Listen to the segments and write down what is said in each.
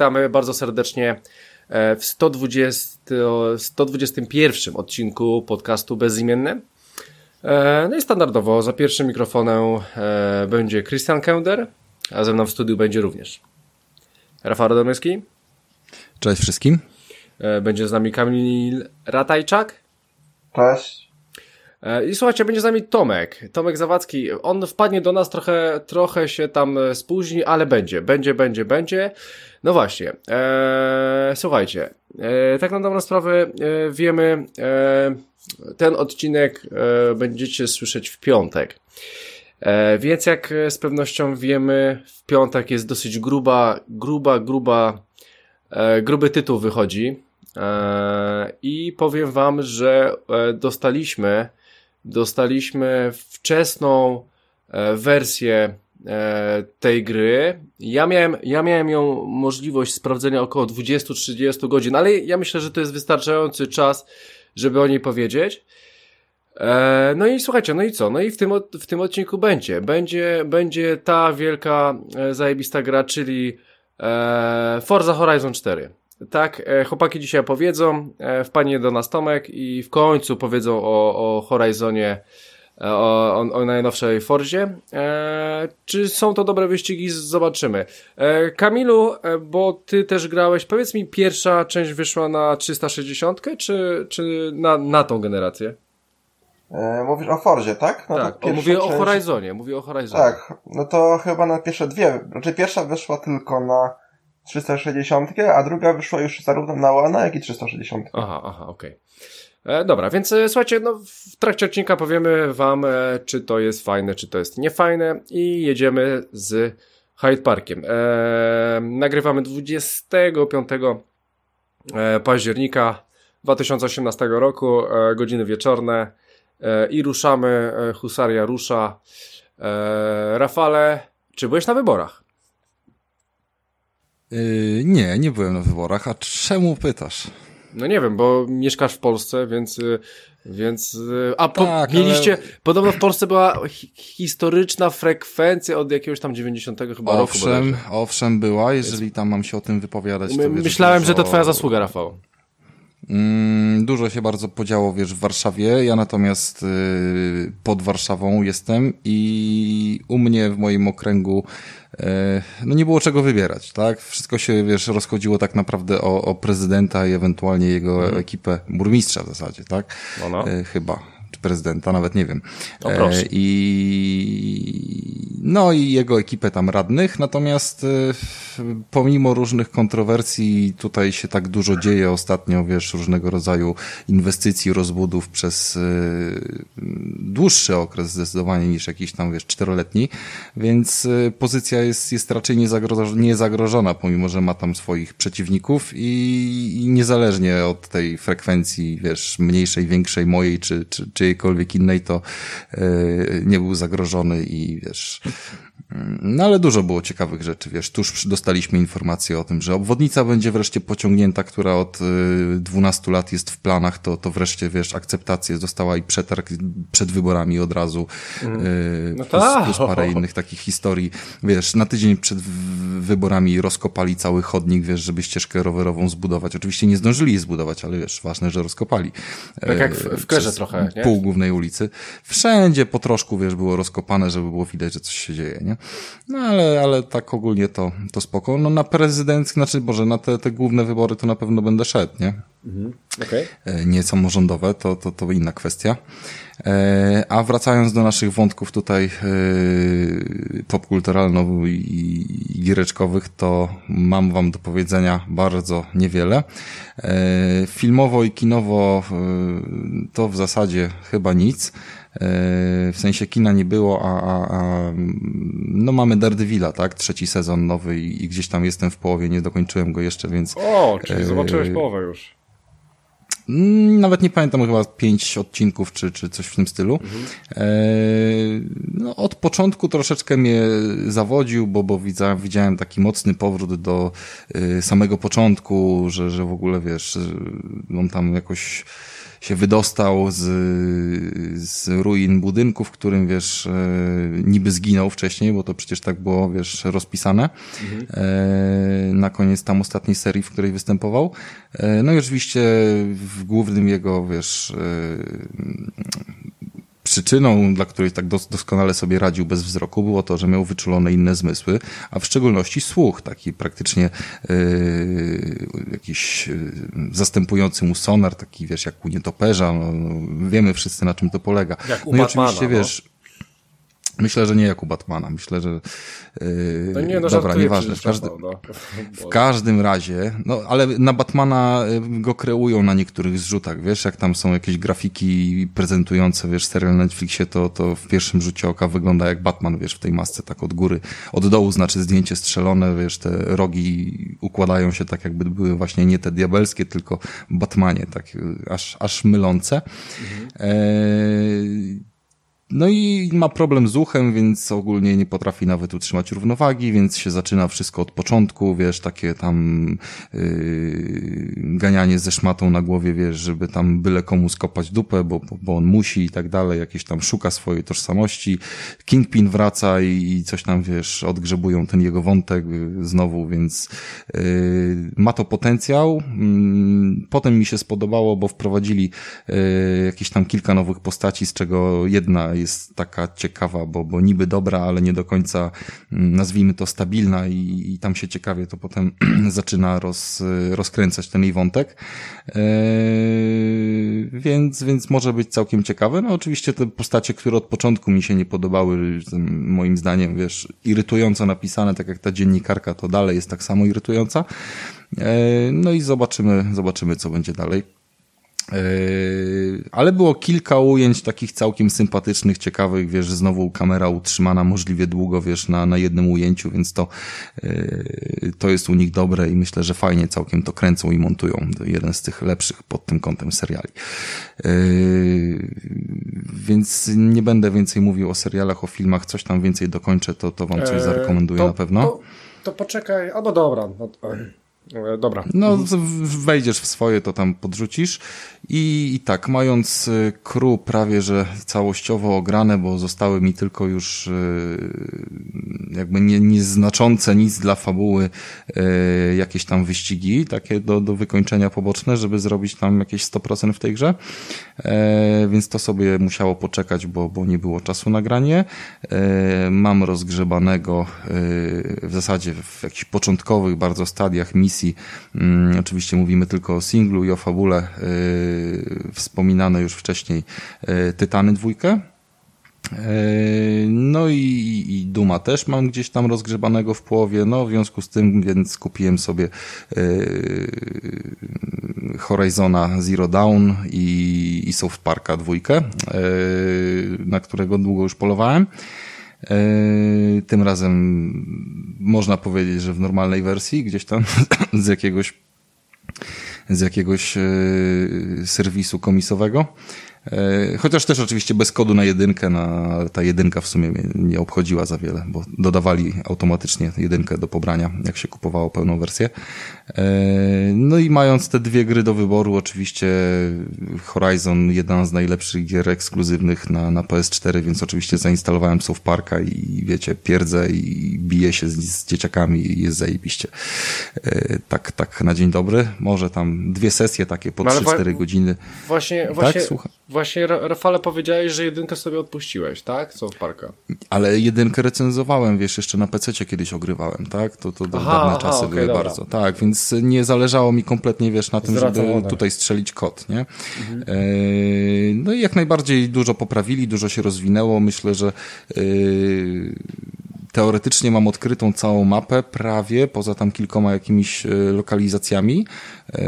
witamy bardzo serdecznie e, w 120, 121 odcinku podcastu Bezimienny. E, no i standardowo za pierwszym mikrofonem e, będzie Christian Kender, a ze mną w studiu będzie również Rafał Radomyski. Cześć wszystkim. Będzie z nami Kamil Ratajczak. Cześć. E, I słuchajcie, będzie z nami Tomek, Tomek Zawadzki. On wpadnie do nas trochę, trochę się tam e, spóźni, ale będzie, będzie, będzie, będzie. No właśnie, eee, słuchajcie, e, tak na dobrą sprawę e, wiemy, e, ten odcinek będziecie słyszeć w piątek. Więc jak z pewnością wiemy, w piątek jest dosyć gruba, gruba, gruba, gruby tytuł wychodzi. I powiem wam, że dostaliśmy dostaliśmy wczesną e, wersję e, tej gry. Ja miałem, ja miałem ją możliwość sprawdzenia około 20-30 godzin, ale ja myślę, że to jest wystarczający czas, żeby o niej powiedzieć. E, no i słuchajcie, no i co? No i w tym, w tym odcinku będzie. Będzie, będzie ta wielka, zajebista gra, czyli Forza Horizon 4. Tak, e, chłopaki dzisiaj opowiedzą, e, wpadnie do nas Tomek i w końcu powiedzą o, o Horizonie, e, o, o, o najnowszej Forzie. E, czy są to dobre wyścigi? Zobaczymy. E, Kamilu, bo ty też grałeś, powiedz mi, pierwsza część wyszła na 360, czy, czy na, na tą generację? E, mówisz o Forzie, tak? No tak, o, mówię część... o Horizonie, mówię o Horizonie. Tak, no to chyba na pierwsze dwie, znaczy pierwsza wyszła tylko na 360, a druga wyszła już zarówno na One, jak i 360. Aha, aha, okej. Okay. E, dobra, więc e, słuchajcie, no w trakcie odcinka powiemy wam, e, czy to jest fajne, czy to jest niefajne i jedziemy z Hyde Parkiem. E, nagrywamy 25 e, października 2018 roku, e, godziny wieczorne i ruszamy, Husaria rusza. Rafale, czy byłeś na wyborach? Yy, nie, nie byłem na wyborach. A czemu pytasz? No nie wiem, bo mieszkasz w Polsce, więc. Y, więc. Y, a po, tak, mieliście. Ale... Podobno w Polsce była historyczna frekwencja od jakiegoś tam 90 chyba owszem, roku. Owszem, była. Jeżeli tam mam się o tym wypowiadać, to My, wiesz, Myślałem, że to twoja zasługa, Rafał. Mm, dużo się bardzo podziało, wiesz, w Warszawie. Ja natomiast y, pod Warszawą jestem i u mnie w moim okręgu no nie było czego wybierać, tak? Wszystko się, wiesz, rozchodziło tak naprawdę o, o prezydenta i ewentualnie jego mhm. ekipę burmistrza w zasadzie, tak? No, no. E, chyba prezydenta, nawet nie wiem. O, proszę. E, I no i jego ekipę tam radnych, natomiast e, pomimo różnych kontrowersji tutaj się tak dużo dzieje ostatnio, wiesz, różnego rodzaju inwestycji, rozbudów przez e, dłuższy okres zdecydowanie niż jakiś tam, wiesz, czteroletni, więc pozycja jest, jest raczej niezagrożona, pomimo, że ma tam swoich przeciwników i, i niezależnie od tej frekwencji, wiesz, mniejszej, większej, mojej czy, czy, czyjejkolwiek innej, to e, nie był zagrożony i wiesz, no ale dużo było ciekawych rzeczy, wiesz, tuż dostaliśmy informację o tym, że obwodnica będzie wreszcie pociągnięta, która od 12 y, lat jest w planach, to, to wreszcie, wiesz, akceptację dostała i przetarg przed wyborami od razu, mm. no plus, tak. plus parę innych takich historii, wiesz, na tydzień przed wyborami rozkopali cały chodnik, wiesz, żeby ścieżkę rowerową zbudować. Oczywiście nie zdążyli jej zbudować, ale wiesz, ważne, że rozkopali. Tak jak w, w Kerze trochę, nie? Pół głównej ulicy. Wszędzie po troszku, wiesz, było rozkopane, żeby było widać, że coś się dzieje, nie? No ale, ale tak ogólnie to, to spoko. No na prezydenckie, znaczy, Boże, na te, te główne wybory to na pewno będę szedł, nie? Mhm. Okay. E, nie samorządowe, to, to, to inna kwestia. E, a wracając do naszych wątków tutaj e, popkulturalno i giereczkowych, to mam wam do powiedzenia bardzo niewiele. Filmowo i kinowo to w zasadzie chyba nic. W sensie kina nie było, a, a, a no mamy Daredevila, tak? Trzeci sezon nowy i, i, gdzieś tam jestem w połowie, nie dokończyłem go jeszcze, więc... O, czyli zobaczyłeś połowę już. Mm, nawet nie pamiętam, chyba pięć odcinków, czy, czy coś w tym stylu. Mhm. No, od początku troszeczkę mnie zawodził, bo, bo widziałem, widziałem taki mocny powrót do y, samego początku, że, że w ogóle, wiesz, on tam jakoś się wydostał z, z ruin budynku, w którym, wiesz, e, niby zginął wcześniej, bo to przecież tak było, wiesz, rozpisane. Mhm. E, na koniec tam ostatniej serii, w której występował. E, no i oczywiście w głównym jego, wiesz, przyczyną, dla której tak doskonale sobie radził bez wzroku, było to, że miał wyczulone inne zmysły, a w szczególności słuch, taki praktycznie yy, jakiś yy, zastępujący mu sonar, taki wiesz, jak u nietoperza, no, no, wiemy wszyscy na czym to polega. Jak no i oczywiście, no. wiesz, Myślę, że nie jak u Batmana. Myślę, że. Yy, no nie, no dobra, nieważne. W, każdy, no. w każdym razie, no ale na Batmana y, go kreują na niektórych zrzutach, wiesz, jak tam są jakieś grafiki prezentujące, wiesz, serial na Netflixie, to, to w pierwszym rzucie oka wygląda jak Batman, wiesz, w tej masce, tak od góry. Od dołu znaczy zdjęcie strzelone, wiesz, te rogi układają się tak, jakby były właśnie nie te diabelskie, tylko Batmanie, tak aż, aż mylące. Mhm. E no i ma problem z uchem, więc ogólnie nie potrafi nawet utrzymać równowagi, więc się zaczyna wszystko od początku, wiesz, takie tam yy, ganianie ze szmatą na głowie, wiesz, żeby tam byle komu skopać dupę, bo, bo on musi i tak dalej, jakieś tam szuka swojej tożsamości. Kingpin wraca i, i coś tam, wiesz, odgrzebują ten jego wątek yy, znowu, więc yy, ma to potencjał. Yy, potem mi się spodobało, bo wprowadzili yy, jakieś tam kilka nowych postaci, z czego jedna jest taka ciekawa, bo, bo niby dobra, ale nie do końca, mm, nazwijmy to, stabilna i, i tam się ciekawie to potem zaczyna roz, rozkręcać ten jej wątek. Eee, więc, więc może być całkiem ciekawe. No oczywiście te postacie, które od początku mi się nie podobały, moim zdaniem, wiesz, irytująco napisane, tak jak ta dziennikarka, to dalej jest tak samo irytująca. Eee, no i zobaczymy, zobaczymy, co będzie dalej. Yy, ale było kilka ujęć takich całkiem sympatycznych, ciekawych, wiesz, znowu kamera utrzymana możliwie długo, wiesz, na, na jednym ujęciu, więc to, yy, to jest u nich dobre i myślę, że fajnie całkiem to kręcą i montują. Jeden z tych lepszych pod tym kątem seriali. Yy, więc nie będę więcej mówił o serialach, o filmach, coś tam więcej dokończę, to, to wam coś eee, zarekomenduję to, na pewno. To, to poczekaj, a no dobra. No, E, dobra. No, wejdziesz w swoje, to tam podrzucisz. I, I tak, mając e, crew prawie, że całościowo ograne, bo zostały mi tylko już e, jakby nie, nieznaczące nic dla fabuły jakieś tam wyścigi, takie do, do wykończenia poboczne, żeby zrobić tam jakieś 100% w tej grze. Więc to sobie musiało poczekać, bo, bo nie było czasu na granie. Mam rozgrzebanego w zasadzie w jakichś początkowych bardzo stadiach misji Mm, oczywiście mówimy tylko o singlu i o fabule y, wspominane już wcześniej y, Tytany dwójkę. Y, no i, i Duma też mam gdzieś tam rozgrzebanego w połowie, no w związku z tym więc kupiłem sobie Horizona Zero Dawn i, i Parka dwójkę, na którego długo już polowałem. E, tym razem można powiedzieć, że w normalnej wersji, gdzieś tam z jakiegoś z jakiegoś e, serwisu komisowego. E, chociaż też oczywiście bez kodu na jedynkę, na, ta jedynka w sumie mnie nie obchodziła za wiele, bo dodawali automatycznie jedynkę do pobrania, jak się kupowało pełną wersję. E, no i mając te dwie gry do wyboru, oczywiście Horizon, jedna z najlepszych gier ekskluzywnych na, na PS4, więc oczywiście zainstalowałem South Parka i wiecie, pierdzę i biję się z, z dzieciakami i jest zajebiście. E, tak, tak na dzień dobry. Może tam dwie sesje takie po 3-4 no godziny. Właśnie, tak, właśnie, słucham. Właśnie, Rafale, powiedziałeś, że jedynkę sobie odpuściłeś, tak? Co w parka? Ale jedynkę recenzowałem, wiesz, jeszcze na PC kiedyś ogrywałem, tak? To, to aha, dawne czasy aha, okay, były dobra. bardzo. Tak, więc nie zależało mi kompletnie, wiesz, na tym, żeby tutaj strzelić kod, nie? Mhm. E, no i jak najbardziej dużo poprawili, dużo się rozwinęło. Myślę, że e, teoretycznie mam odkrytą całą mapę, prawie, poza tam kilkoma jakimiś e, lokalizacjami. E,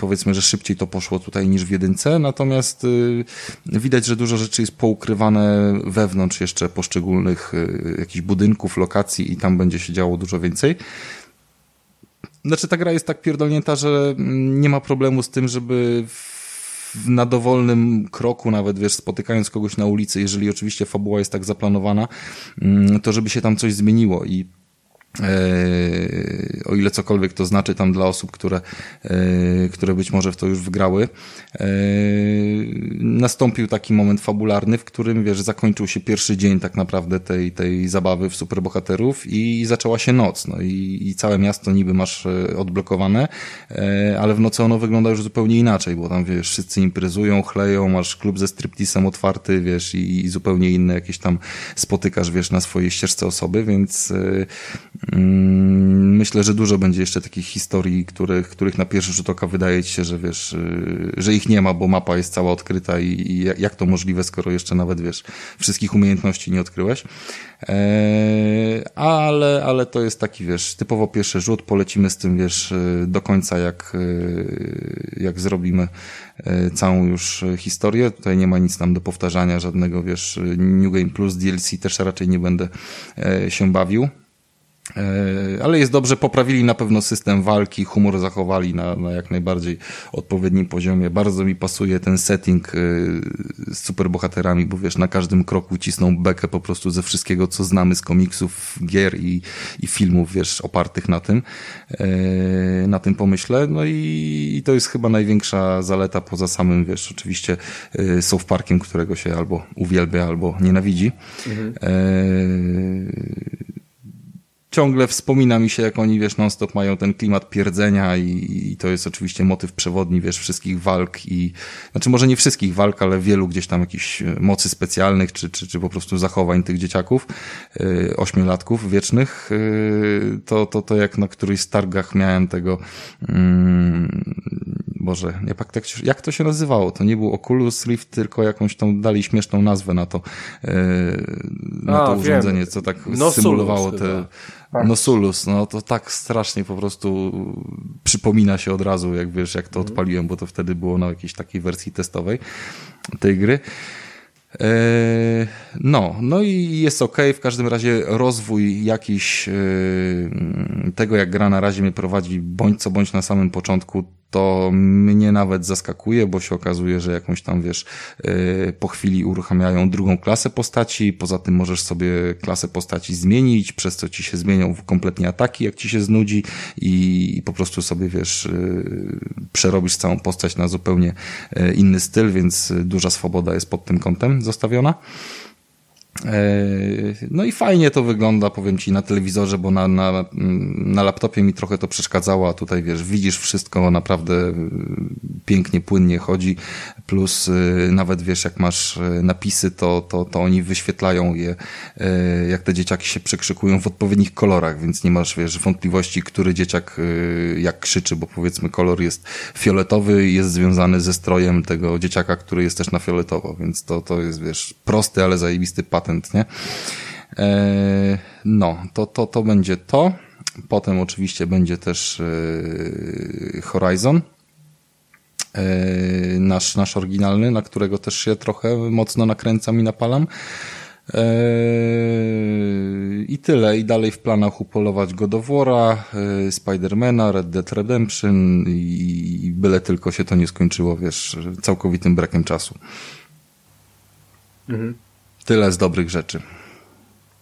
powiedzmy, że szybciej to poszło tutaj niż w jedynce, natomiast e, widać, że dużo rzeczy jest poukrywane wewnątrz jeszcze poszczególnych jakichś budynków, lokacji i tam będzie się działo dużo więcej. Znaczy ta gra jest tak pierdolnięta, że nie ma problemu z tym, żeby na dowolnym kroku, nawet wiesz, spotykając kogoś na ulicy, jeżeli oczywiście fabuła jest tak zaplanowana, mm, to żeby się tam coś zmieniło i o ile cokolwiek to znaczy tam dla osób, które, e, które być może w to już wygrały. E, nastąpił taki moment fabularny, w którym, wiesz, zakończył się pierwszy dzień tak naprawdę tej, tej zabawy w superbohaterów i zaczęła się noc. No i, i całe miasto niby masz odblokowane, ale w nocy ono wygląda już zupełnie inaczej, bo tam, wiesz, wszyscy imprezują, chleją, masz klub ze striptisem otwarty, wiesz, i, i zupełnie inne jakieś tam spotykasz, wiesz, na swojej ścieżce osoby, więc myślę, że dużo będzie jeszcze takich historii, których, których na pierwszy rzut oka wydaje ci się, że wiesz, y, że ich nie ma, bo mapa jest cała odkryta i, i jak to możliwe, skoro jeszcze nawet wiesz, wszystkich umiejętności nie odkryłeś. Eee, ale, ale to jest taki, wiesz, typowo pierwszy rzut, polecimy z tym, wiesz, y, do końca, jak, y, jak zrobimy całą już historię. Tutaj nie ma nic nam do powtarzania, żadnego, wiesz, New Game Plus, DLC też raczej nie będę e, się bawił. E, ale jest dobrze, poprawili na pewno system walki, humor zachowali na, na jak najbardziej odpowiednim poziomie. Bardzo mi pasuje ten setting e, z superbohaterami, bo wiesz, na każdym kroku cisną bekę po prostu ze wszystkiego, co znamy z komiksów, gier i, i filmów, wiesz, opartych na tym, e, na tym pomyśle. No i, i to jest chyba największa zaleta poza samym, wiesz, oczywiście South Parkiem, którego się albo uwielbia, albo nienawidzi. Mhm ciągle wspomina mi się, jak oni, wiesz, non-stop mają ten klimat pierdzenia i, i, to jest oczywiście motyw przewodni, wiesz, wszystkich walk i, znaczy może nie wszystkich walk, ale wielu gdzieś tam jakichś e, mocy specjalnych, czy, czy, czy po prostu zachowań tych dzieciaków, yy, ośmiolatków wiecznych, yy, to, to, to jak na któryś z targach miałem tego, yy, Boże, nie tak, tak, jak to się nazywało? To nie był Oculus Rift, tylko jakąś tą dali śmieszną nazwę na to, yy, na A, to urządzenie, wiem. co tak no symulowało te... Tak. Nosulus, no to tak strasznie po prostu przypomina się od razu, jak wiesz, jak to mhm. odpaliłem, bo to wtedy było na jakiejś takiej wersji testowej tej gry. E, no, no i jest ok. W każdym razie rozwój jakiś e, tego, jak gra na razie mnie prowadzi, bądź co bądź na samym początku, to mnie nawet zaskakuje, bo się okazuje, że jakąś tam, wiesz, e, po chwili uruchamiają drugą klasę postaci, poza tym możesz sobie klasę postaci zmienić, przez co ci się zmienią kompletnie ataki, jak ci się znudzi i, po prostu sobie, wiesz, przerobisz całą postać na zupełnie inny styl, więc duża swoboda jest pod tym kątem zostawiona. E, no i fajnie to wygląda, powiem Ci, na telewizorze, bo na, na, na laptopie mi trochę to przeszkadzało, a tutaj wiesz, widzisz wszystko, naprawdę e, pięknie, płynnie chodzi, plus e, nawet wiesz, jak masz napisy, to, to, to oni wyświetlają je, jak te dzieciaki się przekrzykują w odpowiednich kolorach, więc nie masz, wiesz, wątpliwości, który dzieciak jak krzyczy, bo powiedzmy kolor jest fioletowy i jest związany ze strojem tego dzieciaka, który jest też na fioletowo, więc to, to jest, wiesz, prosty, ale zajebisty patent patent, nie? E, no, to, to, to będzie to. Potem oczywiście będzie też e, Horizon, e, nasz, nasz oryginalny, na którego też się trochę mocno nakręcam i napalam. I tyle. I dalej w planach upolować God of War'a, Spidermana, Red Dead Redemption i byle tylko się to nie skończyło, wiesz, całkowitym brakiem czasu. Mhm. Tyle z dobrych rzeczy.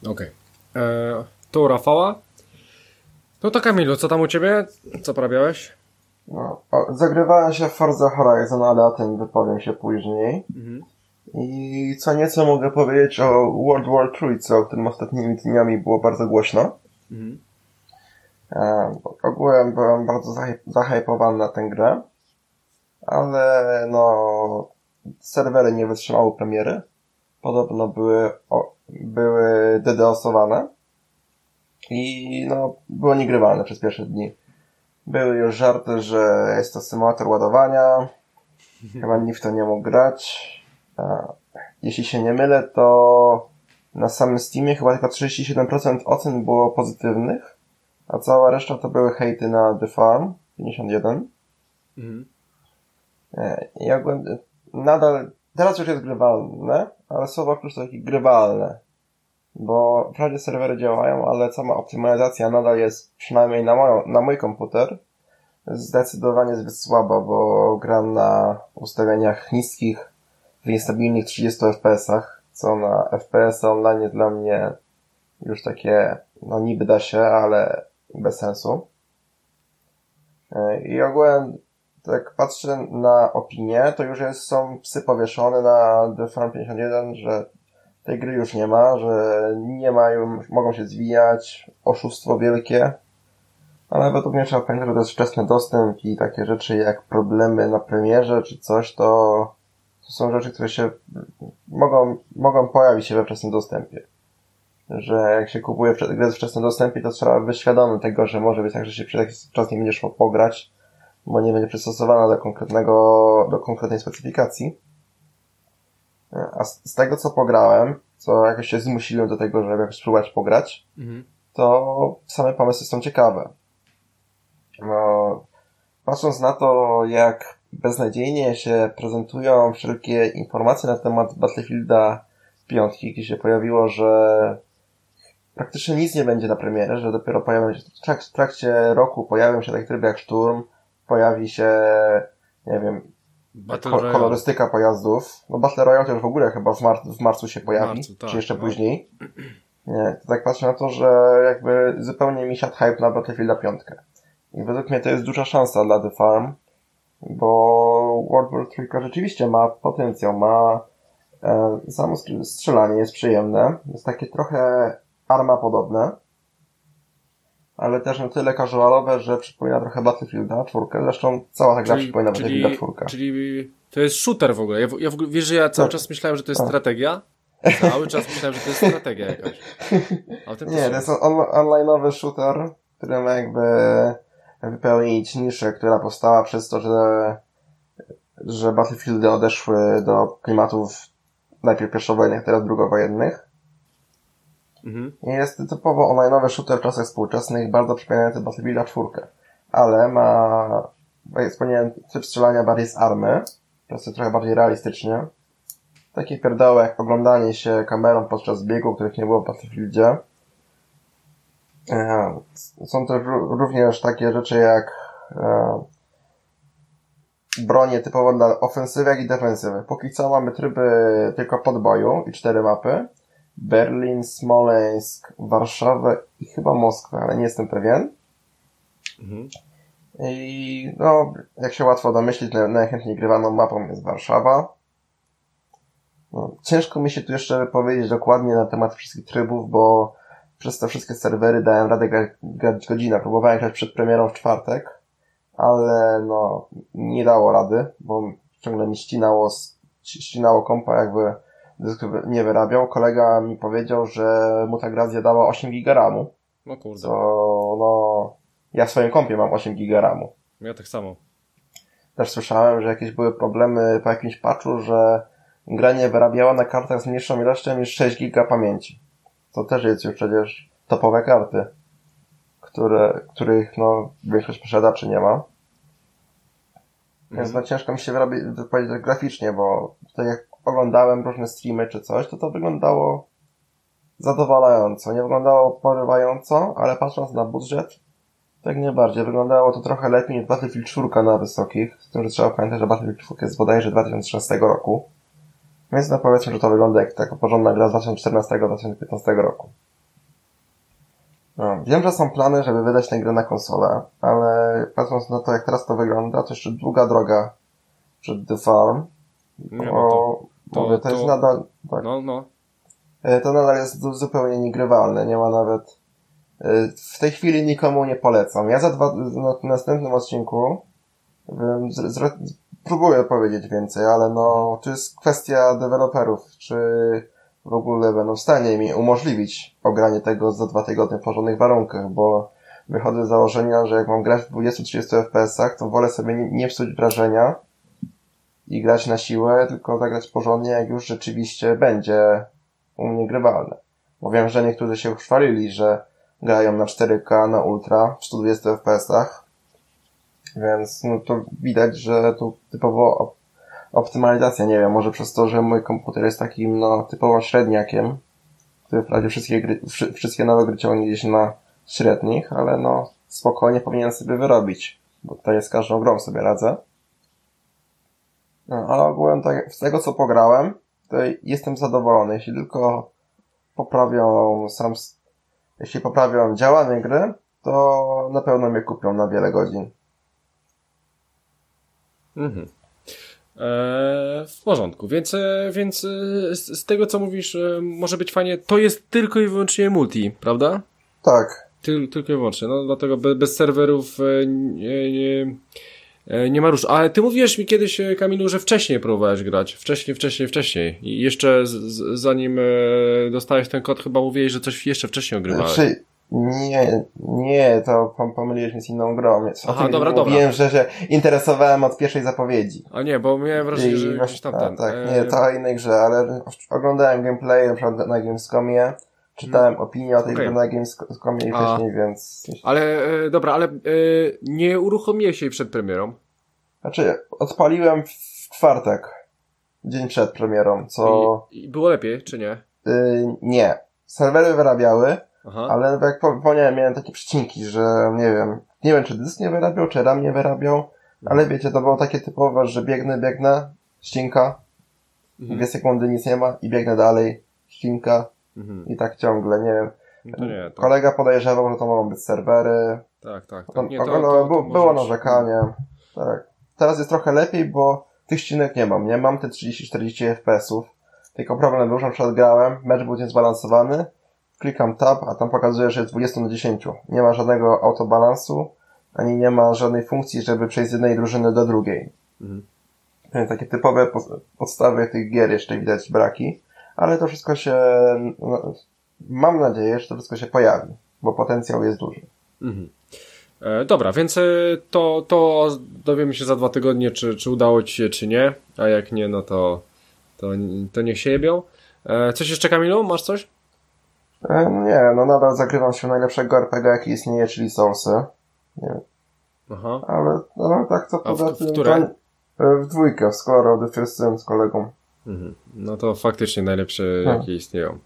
Okej. Okay. E, tu Rafała. No to Kamilu, co tam u ciebie? Co prawiałeś? No, zagrywałem się w Forza Horizon, ale o tym wypowiem się później. Mhm. I co nieco mogę powiedzieć o World War Trójce, o którym ostatnimi dniami było bardzo głośno. Mhm. E, ogółem byłem bardzo zahypowany na tę grę, ale no serwery nie wytrzymały premiery podobno były, o, były dedeosowane i no, było niegrywalne przez pierwsze dni. Były już żarty, że jest to symulator ładowania, chyba nikt w to nie mógł grać. Jeśli się nie mylę, to na samym Steamie chyba tylko 37% ocen było pozytywnych, a cała reszta to były hejty na The Farm 51. Mhm. E, ja nadal Teraz już jest grywalne, ale słowo klucz to takie grywalne. bo wprawdzie serwery działają, ale sama optymalizacja nadal jest, przynajmniej na, moją, na mój komputer, zdecydowanie zbyt słaba, bo gram na ustawieniach niskich, w niestabilnych 30 FPS-ach, co na FPS online dla mnie już takie, no niby da się, ale bez sensu. I ogółem, jak patrzę na opinię, to już jest, są psy powieszone na The Farm 51, że tej gry już nie ma, że nie mają, mogą się zwijać, oszustwo wielkie. Ale według mnie trzeba pamiętać, że to jest wczesny dostęp i takie rzeczy jak problemy na premierze czy coś, to, to są rzeczy, które się mogą, mogą pojawić się we wczesnym dostępie. Że jak się kupuje grę w wczesnym dostępie, to trzeba być świadomy tego, że może być tak, że się przez jakiś czas nie będziesz mógł pograć, bo nie będzie przystosowana do konkretnego, do konkretnej specyfikacji. A z, z tego, co pograłem, co jakoś się zmusiłem do tego, żeby jakoś spróbować pograć, mhm. to same pomysły są ciekawe. No, patrząc na to, jak beznadziejnie się prezentują wszelkie informacje na temat Battlefielda piątki, gdzie się pojawiło, że praktycznie nic nie będzie na premierze, że dopiero pojawią się, w trakcie roku pojawią się takie tryby jak Szturm, pojawi się, nie wiem, Battle ko kolorystyka pojazdów. No Battle Royale to już w ogóle chyba w, mar w marcu się pojawi, marcu, tak, czy jeszcze no. później. Nie, to tak patrzę na to, że jakby zupełnie mi siadł hype na Battlefielda 5. I według mnie to jest duża szansa dla The Farm, bo World War 3 rzeczywiście ma potencjał, ma e, samo strzelanie jest przyjemne, jest takie trochę arma podobne, ale też na tyle casualowe, że przypomina trochę Battlefielda czwórkę. Zresztą cała ta gra czyli, przypomina Battlefielda czwórkę. Czyli to jest shooter w ogóle. Ja, ja w ogóle, wiesz, że ja cały tak. czas myślałem, że to jest tak. strategia? Cały czas myślałem, że to jest strategia jakaś. Nie, to jest on, online'owy shooter, który ma jakby wypełnić niszę, która powstała przez to, że, że Battlefieldy odeszły do klimatów najpierw pierwszowojennych, teraz drugowojennych. Mhm. Jest typowo online'owy shooter w czasach współczesnych, bardzo przypominający Battlefielda 4. Ale ma, wspomniałem, typ strzelania bardziej z army, jest trochę bardziej realistycznie. Takie pierdoły jak oglądanie się kamerą podczas biegu, których nie było w Battlefieldzie. E, są też również takie rzeczy jak e, bronie typowo dla ofensywy, jak i defensywy. Póki co mamy tryby tylko podboju i cztery mapy. Berlin, Smoleńsk, Warszawę i chyba Moskwę, ale nie jestem pewien. Mhm. I no, jak się łatwo domyślić, najchętniej grywaną mapą jest Warszawa. No, ciężko mi się tu jeszcze powiedzieć dokładnie na temat wszystkich trybów, bo przez te wszystkie serwery dałem radę grać, grać godzinę. Próbowałem grać przed premierą w czwartek, ale no, nie dało rady, bo ciągle mi ścinało, ścinało kompa, jakby dysk nie wyrabiał. Kolega mi powiedział, że mu ta gra zjadała 8 giga RAMu. No kurde. Co, no, ja w swoim kompie mam 8 giga RAMu. Ja tak samo. Też słyszałem, że jakieś były problemy po jakimś patchu, że gra nie wyrabiała na kartach z mniejszą ilością niż 6 giga pamięci. To też jest już przecież topowe karty, które, których no, większość posiadaczy nie ma. Więc no ciężko mi się wypowiedzieć graficznie, bo tutaj jak oglądałem różne streamy czy coś, to to wyglądało zadowalająco. Nie wyglądało porywająco, ale patrząc na budżet, tak nie bardziej. Wyglądało to trochę lepiej niż Battlefield 4 na wysokich, z tym, że trzeba pamiętać, że Battlefield 4 jest bodajże 2013 roku. Więc no powiedzmy, że to wygląda jak taka porządna gra z 2014-2015 roku. No, wiem, że są plany, żeby wydać tę grę na konsolę, ale patrząc na to, jak teraz to wygląda, to jeszcze długa droga przed The Farm. Nie, no to, to, mówię, to, to, jest nadal... Tak, no, no. E, to nadal jest zupełnie niegrywalne, nie ma nawet... E, w tej chwili nikomu nie polecam. Ja za dwa, na następnym odcinku z, z, próbuję powiedzieć więcej, ale no, to jest kwestia deweloperów, czy w ogóle będą w stanie mi umożliwić ogranie tego za dwa tygodnie w porządnych warunkach, bo wychodzę z założenia, że jak mam grać w 20-30 FPS-ach, to wolę sobie nie, nie psuć wrażenia i grać na siłę, tylko zagrać porządnie, jak już rzeczywiście będzie u mnie grywalne. Bo wiem, że niektórzy się chwalili, że grają na 4K, na ultra, w 120 FPS-ach, więc no to widać, że tu typowo optymalizacja, nie wiem, może przez to, że mój komputer jest takim, no, typowym średniakiem, który wprawdzie wszystkie gry, wszystkie nowe gry ciągnie gdzieś na średnich, ale no spokojnie powinien sobie wyrobić, bo tutaj z każdą grą sobie radzę. No, ale ogółem tak, z tego co pograłem, to jestem zadowolony, jeśli tylko poprawią sam, jeśli poprawią działanie gry, to na pewno mnie kupią na wiele godzin. Mhm. Eee, w porządku, więc, e, więc e, z, z, tego co mówisz, e, może być fajnie. To jest tylko i wyłącznie multi, prawda? Tak. Ty, tylko i wyłącznie, no dlatego bez, bez serwerów nie, nie, nie ma róż. Ale ty mówiłeś mi kiedyś, Kamilu, że wcześniej próbowałeś grać. Wcześniej, wcześniej, wcześniej. I jeszcze z, z, zanim dostałeś ten kod, chyba mówiłeś, że coś jeszcze wcześniej ogrywałeś. Znaczy, nie, nie, to pomyliłeś mnie z inną grą. Aha, dobra, dobra. Wiem, że się interesowałem od pierwszej zapowiedzi. A nie, bo miałem wrażenie, że jakiś tam ten... Tak, nie, to o innej grze, ale oglądałem gameplay na na Gamescomie, czytałem hmm. opinię o tej okay. grze na Gamescomie i wcześniej, więc... Ale, e, dobra, ale e, nie uruchomiłeś jej przed premierą? Znaczy, odpaliłem w czwartek, dzień przed premierą, co... I, i było lepiej, czy nie? Y, nie. Serwery wyrabiały, Aha. Ale jak wspomniałem, miałem takie przecinki, że nie wiem, nie wiem czy dysk nie wyrabiał, czy RAM nie wyrabiał, ale wiecie, to było takie typowe, że biegnę, biegnę, ścinka, mhm. dwie sekundy nic nie ma i biegnę dalej, ścinka mhm. i tak ciągle, nie wiem. No nie, to... Kolega podejrzewał, że to mogą być serwery. Tak, tak. tak. Nie, to, to, to, było narzekanie. Tak. Teraz jest trochę lepiej, bo tych ścinek nie mam. Nie mam te 30-40 FPS-ów. Tylko problem był, że przed grałem, mecz był niezbalansowany klikam tab, a tam pokazuje, że jest 20 na 10. Nie ma żadnego autobalansu, ani nie ma żadnej funkcji, żeby przejść z jednej drużyny do drugiej. Mhm. Takie typowe podstawy tych gier jeszcze widać braki, ale to wszystko się, no, mam nadzieję, że to wszystko się pojawi, bo potencjał jest duży. Mhm. E, dobra, więc e, to, to dowiemy się za dwa tygodnie, czy, czy udało Ci się, czy nie, a jak nie, no to, to, to niech się jebią. E, coś jeszcze, Kamilu? Masz coś? E, nie, no nadal zagrywam się najlepszego RPG, jaki istnieje, czyli Soulsy. Nie. Aha. Ale no, tak to poza tym... W które? E, w dwójkę, z Color of the First z kolegą. Mhm. No to faktycznie najlepsze, hmm. jakie istnieją.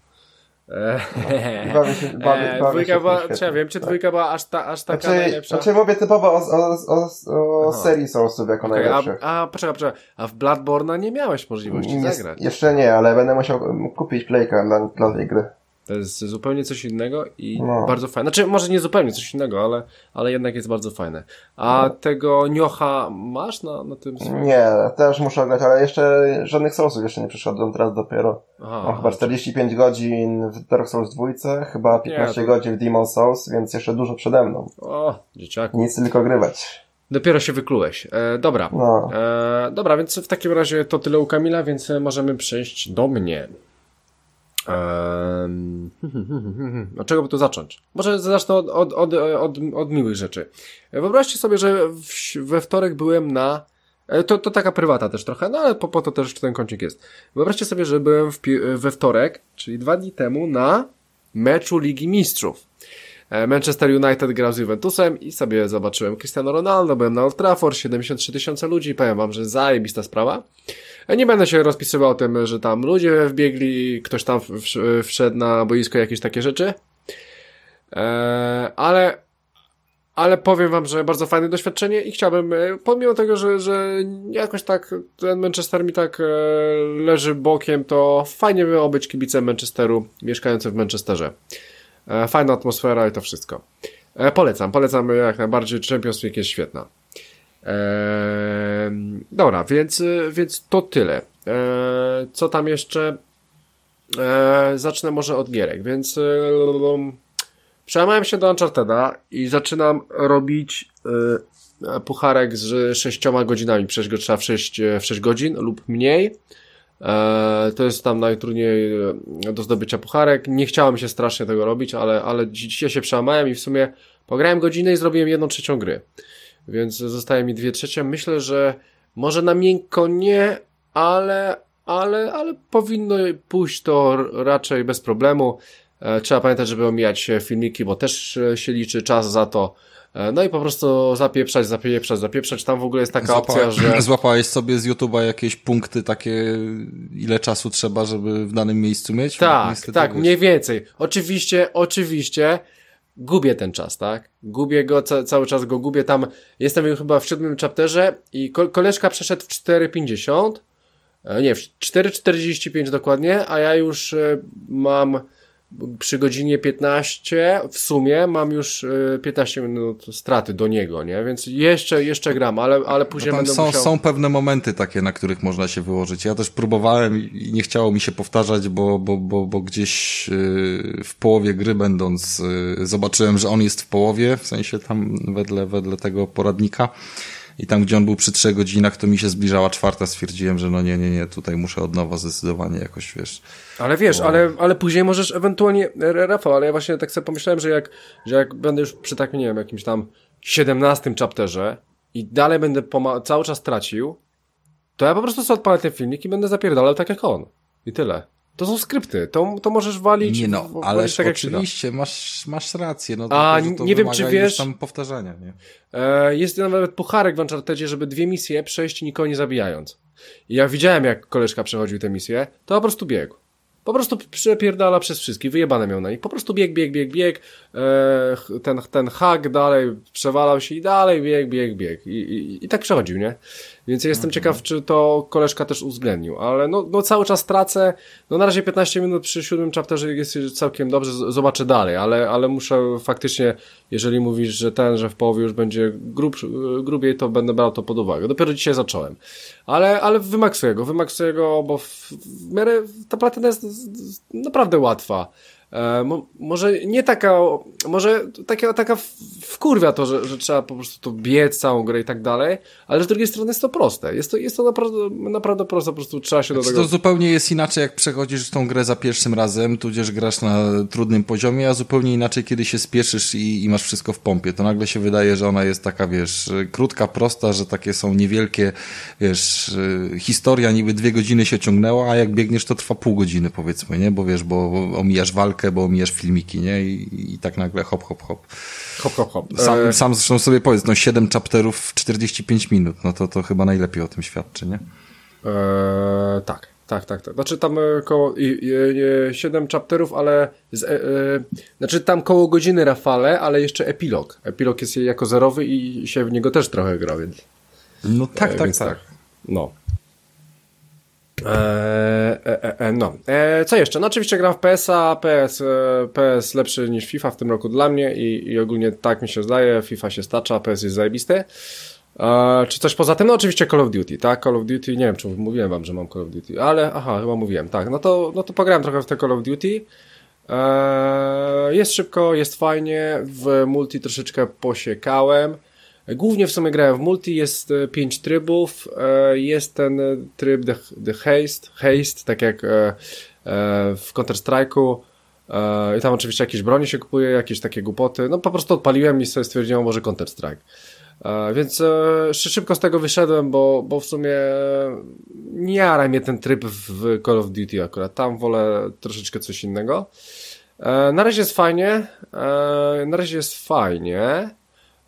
Bawię się, bawię, bawię dwójka była, czy ja wiem, czy dwójka była aż, ta, aż taka znaczy, najlepsza? Znaczy mówię typowo o, o, o, o serii Soulsów jako okay, najlepszych. A, a poczekaj, poczekaj, a w Bloodborne'a nie miałeś możliwości nie, zagrać? Jeszcze nie, ale będę musiał kupić playka dla, dla tej gry. To jest zupełnie coś innego i no. bardzo fajne. Znaczy, może nie zupełnie coś innego, ale, ale jednak jest bardzo fajne. A no. tego niocha masz na, na tym swoim? Nie, też muszę grać, ale jeszcze żadnych Soulsów jeszcze nie przyszedłem, teraz dopiero. Aha, Mam chyba 45 godzin w Dark Souls 2, chyba 15 nie, to... godzin w Demon Souls, więc jeszcze dużo przede mną. O, dzieciaku. Nic tylko grywać. Dopiero się wyklułeś. E, dobra. No. E, dobra, więc w takim razie to tyle u Kamila, więc możemy przejść do mnie. Um, od czego by tu zacząć? Może zacznę od, od, od, od, od miłych rzeczy. Wyobraźcie sobie, że w, we wtorek byłem na. E, to, to taka prywata też trochę, no ale po, po to też ten kącik jest. Wyobraźcie sobie, że byłem w, we wtorek, czyli dwa dni temu, na meczu Ligi Mistrzów. E, Manchester United grał z Juventusem i sobie zobaczyłem Cristiano Ronaldo, byłem na Old Trafford, 73 tysiące ludzi, powiem wam, że zajebista sprawa. Nie będę się rozpisywał o tym, że tam ludzie wbiegli, ktoś tam wszedł na boisko, jakieś takie rzeczy. Eee, ale, ale powiem wam, że bardzo fajne doświadczenie i chciałbym, e, pomimo tego, że, że jakoś tak ten Manchester mi tak e, leży bokiem, to fajnie było być kibicem Manchesteru, mieszkającym w Manchesterze. E, fajna atmosfera i to wszystko. Polecam, polecam jak najbardziej. Champions League jest świetna. Eee, dobra, więc, więc to tyle. Co tam jeszcze? Zacznę może od gierek, więc e, przełamałem się do Uncharted'a i zaczynam robić e, pucharek z sześcioma godzinami. Przejść go trzeba w 6, w 6 godzin lub mniej. E, to jest tam najtrudniej do zdobycia pucharek. Nie chciałem się strasznie tego robić, ale, ale dzisiaj się przełamałem i w sumie pograłem godzinę i zrobiłem jedną trzecią gry więc zostaje mi dwie trzecie. Myślę, że może na miękko nie, ale, ale, ale powinno pójść to raczej bez problemu. E, trzeba pamiętać, żeby omijać filmiki, bo też się liczy czas za to. E, no i po prostu zapieprzać, zapieprzać, zapieprzać. Tam w ogóle jest taka Złapa, opcja, że... Złapałeś sobie z YouTube'a jakieś punkty takie, ile czasu trzeba, żeby w danym miejscu mieć? Tak, Niestety, tak, wiesz. mniej więcej. Oczywiście, oczywiście gubię ten czas, tak? Gubię go, ca cały czas go gubię. Tam jestem chyba w siódmym chapterze i ko koleżka przeszedł w 4,50. E, Nie, w 4,45 dokładnie, a ja już e, mam przy godzinie 15 w sumie mam już e, 15 minut straty do niego, nie? Więc jeszcze, jeszcze gram, ale, ale później No będę są, musiał... są pewne momenty takie, na których można się wyłożyć. Ja też próbowałem i nie chciało mi się powtarzać, bo, bo, bo, bo gdzieś yy, w połowie gry będąc yy, zobaczyłem, że on jest w połowie, w sensie tam wedle, wedle tego poradnika. I tam, gdzie on był przy trzech godzinach, to mi się zbliżała czwarta, stwierdziłem, że no nie, nie, nie, tutaj muszę od nowa zdecydowanie jakoś, wiesz. Ale wiesz, ale, ale później możesz ewentualnie, R- Rafał, ale ja właśnie tak sobie pomyślałem, że jak, że jak będę już przy takim, nie wiem, jakimś tam 17 chapterze i dalej będę cały czas tracił, to ja po prostu sobie odpalę ten filmik i będę zapierdalał tak jak on. I tyle. To są skrypty, to, to możesz walić. Nie no, w- ależ tak oczywiście, masz, masz rację, no A, to nie wiem, czy wiesz- tam powtarzania, nie? E, jest nawet pucharek w Unchartedzie, żeby dwie misje przejść nikogo nie zabijając. I ja widziałem, jak koleżka przechodził tę misję, to po prostu biegł. Po prostu przepierdala przez wszystkich, wyjebane miał na nich. Po prostu bieg, bieg, bieg, bieg, e, ten, ten hak dalej przewalał się i dalej bieg, bieg, bieg. I, i, i tak przechodził, nie? Więc ja jestem ciekaw, czy to koleżka też uwzględnił. Ale no, no cały czas tracę. No na razie 15 minut przy siódmym chapterze jest całkiem dobrze, zobaczę dalej, ale, ale muszę faktycznie, jeżeli mówisz, że ten, że w połowie już będzie grub, grubiej, to będę brał to pod uwagę. Dopiero dzisiaj zacząłem. Ale, ale wymaksuję go, wymaksuję go, bo w, w miarę ta platyna jest naprawdę łatwa. E, mo, może nie taka, może taka, taka w- wkurwia to, że, że trzeba po prostu to biec całą grę i tak dalej, ale z drugiej strony jest to proste. Jest to, jest to naprawdę, naprawdę proste, po prostu trzeba się do Znaczy, tego... To zupełnie jest inaczej, jak przechodzisz tą grę za pierwszym razem, tudzież grasz na trudnym poziomie, a zupełnie inaczej, kiedy się spieszysz i, i masz wszystko w pompie. To nagle się wydaje, że ona jest taka, wiesz, krótka, prosta, że takie są niewielkie, wiesz, y, historia niby dwie godziny się ciągnęła, a jak biegniesz, to trwa pół godziny, powiedzmy, nie? Bo wiesz, bo omijasz walkę, bo omijasz filmiki, nie? I, i tak nagle hop, hop, hop. Hop, hop, hop. Sam, E, sam zresztą sobie powiedz, no 7 chapterów w 45 minut, no to, to chyba najlepiej o tym świadczy, nie? E, tak, tak, tak, tak. Znaczy tam e, koło i, i, e, 7 chapterów, ale z, e, e, znaczy tam koło godziny Rafale, ale jeszcze epilog. Epilog jest jako zerowy i się w niego też trochę gra, więc. No tak, e, tak, więc tak. No. E, e, e, e, no. E, co jeszcze? No oczywiście gram w PS-a, PS, e, PS lepszy niż FIFA w tym roku dla mnie i, i ogólnie tak mi się zdaje, FIFA się stacza, PS jest zajebisty. E, czy coś poza tym? No oczywiście Call of Duty, tak? Call of Duty, nie wiem czy mówiłem wam, że mam Call of Duty, ale aha, chyba mówiłem, tak. No to, no to pograłem trochę w te Call of Duty. Jest szybko, jest fajnie, w multi troszeczkę posiekałem. Głównie w sumie grałem w multi, jest e, pięć trybów, e, jest ten e, tryb the, the haste, haste, tak jak w Counter-Strike'u i tam oczywiście jakieś broni się kupuje, jakieś takie głupoty, no po prostu odpaliłem i sobie stwierdziłem, może Counter-Strike. Więc szy- szybko z tego wyszedłem, bo, bo w sumie nie jara mnie ten tryb w Call of Duty akurat. Tam wolę troszeczkę coś innego. Na razie jest fajnie. Na razie jest fajnie.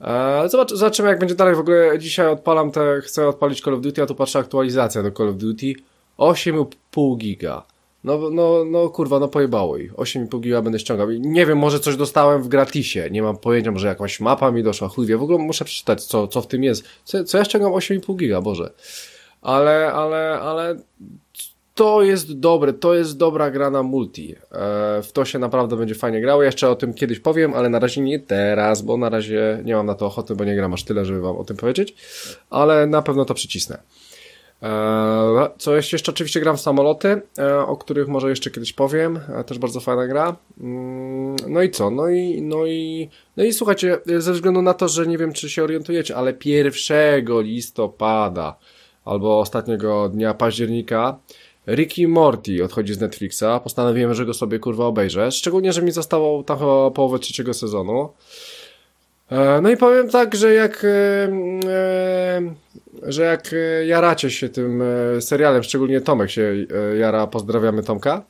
E, Zobacz, zobaczymy jak będzie dalej. W ogóle dzisiaj odpalam te, chcę odpalić Call of Duty, a tu patrzę aktualizacja do Call of Duty. 8,5 giga. No, no, no kurwa, no pojebało ich. 8,5 giga będę ściągał. Nie wiem, może coś dostałem w gratisie. Nie mam pojęcia, może jakaś mapa mi doszła, chuj wie. W ogóle muszę przeczytać, co, co w tym jest. Co, co ja ściągam 8,5 giga, Boże. Ale, ale, ale to jest dobre, to jest dobra gra na multi. E, w to się naprawdę będzie fajnie grało. Jeszcze o tym kiedyś powiem, ale na razie nie teraz, bo na razie nie mam na to ochoty, bo nie gram aż tyle, żeby wam o tym powiedzieć. Ale na pewno to przycisnę. E, co jeszcze, jeszcze oczywiście gram w samoloty, e, o których może jeszcze kiedyś powiem. Też bardzo fajna gra. Mm, No i co? No i, no i, no i słuchajcie, ze względu na to, że nie wiem, czy się orientujecie, ale 1 listopada albo ostatniego dnia października Ricky Morty odchodzi z Netflixa. Postanowiłem, że go sobie kurwa obejrzę. Szczególnie, że mi zostało tam chyba połowę trzeciego sezonu. E, No i powiem tak, że jak, e, e, że jak jaracie się tym serialem, szczególnie Tomek się jara, pozdrawiamy Tomka,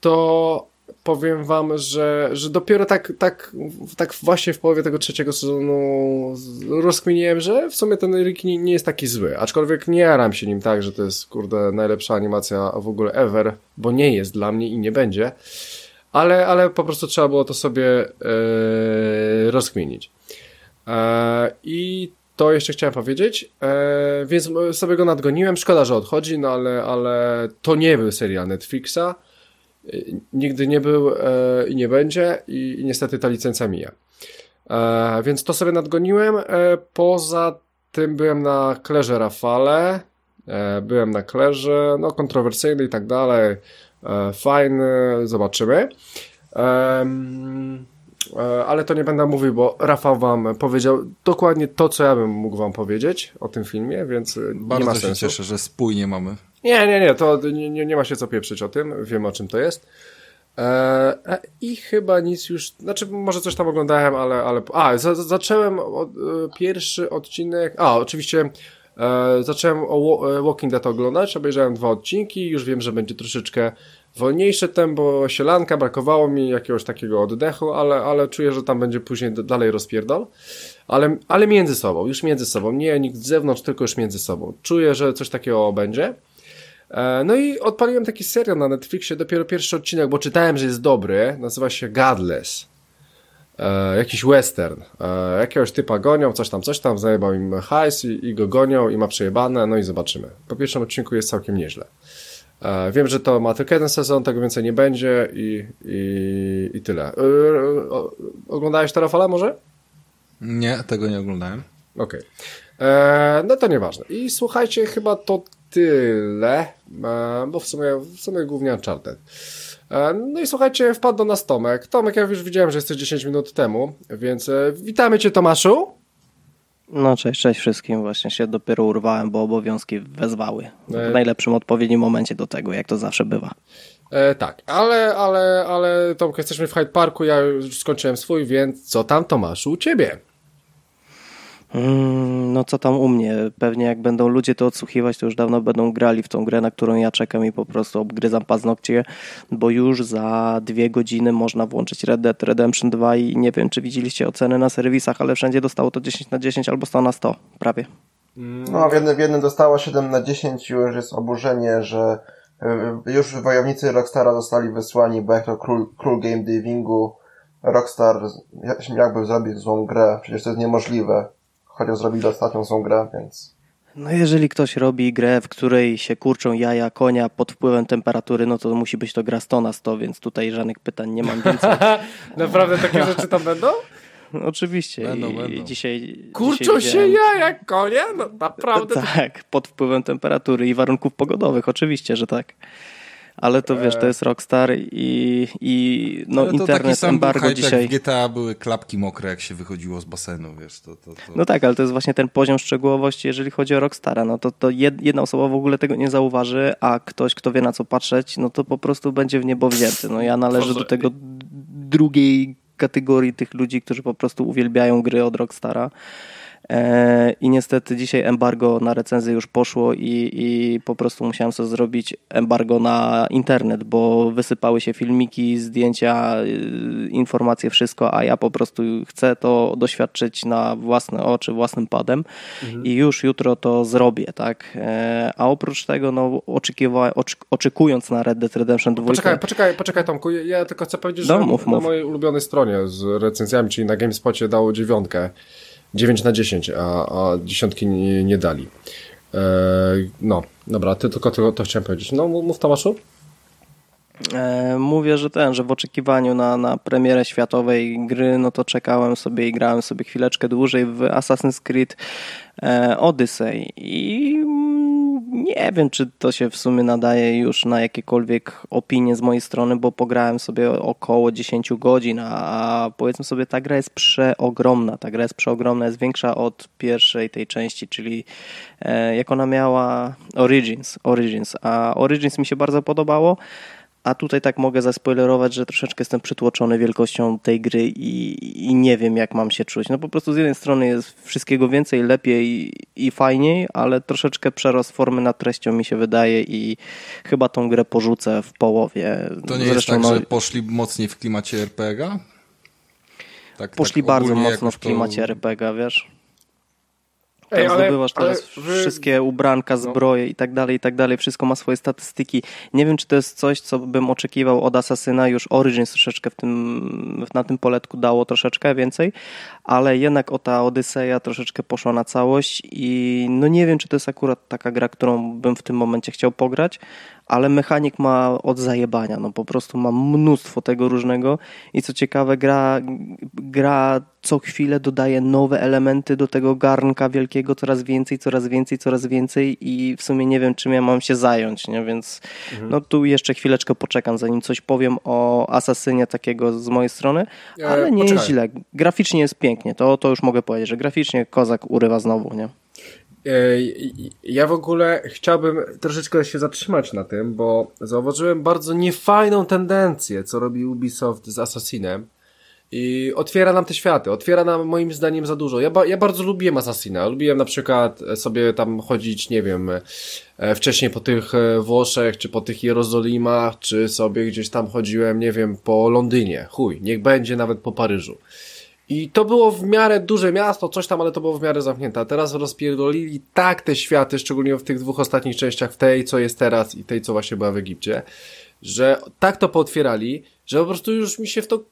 to powiem wam, że, że dopiero tak, tak, tak właśnie w połowie tego trzeciego sezonu rozkminiłem, że w sumie ten Rick nie, nie jest taki zły, aczkolwiek nie jaram się nim tak, że to jest, kurde, najlepsza animacja w ogóle ever, bo nie jest dla mnie i nie będzie, ale, ale po prostu trzeba było to sobie e, rozkminić. E, I to jeszcze chciałem powiedzieć, e, więc sobie go nadgoniłem, szkoda, że odchodzi, no ale, ale to nie był serial Netflixa, nigdy nie był e, i nie będzie i, niestety ta licencja mija. E, więc to sobie nadgoniłem, e, poza tym byłem na Klerze Rafale, byłem na Klerze, no kontrowersyjny i tak dalej, fajny, zobaczymy. Ale to nie będę mówił, bo Rafał wam powiedział dokładnie to, co ja bym mógł wam powiedzieć o tym filmie, więc Bardzo nie ma się sensu. cieszę, że spójnie mamy. Nie, nie, nie, to nie, nie ma się co pieprzyć o tym, wiem o czym to jest. Eee, I chyba nic już, znaczy może coś tam oglądałem, ale, ale a, za, zacząłem od, e, pierwszy odcinek, a, oczywiście e, zacząłem o e, Walking Dead oglądać, obejrzałem dwa odcinki, już wiem, że będzie troszeczkę wolniejsze tempo, sielanka, brakowało mi jakiegoś takiego oddechu, ale, ale czuję, że tam będzie później dalej rozpierdol. Ale, ale między sobą, już między sobą, nie nikt z zewnątrz, tylko już między sobą. Czuję, że coś takiego będzie. E, no i odpaliłem taki serial na Netflixie, dopiero pierwszy odcinek, bo czytałem, że jest dobry, nazywa się Godless. E, jakiś western. E, jakiegoś typa gonią, coś tam, coś tam, zajebał im hajs i, i go gonią i ma przejebane, no i zobaczymy. Po pierwszym odcinku jest całkiem nieźle. E, wiem, że to ma tylko jeden sezon, tego więcej nie będzie i, i, i tyle. E, oglądałeś Terrafala może? Nie, tego nie oglądałem. Okej. Okay. E, no to nieważne. I słuchajcie, chyba to tyle, bo w sumie, w sumie głównie Uncharted. No i słuchajcie, wpadł do nas Tomek. Tomek, ja już widziałem, że jesteś 10 minut temu, więc witamy Cię Tomaszu. No cześć, cześć wszystkim. Właśnie się dopiero urwałem, bo obowiązki wezwały. W e... najlepszym odpowiednim momencie do tego, jak to zawsze bywa. E, tak, ale, ale, ale Tomku, jesteśmy w Hyde Parku, ja już skończyłem swój, więc co tam Tomaszu u Ciebie? Mm, no co tam u mnie? Pewnie jak będą ludzie to odsłuchiwać, to już dawno będą grali w tą grę, na którą ja czekam i po prostu obgryzam paznokcie, bo już za dwie godziny można włączyć Red Dead Redemption 2 i nie wiem, czy widzieliście oceny na serwisach, ale wszędzie dostało to 10 na 10 albo 100 na 100, prawie. No, w jednym, w jednym dostało 7 na 10 już jest oburzenie, że y, już wojownicy Rockstara zostali wysłani, bo jak to król, król game divingu Rockstar jakby zrobił złą grę, przecież to jest niemożliwe chociaż zrobili ostatnią złą grę, więc... No jeżeli ktoś robi grę, w której się kurczą jaja konia pod wpływem temperatury, no to musi być to gra 100 na 100, więc tutaj żadnych pytań nie mam więcej. Naprawdę takie rzeczy tam będą? No, oczywiście. Będą, I, będą. Dzisiaj, Kurczą dzisiaj się jaja konia? No naprawdę. Tak, pod wpływem temperatury i warunków pogodowych, oczywiście, że tak ale to wiesz, to jest Rockstar i, i no, internet, taki sam embargo hype, dzisiaj. Jak w GTA były klapki mokre, jak się wychodziło z basenu, wiesz. To, to, to... No tak, ale to jest właśnie ten poziom szczegółowości, jeżeli chodzi o Rockstara. No to, to jedna osoba w ogóle tego nie zauważy, a ktoś, kto wie na co patrzeć, no to po prostu będzie w niebo wzięty. No ja należę do tego drugiej kategorii tych ludzi, którzy po prostu uwielbiają gry od Rockstara. E, I niestety dzisiaj embargo na recenzję już poszło i, i po prostu musiałem sobie zrobić embargo na internet, bo wysypały się filmiki, zdjęcia, y, informacje, wszystko, a ja po prostu chcę to doświadczyć na własne oczy, własnym padem mhm. i już jutro to zrobię, tak? E, a oprócz tego, no, oczekiwa, oczekując na Red Dead Redemption 2. Poczekaj, poczekaj, poczekaj Tomku, ja tylko chcę powiedzieć, no, że mów, na mów. mojej ulubionej stronie z recenzjami, czyli na GameSpocie dało dziewiątkę. 9 na 10, a, a dziesiątki nie, nie dali. E, no, dobra, ty tylko to, to chciałem powiedzieć. No, mów Tomaszu. E, mówię, że ten, że w oczekiwaniu na, na premierę światowej gry, no to czekałem sobie i grałem sobie chwileczkę dłużej w Assassin's Creed e, Odyssey i nie wiem, czy to się w sumie nadaje już na jakiekolwiek opinie z mojej strony, bo pograłem sobie około 10 godzin, a powiedzmy sobie, ta gra jest przeogromna. Ta gra jest przeogromna, jest większa od pierwszej tej części, czyli e, jak ona miała Origins, Origins, a Origins mi się bardzo podobało, A tutaj tak mogę zaspoilerować, że troszeczkę jestem przytłoczony wielkością tej gry i, i, nie wiem, jak mam się czuć. No po prostu z jednej strony jest wszystkiego więcej, lepiej i, i fajniej, ale troszeczkę przerost formy nad treścią mi się wydaje i chyba tą grę porzucę w połowie. To nie Zresztą, jest tak, no, że poszli mocniej w klimacie RPG? Tak, poszli tak bardzo mocno w klimacie to... RPG, wiesz? Ej, ale, zdobywasz teraz wy... wszystkie ubranka, no. zbroje i tak dalej, i tak dalej. Wszystko ma swoje statystyki. Nie wiem, czy to jest coś, co bym oczekiwał od Asasyna. Już Origins troszeczkę w tym, na tym poletku dało troszeczkę więcej, ale jednak o ta Odyseja troszeczkę poszła na całość i no nie wiem, czy to jest akurat taka gra, którą bym w tym momencie chciał pograć, ale mechanik ma od zajebania, no po prostu ma mnóstwo tego różnego i co ciekawe gra, gra co chwilę dodaje nowe elementy do tego garnka wielkiego, coraz więcej, coraz więcej, coraz więcej i w sumie nie wiem czym ja mam się zająć, nie? więc mhm. no tu jeszcze chwileczkę poczekam zanim coś powiem o Asasynie takiego z mojej strony, e, ale nie Poczekaj. jest źle, graficznie jest pięknie, to, to już mogę powiedzieć, że graficznie Kozak urywa znowu, nie? E, ja w ogóle chciałbym troszeczkę się zatrzymać na tym, bo zauważyłem bardzo niefajną tendencję, co robi Ubisoft z Assassinem. I otwiera nam te światy, otwiera nam moim zdaniem za dużo. Ja, ba ja bardzo lubiłem Assassina, lubiłem na przykład sobie tam chodzić, nie wiem, e, wcześniej po tych e, Włoszech, czy po tych Jerozolimach, czy sobie gdzieś tam chodziłem, nie wiem, po Londynie. Chuj, niech będzie nawet po Paryżu. I to było w miarę duże miasto, coś tam, ale to było w miarę zamknięte. A teraz rozpierdolili tak te światy, szczególnie w tych dwóch ostatnich częściach, w tej, co jest teraz i tej, co właśnie była w Egipcie, że tak to pootwierali, że po prostu już mi się w to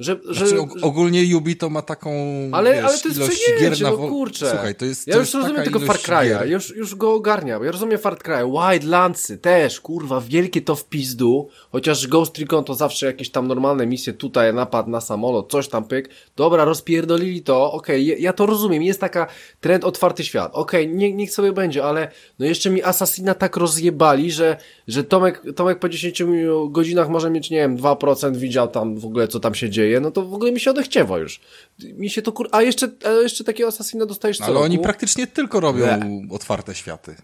że, że, znaczy, ogólnie Yubi to ma taką ale, wiesz, ale to jest ilość gier na no kurczę. Słuchaj, to jest, ja to już rozumiem tego Far Cry'a, już, już go ogarniam. Ja rozumiem Far Cry, Wildlandsy też, kurwa, wielkie to w pizdu, chociaż Ghost Recon to zawsze jakieś tam normalne misje, tutaj napad na samolot, coś tam pyk. Dobra, rozpierdolili to, okej, okay, ja to rozumiem, jest taka trend otwarty świat. Okej, okay, nie, niech sobie będzie, ale no jeszcze mi Assassina tak rozjebali, że, że Tomek, Tomek po 10 godzinach może mieć, nie wiem, 2% widział tam w ogóle co tam się dzieje dzieje, no to w ogóle mi się odechciewa już. Mi się to kur... A jeszcze, a jeszcze takiego Assassina dostajesz co Ale roku? oni praktycznie tylko robią otwarte światy.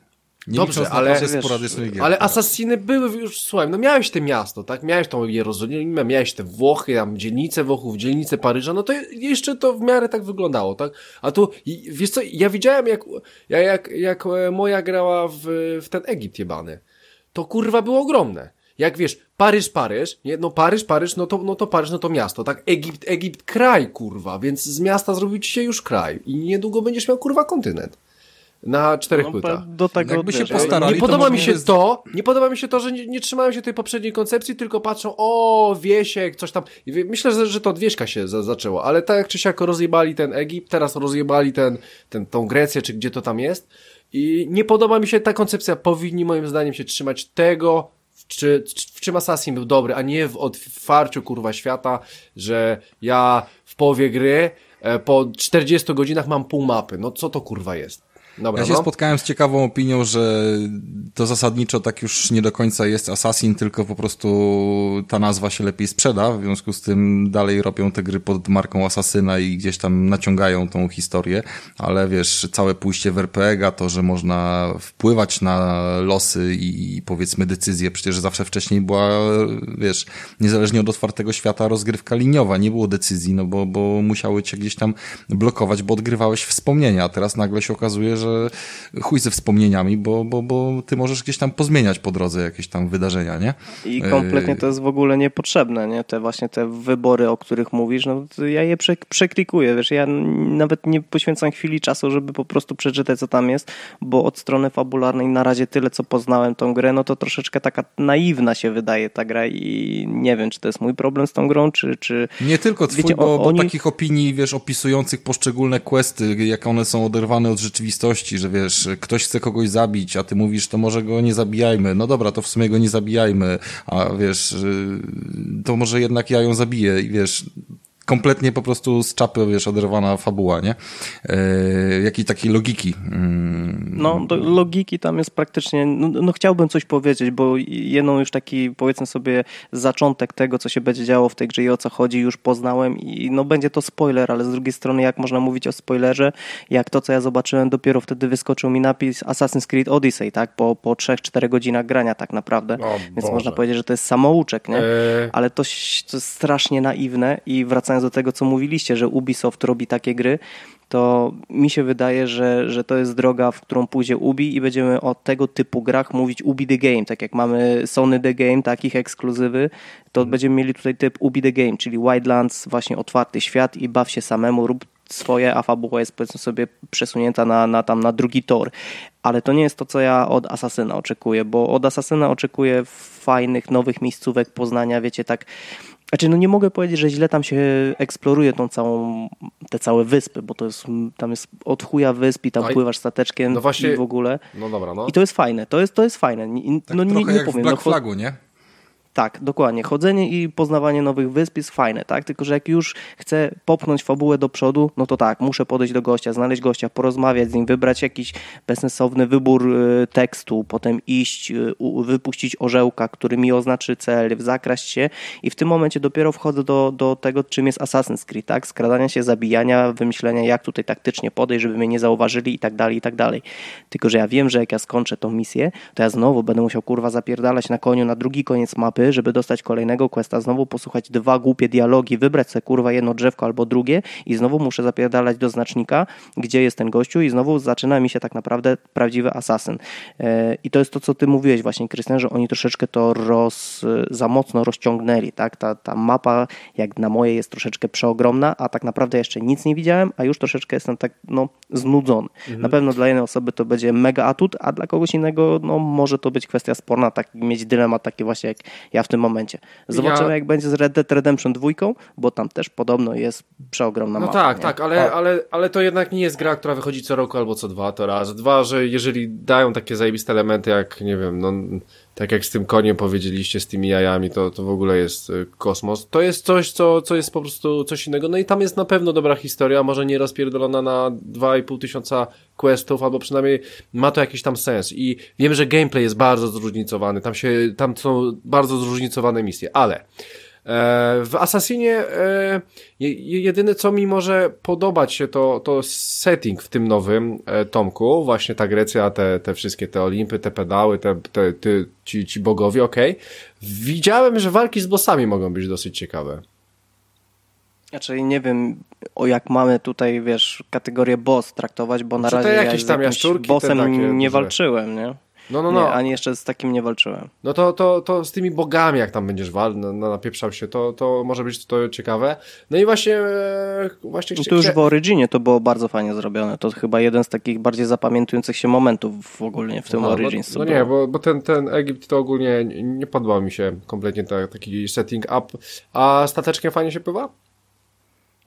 Nie Dobrze, ale, ale Assassiny były już, słuchaj, no miałeś te miasto, tak? Miałeś tą Jerozolimę, miałeś te Włochy, tam dzielnice Włochów, dzielnice Paryża, no to jeszcze to w miarę tak wyglądało, tak? A tu, wiesz co, ja widziałem jak, jak, jak e, moja grała w, w ten Egipt jebany. To kurwa było ogromne jak wiesz, Paryż, Paryż, nie, no Paryż, Paryż, no to, no to Paryż, no to miasto, tak? Egipt, Egipt, kraj, kurwa, więc z miasta zrobił ci się już kraj i niedługo będziesz miał, kurwa, kontynent. Na czterech no, płytach. Do tego Jakby się postarali, nie podoba mi się jest... to, nie podoba mi się to, że nie, nie, trzymają się tej poprzedniej koncepcji, tylko patrzą, o, Wiesiek, coś tam. Myślę, że, że to od Wieśka się za, zaczęło, ale tak czy siak rozjebali ten Egipt, teraz rozjebali ten, ten, tą Grecję, czy gdzie to tam jest. I nie podoba mi się ta koncepcja. Powinni moim zdaniem się trzymać tego, czy, w czym Assassin był dobry, a nie w otwarciu kurwa świata, że ja w połowie gry e, po 40 godzinach mam pół mapy. No co to kurwa jest? Dobra, ja się no. spotkałem z ciekawą opinią, że to zasadniczo tak już nie do końca jest Assassin, tylko po prostu ta nazwa się lepiej sprzeda, w związku z tym dalej robią te gry pod marką Asasyna i gdzieś tam naciągają tą historię, ale wiesz, całe pójście w RPG, to, że można wpływać na losy i, i powiedzmy decyzje, przecież zawsze wcześniej była, wiesz, niezależnie od otwartego świata rozgrywka liniowa, nie było decyzji, no bo, bo musiały cię gdzieś tam blokować, bo odgrywałeś wspomnienia, a teraz nagle się okazuje, że że chuj ze wspomnieniami, bo, bo, bo ty możesz gdzieś tam pozmieniać po drodze jakieś tam wydarzenia, nie? I kompletnie to jest w ogóle niepotrzebne, nie? Te właśnie te wybory, o których mówisz, no ja je prze, przeklikuję, wiesz, ja nawet nie poświęcam chwili czasu, żeby po prostu przeczytać, co tam jest, bo od strony fabularnej na razie tyle, co poznałem tą grę, no to troszeczkę taka naiwna się wydaje ta gra i nie wiem, czy to jest mój problem z tą grą, czy... czy nie tylko twój, wiecie, bo, bo oni... takich opinii, wiesz, opisujących poszczególne questy, jak one są oderwane od rzeczywistości, że wiesz, ktoś chce kogoś zabić, a ty mówisz, to może go nie zabijajmy. No dobra, to w sumie go nie zabijajmy, a wiesz, to może jednak ja ją zabiję i wiesz, kompletnie po prostu z czapy, wiesz, oderwana fabuła, nie? E, jakiej takiej logiki. Mm. No, do logiki tam jest praktycznie, no, no, chciałbym coś powiedzieć, bo jedną już taki, powiedzmy sobie, zaczątek tego, co się będzie działo w tej grze i o co chodzi, już poznałem i no będzie to spoiler, ale z drugiej strony, jak można mówić o spoilerze, jak to, co ja zobaczyłem, dopiero wtedy wyskoczył mi napis Assassin's Creed Odyssey, tak? Po, po 3-4 godzinach grania tak naprawdę, o, więc Boże. można powiedzieć, że to jest samouczek, nie? Eee. Ale to, to jest strasznie naiwne i wracając wracając do tego, co mówiliście, że Ubisoft robi takie gry, to mi się wydaje, że, że to jest droga, w którą pójdzie Ubi i będziemy o tego typu grach mówić Ubi The Game, tak jak mamy Sony The Game, takich ekskluzywy, to hmm. będziemy mieli tutaj typ Ubi The Game, czyli Wildlands, właśnie otwarty świat i baw się samemu, rób swoje, a fabuła jest powiedzmy sobie przesunięta na, na, tam na drugi tor. Ale to nie jest to, co ja od Asasyna oczekuję, bo od Asasyna oczekuję fajnych, nowych miejscówek poznania, wiecie, tak znaczy, no nie mogę powiedzieć, że źle tam się eksploruje tą całą, te całe wyspy, bo to jest, tam jest od chuja wysp i tam Aj, pływasz stateczkiem no właśnie, i w ogóle. No dobra, no. I to jest fajne, to jest, to jest fajne. Tak no, nie, nie jak powiem. W Black no, Flagu, nie? Tak, dokładnie. Chodzenie i poznawanie nowych wysp jest fajne, tak? Tylko, że jak już chcę popchnąć fabułę do przodu, no to tak, muszę podejść do gościa, znaleźć gościa, porozmawiać z nim, wybrać jakiś bezsensowny wybór y, tekstu, potem iść, y, wypuścić orzełka, który mi oznaczy cel, zakraść się i w tym momencie dopiero wchodzę do, do tego, czym jest Assassin's Creed, tak? Skradania się, zabijania, wymyślenia, jak tutaj taktycznie podejść, żeby mnie nie zauważyli i tak dalej, i tak dalej. Tylko, że ja wiem, że jak ja skończę tą misję, to ja znowu będę musiał kurwa zapierdalać na koniu na drugi koniec mapy, mapy, żeby dostać kolejnego questa, znowu posłuchać dwa głupie dialogi, wybrać sobie kurwa jedno drzewko albo drugie i znowu muszę zapierdalać do znacznika, gdzie jest ten gościu i znowu zaczyna mi się tak naprawdę prawdziwy asasyn. E, I to jest to, co ty mówiłeś właśnie, Krystian, że oni troszeczkę to roz, za mocno rozciągnęli, tak? Ta, ta mapa, jak na moje, jest troszeczkę przeogromna, a tak naprawdę jeszcze nic nie widziałem, a już troszeczkę jestem tak, no, znudzony. Mhm. Na pewno dla jednej osoby to będzie mega atut, a dla kogoś innego, no, może to być kwestia sporna, tak, mieć dylemat taki właśnie jak ja w tym momencie. Zobaczymy, ja... jak będzie z Red Dead Redemption 2, bo tam też podobno jest przeogromna no mapa. No tak, nie? tak, ale, ale, ale to jednak nie jest gra, która wychodzi co roku albo co dwa, to raz. Dwa, że jeżeli dają takie zajebiste elementy, jak, nie wiem, no tak jak z tym koniem powiedzieliście, z tymi jajami, to, to w ogóle jest y, kosmos. To jest coś, co, co jest po prostu coś innego. No i tam jest na pewno dobra historia, może nie rozpierdolona na 2,5 tysiąca questów, albo przynajmniej ma to jakiś tam sens. I wiem, że gameplay jest bardzo zróżnicowany, tam się, tam są bardzo zróżnicowane misje, ale w Assassinie e, jedyne co mi może podobać się to, to setting w tym nowym e, Tomku, właśnie ta Grecja, te, te wszystkie te Olimpy, te pedały, te, te, te ci, ci bogowie, okej. Okay. Widziałem, że walki z bossami mogą być dosyć ciekawe. Znaczy nie wiem, o jak mamy tutaj, wiesz, kategorię boss traktować, bo na Czy razie jakieś ja tam jaszczurki, bossem nie walczyłem, nie? No, no, no. Nie, ani jeszcze z takim nie walczyłem. No to, to, to z tymi bogami, jak tam będziesz wal, no, no, napieprzał się, to, to może być to ciekawe. No i właśnie... E, właśnie no to już w Originie to było bardzo fajnie zrobione. To chyba jeden z takich bardziej zapamiętujących się momentów w ogólnie w tym no, Origins. No, no nie, bo, bo ten, ten Egipt to ogólnie nie podobał mi się kompletnie taki setting up. A stateczkiem fajnie się pływa?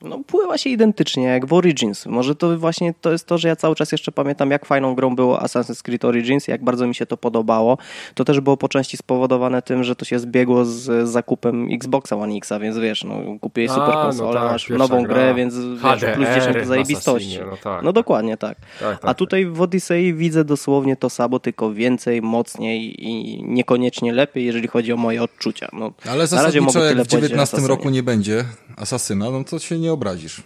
No, pływa się identycznie jak w Origins. Może to właśnie to jest to, że ja cały czas jeszcze pamiętam, jak fajną grą było Assassin's Creed Origins, jak bardzo mi się to podobało. To też było po części spowodowane tym, że to się zbiegło z zakupem Xboxa One X, więc wiesz, no, kupiłeś super no konsolę, no tak, masz nową gra. grę, więc wiesz, plus 10 do zajebistości. No, tak, no dokładnie tak. tak, tak A tutaj w Odyssey widzę dosłownie to samo, tylko więcej, mocniej i niekoniecznie lepiej, jeżeli chodzi o moje odczucia. No, Ale zasadniczo jak w 19 roku nie będzie Asasyna, no to się nie obrazisz.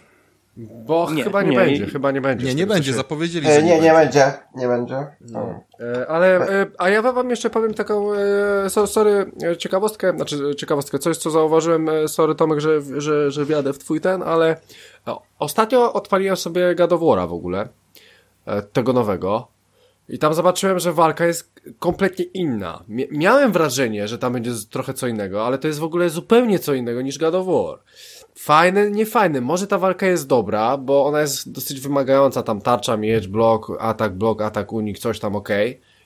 Bo nie, chyba nie, nie, będzie, chyba nie będzie. Nie, nie będzie, się... zapowiedzieli, e, nie, nie, będzie, nie będzie. No. E, ale, e, a ja wam jeszcze powiem taką, e, sorry, ciekawostkę, znaczy ciekawostkę, coś co zauważyłem, e, sorry Tomek, że, że, że wiadę w twój ten, ale o, ostatnio odpaliłem sobie War'a w ogóle, e, tego nowego. I tam zobaczyłem, że walka jest kompletnie inna. Miałem wrażenie, że tam będzie trochę co innego, ale to jest w ogóle zupełnie co innego niż God of War. Fajne, nie fajne. Może ta walka jest dobra, bo ona jest dosyć wymagająca. Tam tarcza, miecz, blok, atak, blok, atak, unik, coś tam ok.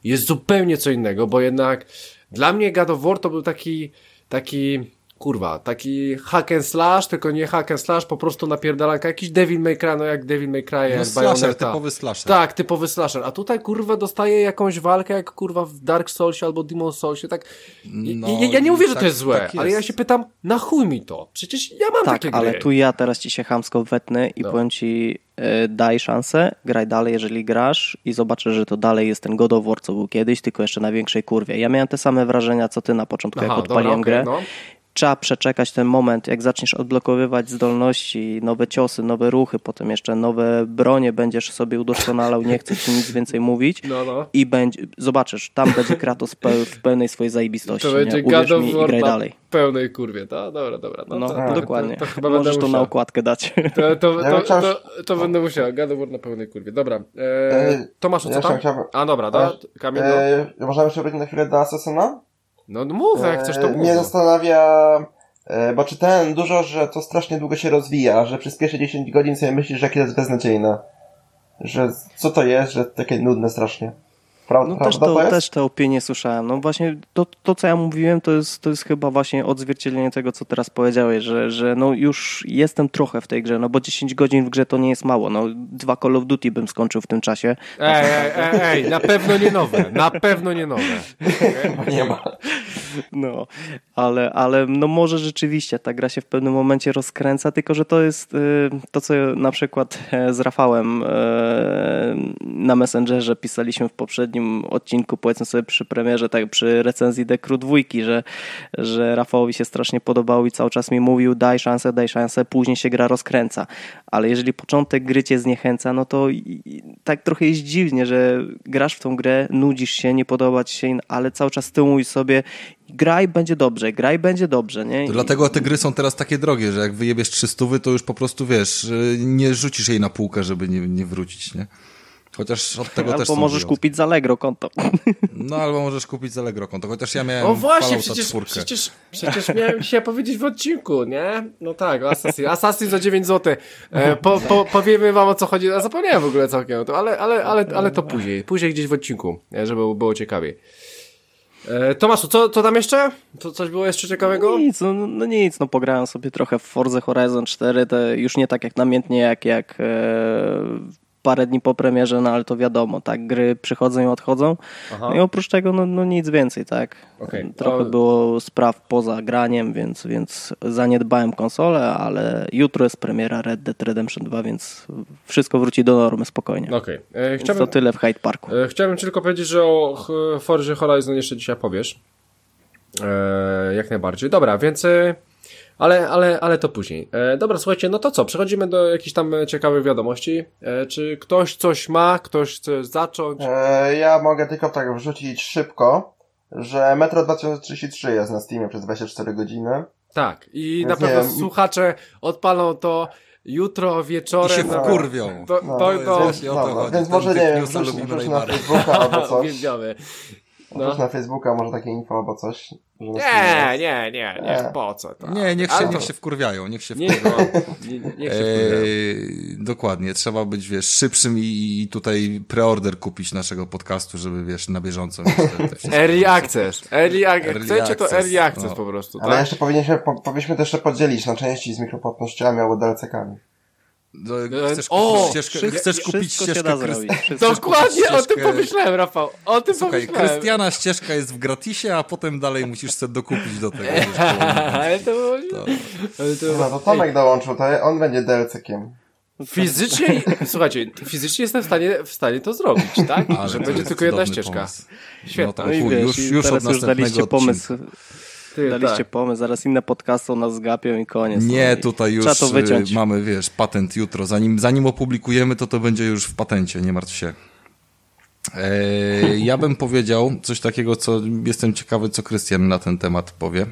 Jest zupełnie co innego, bo jednak dla mnie God of War to był taki, taki kurwa, taki hack and slash, tylko nie hack and slash, po prostu napierdalanka, jakiś Devil May Cry, no jak Devil May Cry, No jak slasher, Bayonetta. typowy slasher. Tak, typowy slasher. A tutaj kurwa dostaje jakąś walkę jak kurwa w Dark Soulsie albo Demon Soulsie, tak. No, ja, ja nie mówię, że tak- to jest złe, tak ale ja się pytam, na chuj mi to? Przecież ja mam Tak, takie gry. ale tu ja teraz ci się chamsko wetnę i No. powiem ci, e, daj szansę, graj dalej, jeżeli grasz i zobaczysz, że to dalej jest ten God of War, co był kiedyś, tylko jeszcze na większej kurwie. Ja miałem te same wrażenia, co ty na początku, Aha, jak dobra, odpaliłem okej, grę. no. Trzeba przeczekać ten moment, jak zaczniesz odblokowywać zdolności, nowe ciosy, nowe ruchy, potem jeszcze nowe bronie będziesz sobie udoskonalał, nie chcę ci nic więcej mówić. No, no. I będzie, zobaczysz, tam będzie Kratos w pełnej swojej zajebistości. To będzie? God of War graj dalej. pełnej kurwie, to dobra, dobra. No, No, to, dokładnie. To, to Możesz to na okładkę dać. To, to, to, to, to będę musiał. God of War na pełnej kurwie. Dobra. E, E, Tomaszu, co tam? A dobra, da, Kamil, no. E, możemy jeszcze wrócić na chwilę do Assassina? No mów, jak chcesz to E, mów. Mnie zastanawia, e, bo czytałem dużo, że to strasznie długo się rozwija, że przez pierwsze 10 godzin sobie myślisz, że to jest beznadziejne. Że co to jest, że takie nudne strasznie. Pra, No też, to, jest? też te opinie słyszałem. No właśnie to, to, co ja mówiłem, to jest, to jest chyba właśnie odzwierciedlenie tego, co teraz powiedziałeś, że, że no już jestem trochę w tej grze, no bo 10 godzin w grze to nie jest mało. No dwa Call of Duty bym skończył w tym czasie. Ej, ej, ej, ej, na pewno nie nowe. Na pewno nie nowe. Nie ma. No, ale, ale no może rzeczywiście ta gra się w pewnym momencie rozkręca, tylko że to jest y, to, co na przykład e, z Rafałem e, na Messengerze pisaliśmy w poprzednim odcinku, powiedzmy sobie przy premierze, tak przy recenzji Dekru dwójki, że, że Rafałowi się strasznie podobał i cały czas mi mówił daj szansę, daj szansę, później się gra rozkręca. Ale jeżeli początek gry cię zniechęca, no to tak trochę jest dziwnie, że grasz w tą grę, nudzisz się, nie podoba ci się, ale cały czas ty mówisz sobie graj będzie dobrze, graj będzie dobrze, nie? I- dlatego te gry są teraz takie drogie, że jak wyjebiesz 300, to już po prostu wiesz, y, nie rzucisz jej na półkę, żeby nie, nie wrócić, nie? Chociaż od tego też Albo możesz wyjątki. kupić z Allegro konto. No albo możesz kupić z Allegro konto, chociaż ja miałem O właśnie, przecież, 4. przecież, przecież miałem dzisiaj powiedzieć w odcinku, nie? No tak, o Assassin. Assassin za 9 zł. E, po, po, powiemy wam o co chodzi. Ja zapomniałem w ogóle całkiem, to, ale, ale, ale, ale to później. Później gdzieś w odcinku, żeby było ciekawiej. E, Tomaszu, co, co tam jeszcze? To coś było jeszcze ciekawego? Nic, no, no nic, no pograłem sobie trochę w Forza Horizon 4, to już nie tak jak namiętnie, jak, jak e, parę dni po premierze, no ale to wiadomo, tak, gry przychodzą i odchodzą. Aha. No i oprócz tego, no, no nic więcej, tak. Okej. Trochę było spraw poza graniem, więc, więc zaniedbałem konsolę, ale jutro jest premiera Red Dead Redemption 2, więc wszystko wróci do normy spokojnie. Okej. E, Więc Chciałbym, to tyle w Hyde Parku. e, chciałbym tylko powiedzieć, że o Forzie Horizon jeszcze dzisiaj powiesz. E, jak najbardziej. Dobra, więc... Ale, ale, ale to później. E, dobra, słuchajcie, no to co? Przechodzimy do jakichś tam ciekawych wiadomości. E, czy ktoś coś ma? Ktoś chce zacząć? E, ja mogę tylko tak wrzucić szybko, że Metro 2033 jest na Steamie przez 24 godziny. Tak. I Więc na pewno wiem. słuchacze odpalą to jutro I wieczorem. się na- wkurwią. To, No, to, jest to, właśnie o to Dobra, chodzi. więc może nie wiem, wrzuć, na. Facebooka albo coś. Wrzuć No. na Facebooka może takie info albo coś. Nie, nie, nie, nie, Nie. po co to? Nie, niech się, niech się wkurwiają, niech się Nie, wkurwiają. no, nie, niech się wkurwiają. Eee, dokładnie, trzeba być, wiesz, szybszym i, i tutaj preorder kupić naszego podcastu, żeby, wiesz, na bieżąco Early access. Early access. Chcecie to access, early access no. po prostu, Ale tak? jeszcze powinniśmy, po, powinniśmy to jeszcze podzielić na części z mikropłatnościami albo DLC-kami. No, Chcesz O, kupić ścieżkę, Wszystko- chcesz kupić ścieżkę. Dokładnie o tym ścieżkę- pomyślałem, Rafał. O tym Słuchaj, pomyślałem. Krystiana ścieżka jest w gratisie, a potem dalej musisz sobie dokupić do tego. Ale to było... No to Tomek dołączył, to on będzie DLC-kiem. Fizycznie, słuchajcie, fizycznie jestem w stanie, w stanie to zrobić, tak? Ale że będzie tylko jedna ścieżka. pomysł. Świetnie. No to No chuj, wiesz, już, i już od już następnego daliście odcinka. Ty, Daliście tak. pomysł, zaraz inne podcasty o nas zgapią i koniec. no Nie, i tutaj już y, mamy, wiesz, patent jutro. Zanim, zanim opublikujemy, to to będzie już w patencie, nie martw się. E, ja bym powiedział coś takiego, co jestem ciekawy, co Krystian na ten temat powie.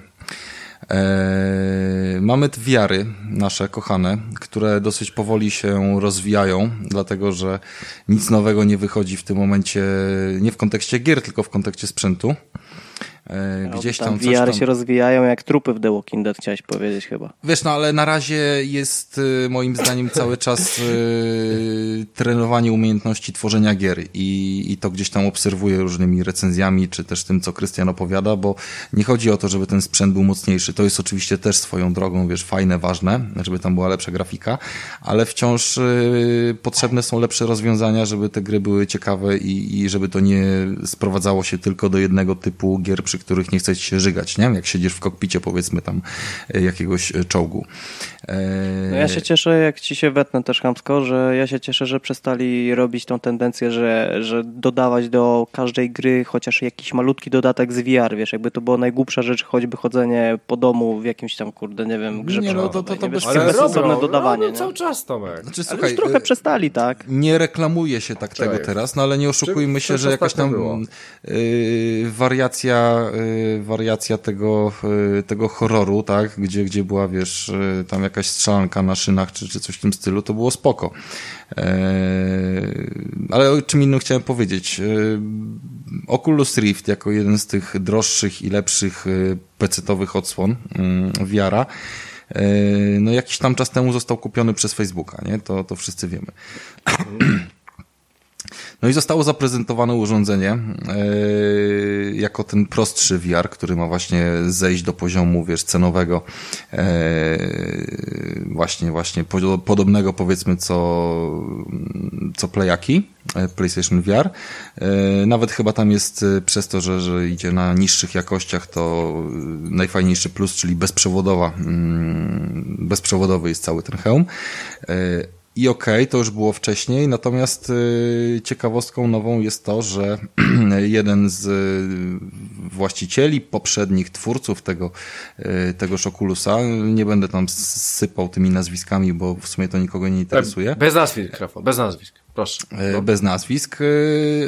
E, mamy wiary nasze kochane, które dosyć powoli się rozwijają, dlatego że nic nowego nie wychodzi w tym momencie, nie w kontekście gier, tylko w kontekście sprzętu. No, gdzieś tam tam coś VR tam... się rozwijają jak trupy w The Walking Dead, chciałeś powiedzieć chyba. Wiesz, no ale na razie jest y, moim zdaniem cały czas y, trenowanie umiejętności tworzenia gier i, i to gdzieś tam obserwuję różnymi recenzjami, czy też tym, co Krystian opowiada, bo nie chodzi o to, żeby ten sprzęt był mocniejszy. To jest oczywiście też swoją drogą, wiesz, fajne, ważne, żeby tam była lepsza grafika, ale wciąż y, potrzebne są lepsze rozwiązania, żeby te gry były ciekawe i, i żeby to nie sprowadzało się tylko do jednego typu gier, przy których nie chcecie się żygać, nie? Jak siedzisz w kokpicie, powiedzmy tam, y, jakiegoś y, czołgu. E, No ja się cieszę, jak ci się wetnę też chamsko, że ja się cieszę, że przestali robić tą tendencję, że, że dodawać do każdej gry chociaż jakiś malutki dodatek z VR, wiesz, jakby to była najgłupsza rzecz, choćby chodzenie po domu w jakimś tam, kurde, nie wiem, grze Nie, no to- to nie? bez bezsensowne robią, dodawanie. robią nie? cały czas, Tomek. Znaczy, Ale słuchaj, już trochę przestali, tak? nie reklamuje się tak Czekaj. tego teraz, no ale nie oszukujmy się, że jakaś tam było? y, wariacja, y, wariacja tego, y, tego horroru, tak, gdzie, gdzie była, wiesz, y, tam jakaś strzelanka na szynach, czy, czy coś w tym stylu, to było spoko. E, ale o czym innym chciałem powiedzieć. Oculus Rift jako jeden z tych droższych i lepszych pecetowych odsłon e, no jakiś tam czas temu został kupiony przez Facebooka, nie? To, to wszyscy wiemy. No i zostało zaprezentowane urządzenie e, jako ten prostszy VR, który ma właśnie zejść do poziomu, wiesz, cenowego, e, właśnie, właśnie po, podobnego powiedzmy co, co Playaki, e, PlayStation VR. Nawet chyba tam jest przez to, że, że idzie na niższych jakościach, to najfajniejszy plus, czyli bezprzewodowa, mm, bezprzewodowy jest cały ten hełm. I okej, okay, to już było wcześniej, natomiast y, ciekawostką nową jest to, że jeden z y, właścicieli, poprzednich twórców tego, y, tegoż Oculusa, nie będę tam sypał tymi nazwiskami, bo w sumie to nikogo nie interesuje. Bez nazwisk, Rafał, bez nazwisk. Proszę. No. Bez nazwisk.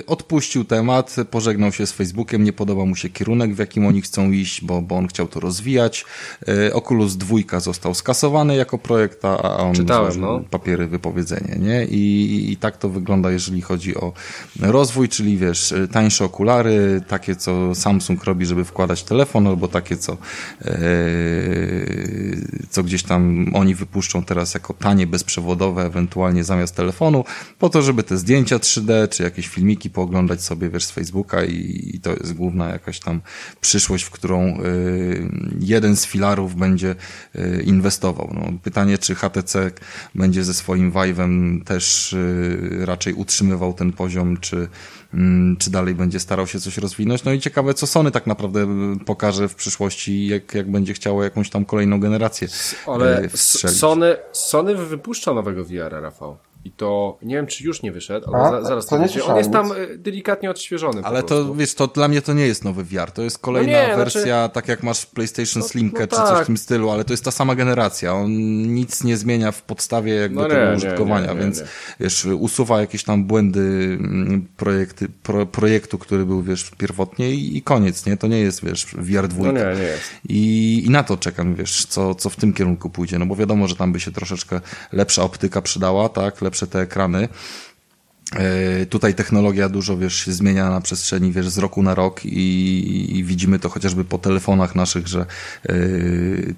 Odpuścił temat, pożegnał się z Facebookiem, nie podoba mu się kierunek, w jakim oni chcą iść, bo, bo on chciał to rozwijać. Oculus 2 został skasowany jako projekt, a on Czytałem, no. papiery wypowiedzenie, nie? I, I tak to wygląda, jeżeli chodzi o rozwój, czyli wiesz, tańsze okulary, takie co Samsung robi, żeby wkładać telefon, albo takie co, e, co gdzieś tam oni wypuszczą teraz jako tanie, bezprzewodowe, ewentualnie zamiast telefonu, to, żeby te zdjęcia 3D, czy jakieś filmiki pooglądać sobie, wiesz, z Facebooka i, i to jest główna jakaś tam przyszłość, w którą y, jeden z filarów będzie y, inwestował. No, pytanie, czy HTC będzie ze swoim Vive'em też y, raczej utrzymywał ten poziom, czy, mm, czy dalej będzie starał się coś rozwinąć. No i ciekawe, co Sony tak naprawdę pokaże w przyszłości, jak, jak będzie chciało jakąś tam kolejną generację Ale wstrzelić. Sony, Sony wypuszcza nowego VR-a, Rafał. I to nie wiem, czy już nie wyszedł, ale za, zaraz to będzie. On jest tam y, delikatnie odświeżony. po Ale to, wiesz, to dla mnie to nie jest nowy VR, to jest kolejna No nie, wersja, znaczy- tak jak masz PlayStation No- Slimkę no czy coś tak. w tym stylu, ale to jest ta sama generacja, on nic nie zmienia w podstawie jakby No nie, tego nie, użytkowania, nie, nie, więc wiesz, usuwa jakieś tam błędy mm, projekty, pro, projektu, który był, wiesz, pierwotnie i, i koniec, nie? To nie jest, wiesz, VR 2. No nie, nie jest. I, I na to czekam, wiesz, co, co w tym kierunku pójdzie, no bo wiadomo, że tam by się troszeczkę lepsza optyka przydała, tak, lepsze te ekrany. E, Tutaj technologia dużo, wiesz, się zmienia na przestrzeni, wiesz, z roku na rok i, i widzimy to chociażby po telefonach naszych, że e,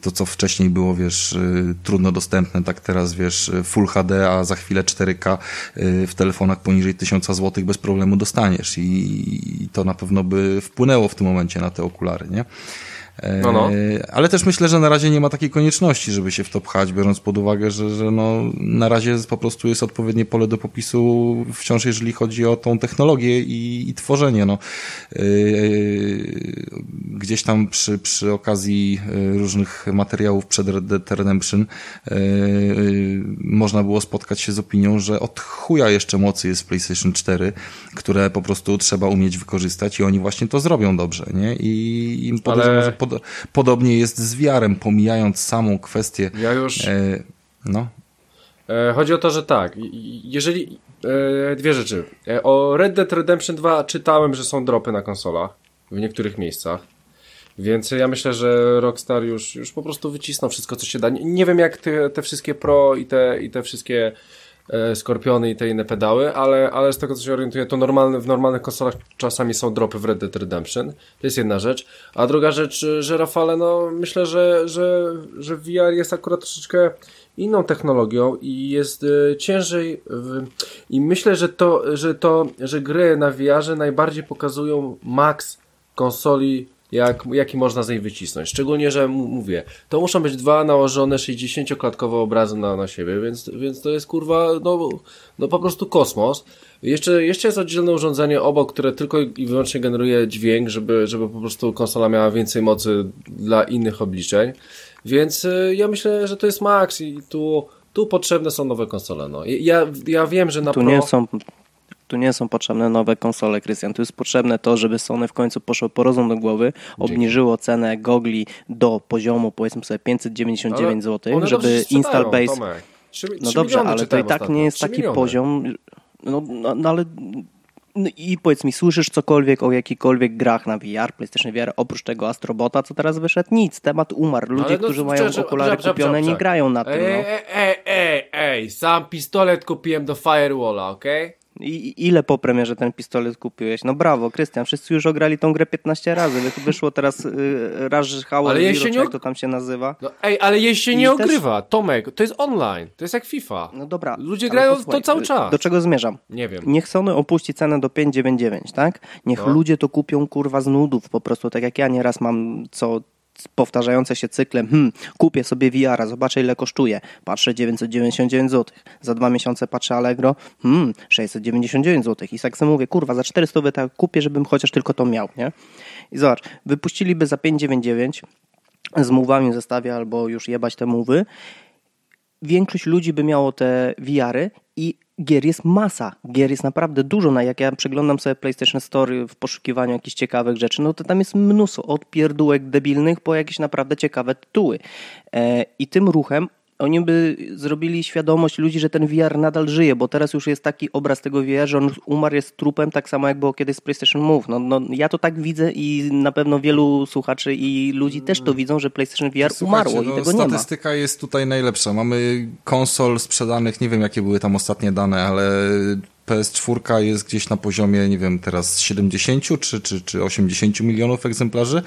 to, co wcześniej było, wiesz, e, trudno dostępne, tak teraz, wiesz, Full HD, a za chwilę 4K e, w telefonach poniżej 1000 zł bez problemu dostaniesz i, i to na pewno by wpłynęło w tym momencie na te okulary, nie? E, No, no. Ale też myślę, że na razie nie ma takiej konieczności, żeby się w to pchać, biorąc pod uwagę, że, że no, na razie po prostu jest odpowiednie pole do popisu wciąż, jeżeli chodzi o tą technologię i, i tworzenie. No. Yy, gdzieś tam przy, przy okazji różnych materiałów przed Red Dead Redemption można było spotkać się z opinią, że od chuja jeszcze mocy jest w PlayStation 4, które po prostu trzeba umieć wykorzystać i oni właśnie to zrobią dobrze, nie? I, i podejrzewam, Ale- pod, podobnie jest z wiarem, pomijając samą kwestię. Ja już. E, no. E, chodzi o to, że tak. Jeżeli. E, dwie rzeczy. E, o Red Dead Redemption 2 czytałem, że są dropy na konsolach w niektórych miejscach. Więc ja myślę, że Rockstar już, już po prostu wycisnął wszystko, co się da. Nie, nie wiem, jak te, te wszystkie pro i te, i te wszystkie Skorpiony i te inne pedały, ale, ale z tego co się orientuję, to normalne, w normalnych konsolach czasami są dropy w Red Dead Redemption. To jest jedna rzecz. A druga rzecz, że Rafale, no myślę, że, że, że VR jest akurat troszeczkę inną technologią i jest y, ciężej i myślę, że to, że to, że gry na VR najbardziej pokazują max konsoli jak, jaki można z niej wycisnąć. Szczególnie, że mówię, to muszą być dwa nałożone 60-klatkowe obrazy na, na siebie, więc, więc to jest kurwa, no, no po prostu kosmos. Jeszcze, jeszcze jest oddzielne urządzenie obok, które tylko i wyłącznie generuje dźwięk, żeby, żeby po prostu konsola miała więcej mocy dla innych obliczeń. Więc y, ja myślę, że to jest maks i tu, tu potrzebne są nowe konsole. No. Ja, ja wiem, że na tu Pro... Nie są, tu nie są potrzebne nowe konsole, Krystian. Tu jest potrzebne to, żeby Sony w końcu poszło po rozum do głowy, Dzięki. obniżyło cenę gogli do poziomu powiedzmy sobie 599 zł, żeby install base... 3, no dobrze, ale to i tak nie jest taki miliony. poziom, no, no, no ale no i powiedz mi, słyszysz cokolwiek o jakichkolwiek grach na VR, PlayStation VR, oprócz tego Astrobota, co teraz wyszedł? Nic, temat umarł. Ludzie, no, którzy mają okulary kupione, nie grają na tym. Ej, no. ej, ej, ej, sam pistolet kupiłem do Firewalla, okej? Okay? I ile po premierze ten pistolet kupiłeś? No brawo, Krystian, wszyscy już ograli tą grę 15 razy. Wyszło teraz y, Rush Hour ale Zero, nie... jak to tam się nazywa. No, ej, ale jej się I nie też... ogrywa, Tomek, to jest online, to jest jak FIFA. No dobra. Ludzie grają posłuchaj, to cały czas. Do czego zmierzam? Nie wiem. Niech Sony opuści cenę do 5,99, tak? Niech no. ludzie to kupią kurwa z nudów po prostu, tak jak ja nieraz mam co powtarzające się cyklem, hmm, kupię sobie VR-a, zobaczę ile kosztuje. Patrzę 999 zł. Za dwa miesiące patrzę Allegro, hmm, 699 zł. I tak sobie mówię, kurwa, za 400 tak kupię, żebym chociaż tylko to miał, nie? I zobacz, wypuściliby za 599 z mówami zestawia albo już jebać te mówy. Większość ludzi by miało te VR-y i gier jest masa. Gier jest naprawdę dużo. Na jak ja przeglądam sobie PlayStation Store w poszukiwaniu jakichś ciekawych rzeczy, no to tam jest mnóstwo od pierdółek debilnych po jakieś naprawdę ciekawe tytuły. E, I tym ruchem oni by zrobili świadomość ludzi, że ten VR nadal żyje, bo teraz już jest taki obraz tego VR, że on umarł, jest trupem, tak samo jak było kiedyś z PlayStation Move. No, no, ja to tak widzę i na pewno wielu słuchaczy i ludzi też to widzą, że PlayStation VR Słuchajcie, umarło no, i tego nie ma. Statystyka jest tutaj najlepsza. Mamy konsol sprzedanych, nie wiem jakie były tam ostatnie dane, ale PS4 jest gdzieś na poziomie, nie wiem, teraz 70 czy, czy, czy 80 milionów egzemplarzy.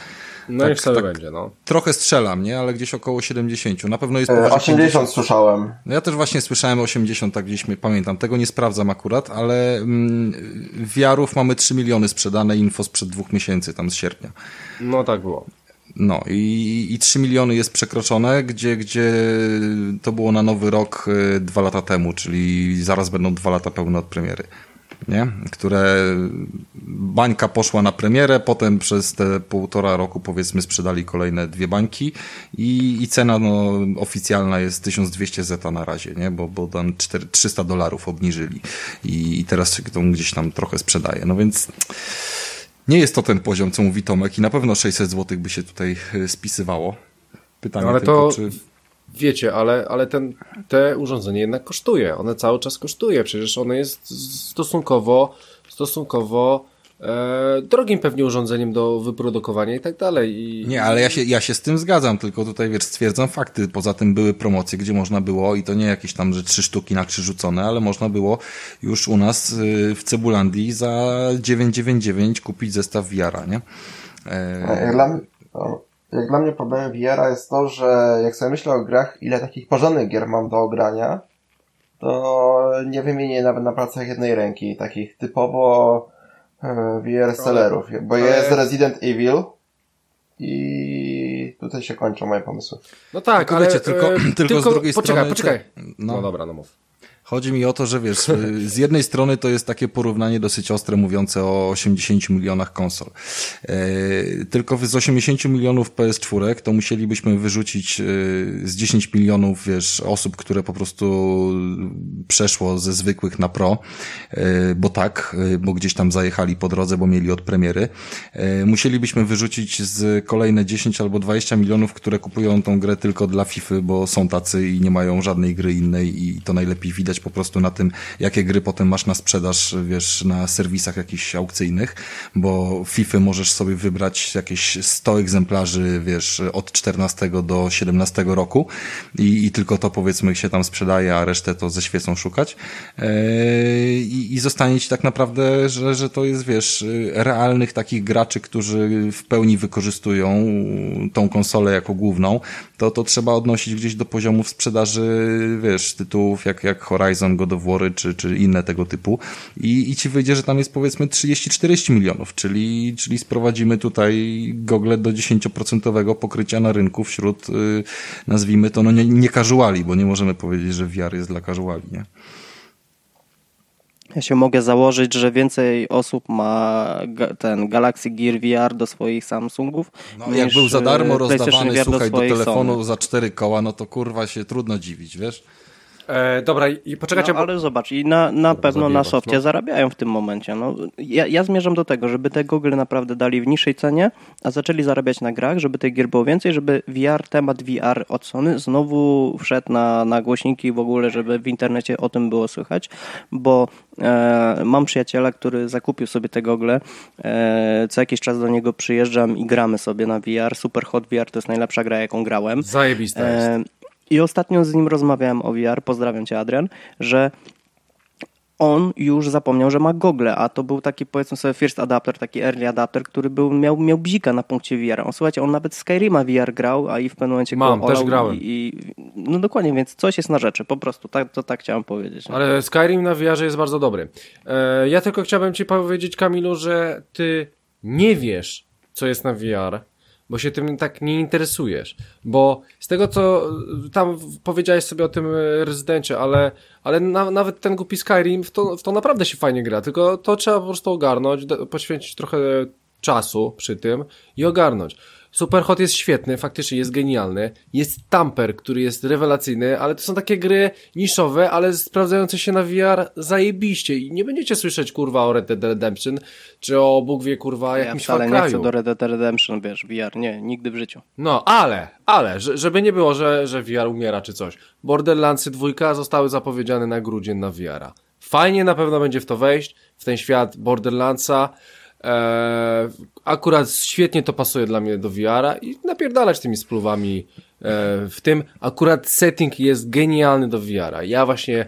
No tak, i wcale tak będzie, no. Trochę strzelam, nie? Ale gdzieś około 70. Na pewno jest 80 50. słyszałem. No ja też właśnie słyszałem 80, tak gdzieś pamiętam. Tego nie sprawdzam akurat, ale mm, wiarów mamy 3 miliony sprzedane, info sprzed dwóch miesięcy, tam z sierpnia. No tak było. No i, i 3 miliony jest przekroczone, gdzie, gdzie to było na nowy rok y, dwa lata temu, czyli zaraz będą dwa lata pełne od premiery nie? które bańka poszła na premierę, potem przez te półtora roku powiedzmy sprzedali kolejne dwie bańki i, i cena no, oficjalna jest 1200 zeta na razie, nie? Bo, bo tam 4, 300 dolarów obniżyli i, i teraz się to gdzieś tam trochę sprzedaje. No więc nie jest to ten poziom, co mówi Tomek i na pewno 600 zł by się tutaj e, spisywało. Pytanie no, ale tylko, to... czy Wiecie, ale, ale ten, te urządzenie jednak kosztuje. One cały czas kosztuje. Przecież one jest stosunkowo, stosunkowo e, drogim pewnie urządzeniem do wyprodukowania i tak dalej. I, nie, ale ja się, ja się z tym zgadzam, tylko tutaj wiesz, stwierdzam fakty. Poza tym były promocje, gdzie można było, i to nie jakieś tam, że trzy sztuki na krzyż rzucone, ale można było już u nas y, w Cebulandii za 999 kupić zestaw wiara, nie? E... Dla, jak dla mnie problemem VR jest to, że jak sobie myślę o grach, ile takich porządnych gier mam do ogrania, to nie wymienię nawet na palcach jednej ręki, takich typowo VR sellerów, bo ale... jest Resident Evil i tutaj się kończą moje pomysły. No tak, tylko ale wiecie, tylko, e, tylko, tylko z drugiej poczekaj, strony... Poczekaj, poczekaj. No. no dobra, no mów. Chodzi mi o to, że wiesz, z jednej strony to jest takie porównanie dosyć ostre mówiące o 80 milionach konsol. E, tylko z 80 milionów PS4 to musielibyśmy wyrzucić e, z 10 milionów, wiesz, osób, które po prostu przeszło ze zwykłych na pro, e, bo tak, bo gdzieś tam zajechali po drodze, bo mieli od premiery. Musielibyśmy wyrzucić z kolejne 10 albo 20 milionów, które kupują tą grę tylko dla FIFA, bo są tacy i nie mają żadnej gry innej i to najlepiej widać po prostu na tym, jakie gry potem masz na sprzedaż, wiesz, na serwisach jakichś aukcyjnych, bo FIFA możesz sobie wybrać jakieś 100 egzemplarzy, wiesz, od 14 do 17 roku i, i tylko to powiedzmy się tam sprzedaje, a resztę to ze świecą szukać. I, I zostanie ci tak naprawdę, że, że to jest, wiesz, realnych takich graczy, którzy w pełni wykorzystują tą konsolę jako główną, to, to trzeba odnosić gdzieś do poziomów sprzedaży, wiesz, tytułów jak, jak Horizon, God of War czy, czy inne tego typu i, i ci wyjdzie, że tam jest powiedzmy 30-40 milionów, czyli, czyli sprowadzimy tutaj gogle do 10% pokrycia na rynku wśród, y, nazwijmy to, no nie, nie casuali, bo nie możemy powiedzieć, że VR jest dla casuali, nie? Ja się mogę założyć, że więcej osób ma ten Galaxy Gear VR do swoich Samsungów. No, jak był za darmo rozdawany, słuchaj, do, do telefonu Sony. za cztery koła, no to kurwa się trudno dziwić, wiesz? E, dobra, i poczekajcie. No, ale zobacz, i na, na pewno na softie no. zarabiają w tym momencie. No, ja, ja zmierzam do tego, żeby te Google naprawdę dali w niższej cenie, a zaczęli zarabiać na grach, żeby tych gier było więcej, żeby VR, temat VR od Sony znowu wszedł na, na głośniki w ogóle, żeby w internecie o tym było słychać, bo e, mam przyjaciela, który zakupił sobie te gogle, e, co jakiś czas do niego przyjeżdżam i gramy sobie na VR. Super Hot VR to jest najlepsza gra, jaką grałem. Zajebista jest. I ostatnio z nim rozmawiałem o VR, pozdrawiam cię Adrian, że on już zapomniał, że ma gogle, a to był taki powiedzmy sobie first adapter, taki early adapter, który był, miał, miał bzika na punkcie VR. On, słuchajcie, on nawet Skyrima VR grał, a i w pewnym momencie Mam, też grałem. I, I, no dokładnie, więc coś jest na rzeczy, po prostu, tak, to tak chciałem powiedzieć. Ale Skyrim na VR jest bardzo dobry. E, ja tylko chciałbym ci powiedzieć, Kamilu, że ty nie wiesz, co jest na VR, bo się tym tak nie interesujesz. Bo z tego, co tam powiedziałeś sobie o tym e, rezydencie, ale, ale na, nawet ten głupi Skyrim, w to, w to naprawdę się fajnie gra, tylko to trzeba po prostu ogarnąć, poświęcić trochę czasu przy tym i ogarnąć. Superhot jest świetny, faktycznie jest genialny. Jest Tamper, który jest rewelacyjny, ale to są takie gry niszowe, ale sprawdzające się na VR zajebiście i nie będziecie słyszeć kurwa o Red Dead Redemption, czy o Bóg wie kurwa jakimś ja wcale nie chcę do Red Dead Redemption, wiesz, VR, nie, nigdy w życiu. No, ale, ale, żeby nie było, że, że VR umiera czy coś. Borderlandsy dwójka zostały zapowiedziane na grudzień na VR-a. Fajnie na pewno będzie w to wejść, w ten świat Borderlandsa, E, akurat świetnie to pasuje dla mnie do VR-a i napierdalać tymi spluwami e, w tym. Akurat setting jest genialny do VR-a. Ja właśnie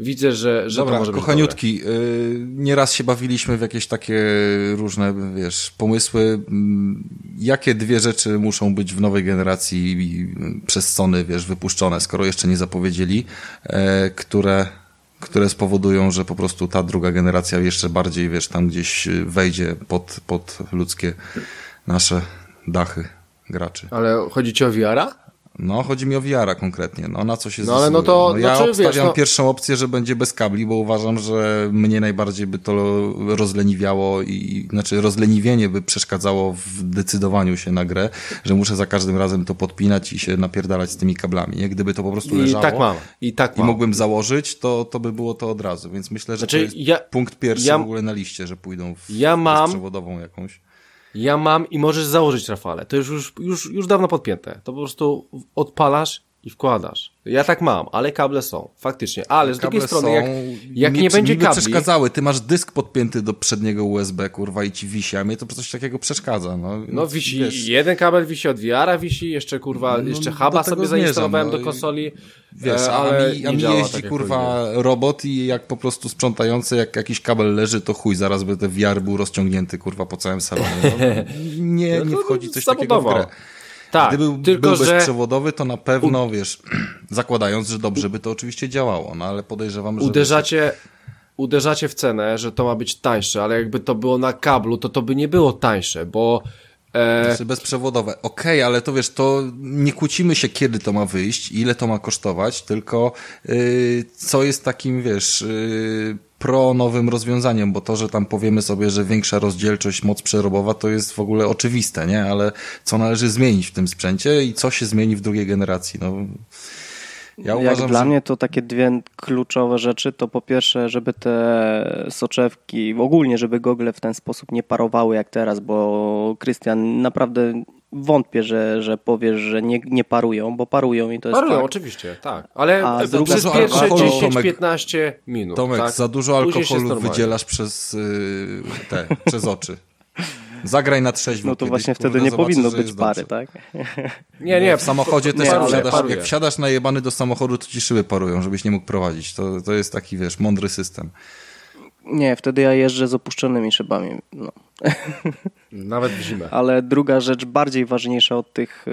widzę, że, że Dobra, to może być kochaniutki, dobre. nieraz się bawiliśmy w jakieś takie różne, wiesz, pomysły. Jakie dwie rzeczy muszą być w nowej generacji przez Sony, wiesz, wypuszczone, skoro jeszcze nie zapowiedzieli, e, które które spowodują, że po prostu ta druga generacja jeszcze bardziej, wiesz, tam gdzieś wejdzie pod, pod ludzkie nasze dachy graczy. Ale chodzi ci o VR-a? No, chodzi mi o VR konkretnie. No, na co się no, ale no to, no, Ja znaczy, obstawiam wiesz, no... pierwszą opcję, że będzie bez kabli, bo uważam, że mnie najbardziej by to rozleniwiało i znaczy rozleniwienie by przeszkadzało w decydowaniu się na grę, że muszę za każdym razem to podpinać i się napierdalać z tymi kablami. Nie? Gdyby to po prostu leżało I tak mam. I, tak mam. i mógłbym założyć, to, to by było to od razu. Więc myślę, że znaczy, to jest ja, punkt pierwszy ja, w ogóle na liście, że pójdą w ja mam, przewodową jakąś. Ja mam i możesz założyć, Rafale. To już, już, już, już dawno podpięte. To po prostu odpalasz i wkładasz. Ja tak mam, ale kable są, faktycznie. Ale z drugiej strony, jak, jak mi, nie będzie kabli... przeszkadzały. Ty masz dysk podpięty do przedniego USB, kurwa, i ci wisi, a mnie to coś takiego przeszkadza. No, no wisi, wiesz. jeden kabel wisi od VR-a wisi, jeszcze kurwa, no, jeszcze huba sobie zainstalowałem no, do konsoli. Wiesz, e, ale a mi, a mi jeździ tak kurwa robot i jak po prostu sprzątający, jak jakiś kabel leży, to chuj, zaraz by ten VR był rozciągnięty kurwa po całym salonie. No, nie, nie wchodzi coś takiego w grę. Tak, Gdyby tylko, był bezprzewodowy, to na pewno, u... wiesz, zakładając, że dobrze by to oczywiście działało, no ale podejrzewam, że... Uderzacie, uderzacie w cenę, że to ma być tańsze, ale jakby to było na kablu, to to by nie było tańsze, bo... E... Bezprzewodowe. Okej, okay, ale to wiesz, to nie kłócimy się, kiedy to ma wyjść, ile to ma kosztować, tylko yy, co jest takim, wiesz, yy, pro nowym rozwiązaniem, bo to, że tam powiemy sobie, że większa rozdzielczość, moc przerobowa, to jest w ogóle oczywiste, nie? Ale co należy zmienić w tym sprzęcie i co się zmieni w drugiej generacji? No, ja uważam, Jak dla że... mnie to takie dwie kluczowe rzeczy, to po pierwsze, żeby te soczewki, ogólnie, żeby gogle w ten sposób nie parowały jak teraz, bo Krystian naprawdę wątpię, że, że powiesz, że nie, nie parują, bo parują i to jest Parują, fakt. oczywiście, tak. Ale A druga przez pierwsze alkoholu, 10-15 minut. Tomek, tak? za dużo alkoholu wydzielasz przez y, te, przez oczy. Zagraj na trzeźwo. No to właśnie wtedy nie zobaczysz, powinno być pary, dobrze. tak? Nie, nie. W samochodzie też Nie, wsiadasz, paruje. jak wsiadasz najebany do samochodu, to ci szyby parują, żebyś nie mógł prowadzić. To, to jest taki, wiesz, mądry system. Nie, wtedy ja jeżdżę z opuszczonymi szybami. No. Nawet w zimę. Ale druga rzecz, bardziej ważniejsza od tych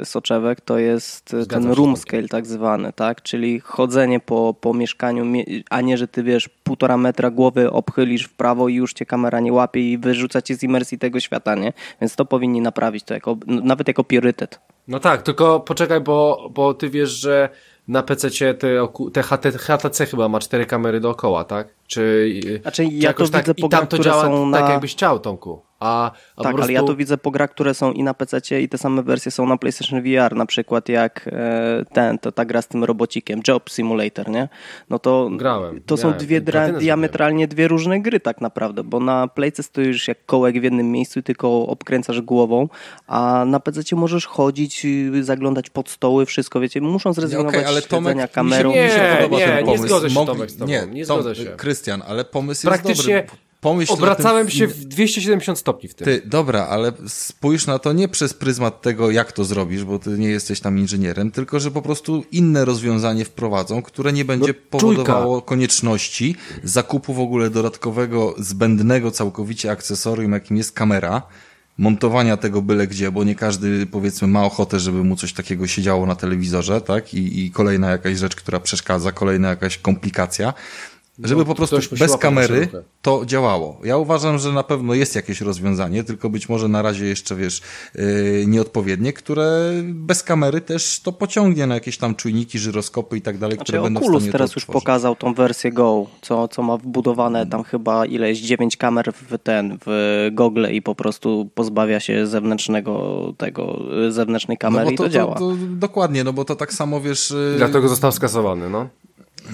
e, soczewek, to jest e, Zgadzam ten room scale tak zwany, tak? Czyli chodzenie po, po mieszkaniu, mie- a nie, że ty wiesz, półtora metra głowy obchylisz w prawo i już cię kamera nie łapie i wyrzuca cię z imersji tego świata, nie? Więc to powinni naprawić to jako, nawet jako priorytet. No tak, tylko poczekaj, bo, bo ty wiesz, że na PC te, te HT, HTC chyba ma cztery kamery dookoła, tak? Czy, Znaczy, czy ja jakoś tak, widzę i tam to działa tak, na- jakbyś chciał, Tomku. A, a po Tak, prostu... ale ja to widzę po grach, które są i na PC i te same wersje są na PlayStation VR, na przykład jak e, ten, to ta gra z tym robocikiem, Job Simulator, nie? No to Grałem, to są dwie dra- diametralnie dwie różne gry tak naprawdę, bo na Playce stoisz jak kołek w jednym miejscu i tylko obkręcasz głową, a na PC możesz chodzić, y, zaglądać pod stoły, wszystko, wiecie, muszą zrezygnować Okej, ale Tomek, śledzenia mi się, kamerą. mi się Nie, nie, nie zgodzę się, Mogli- Tomek, z tobą, Nie, nie Tom- zgodzę się. Krystian, ale pomysł jest dobry. Pomyśl Obracałem się w w 270 stopni w tym. Ty, dobra, ale spójrz na to nie przez pryzmat tego, jak to zrobisz, bo ty nie jesteś tam inżynierem, tylko że po prostu inne rozwiązanie wprowadzą, które nie będzie No, powodowało konieczności zakupu w ogóle dodatkowego, zbędnego całkowicie akcesorium, jakim jest kamera, montowania tego byle gdzie, bo nie każdy powiedzmy ma ochotę, żeby mu coś takiego siedziało na telewizorze, tak? I, i kolejna jakaś rzecz, która przeszkadza, kolejna jakaś komplikacja. Żeby po prostu No, ktoś musi bez kamery to działało. Ja uważam, że na pewno jest jakieś rozwiązanie, tylko być może na razie jeszcze, wiesz, yy, nieodpowiednie, które bez kamery też to pociągnie na jakieś tam czujniki, żyroskopy i tak dalej, Znaczy które będą w Oculus stanie teraz to już pokazał tą wersję Go, co, co ma wbudowane tam chyba ileś, dziewięć kamer w ten, w gogle i po prostu pozbawia się zewnętrznego tego, zewnętrznej kamery no bo i to, to, działa. To, to, dokładnie, no bo to tak samo, wiesz... Yy, Dlatego został skasowany, no.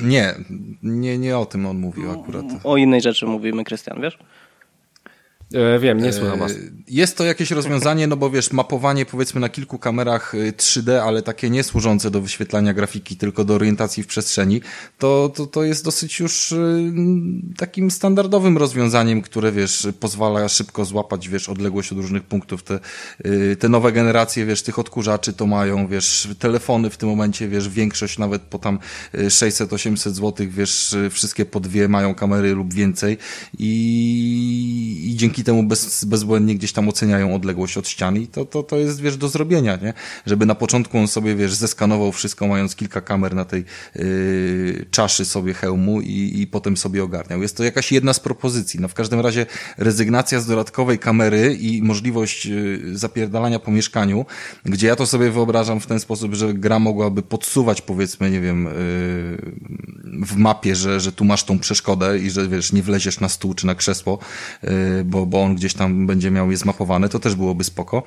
Nie, nie, nie o tym on mówił akurat. O innej rzeczy mówimy, Krystian, wiesz? E, wiem, nie słucham was. E, Jest to jakieś rozwiązanie, no bo wiesz, mapowanie powiedzmy na kilku kamerach y, 3D, ale takie nie służące do wyświetlania grafiki, tylko do orientacji w przestrzeni, to, to, to jest dosyć już takim standardowym rozwiązaniem, które wiesz, pozwala szybko złapać, wiesz, odległość od różnych punktów. Te, te nowe generacje, wiesz, tych odkurzaczy to mają, wiesz, telefony w tym momencie, wiesz, większość nawet po tam y, 600-800 zł, wiesz, wszystkie po dwie mają kamery lub więcej i, i dzięki temu bez, bezbłędnie gdzieś tam oceniają odległość od ścian i to, to, to jest, wiesz, do zrobienia, nie? Żeby na początku on sobie, wiesz, zeskanował wszystko, mając kilka kamer na tej yy, czaszy sobie hełmu i, i potem sobie ogarniał. Jest to jakaś jedna z propozycji. No w każdym razie rezygnacja z dodatkowej kamery i możliwość yy, zapierdalania po mieszkaniu, gdzie ja to sobie wyobrażam w ten sposób, że gra mogłaby podsuwać, powiedzmy, nie wiem, yy, w mapie, że, że tu masz tą przeszkodę i że, wiesz, nie wleziesz na stół czy na krzesło, yy, bo, bo on gdzieś tam będzie miał je zmapowane, to też byłoby spoko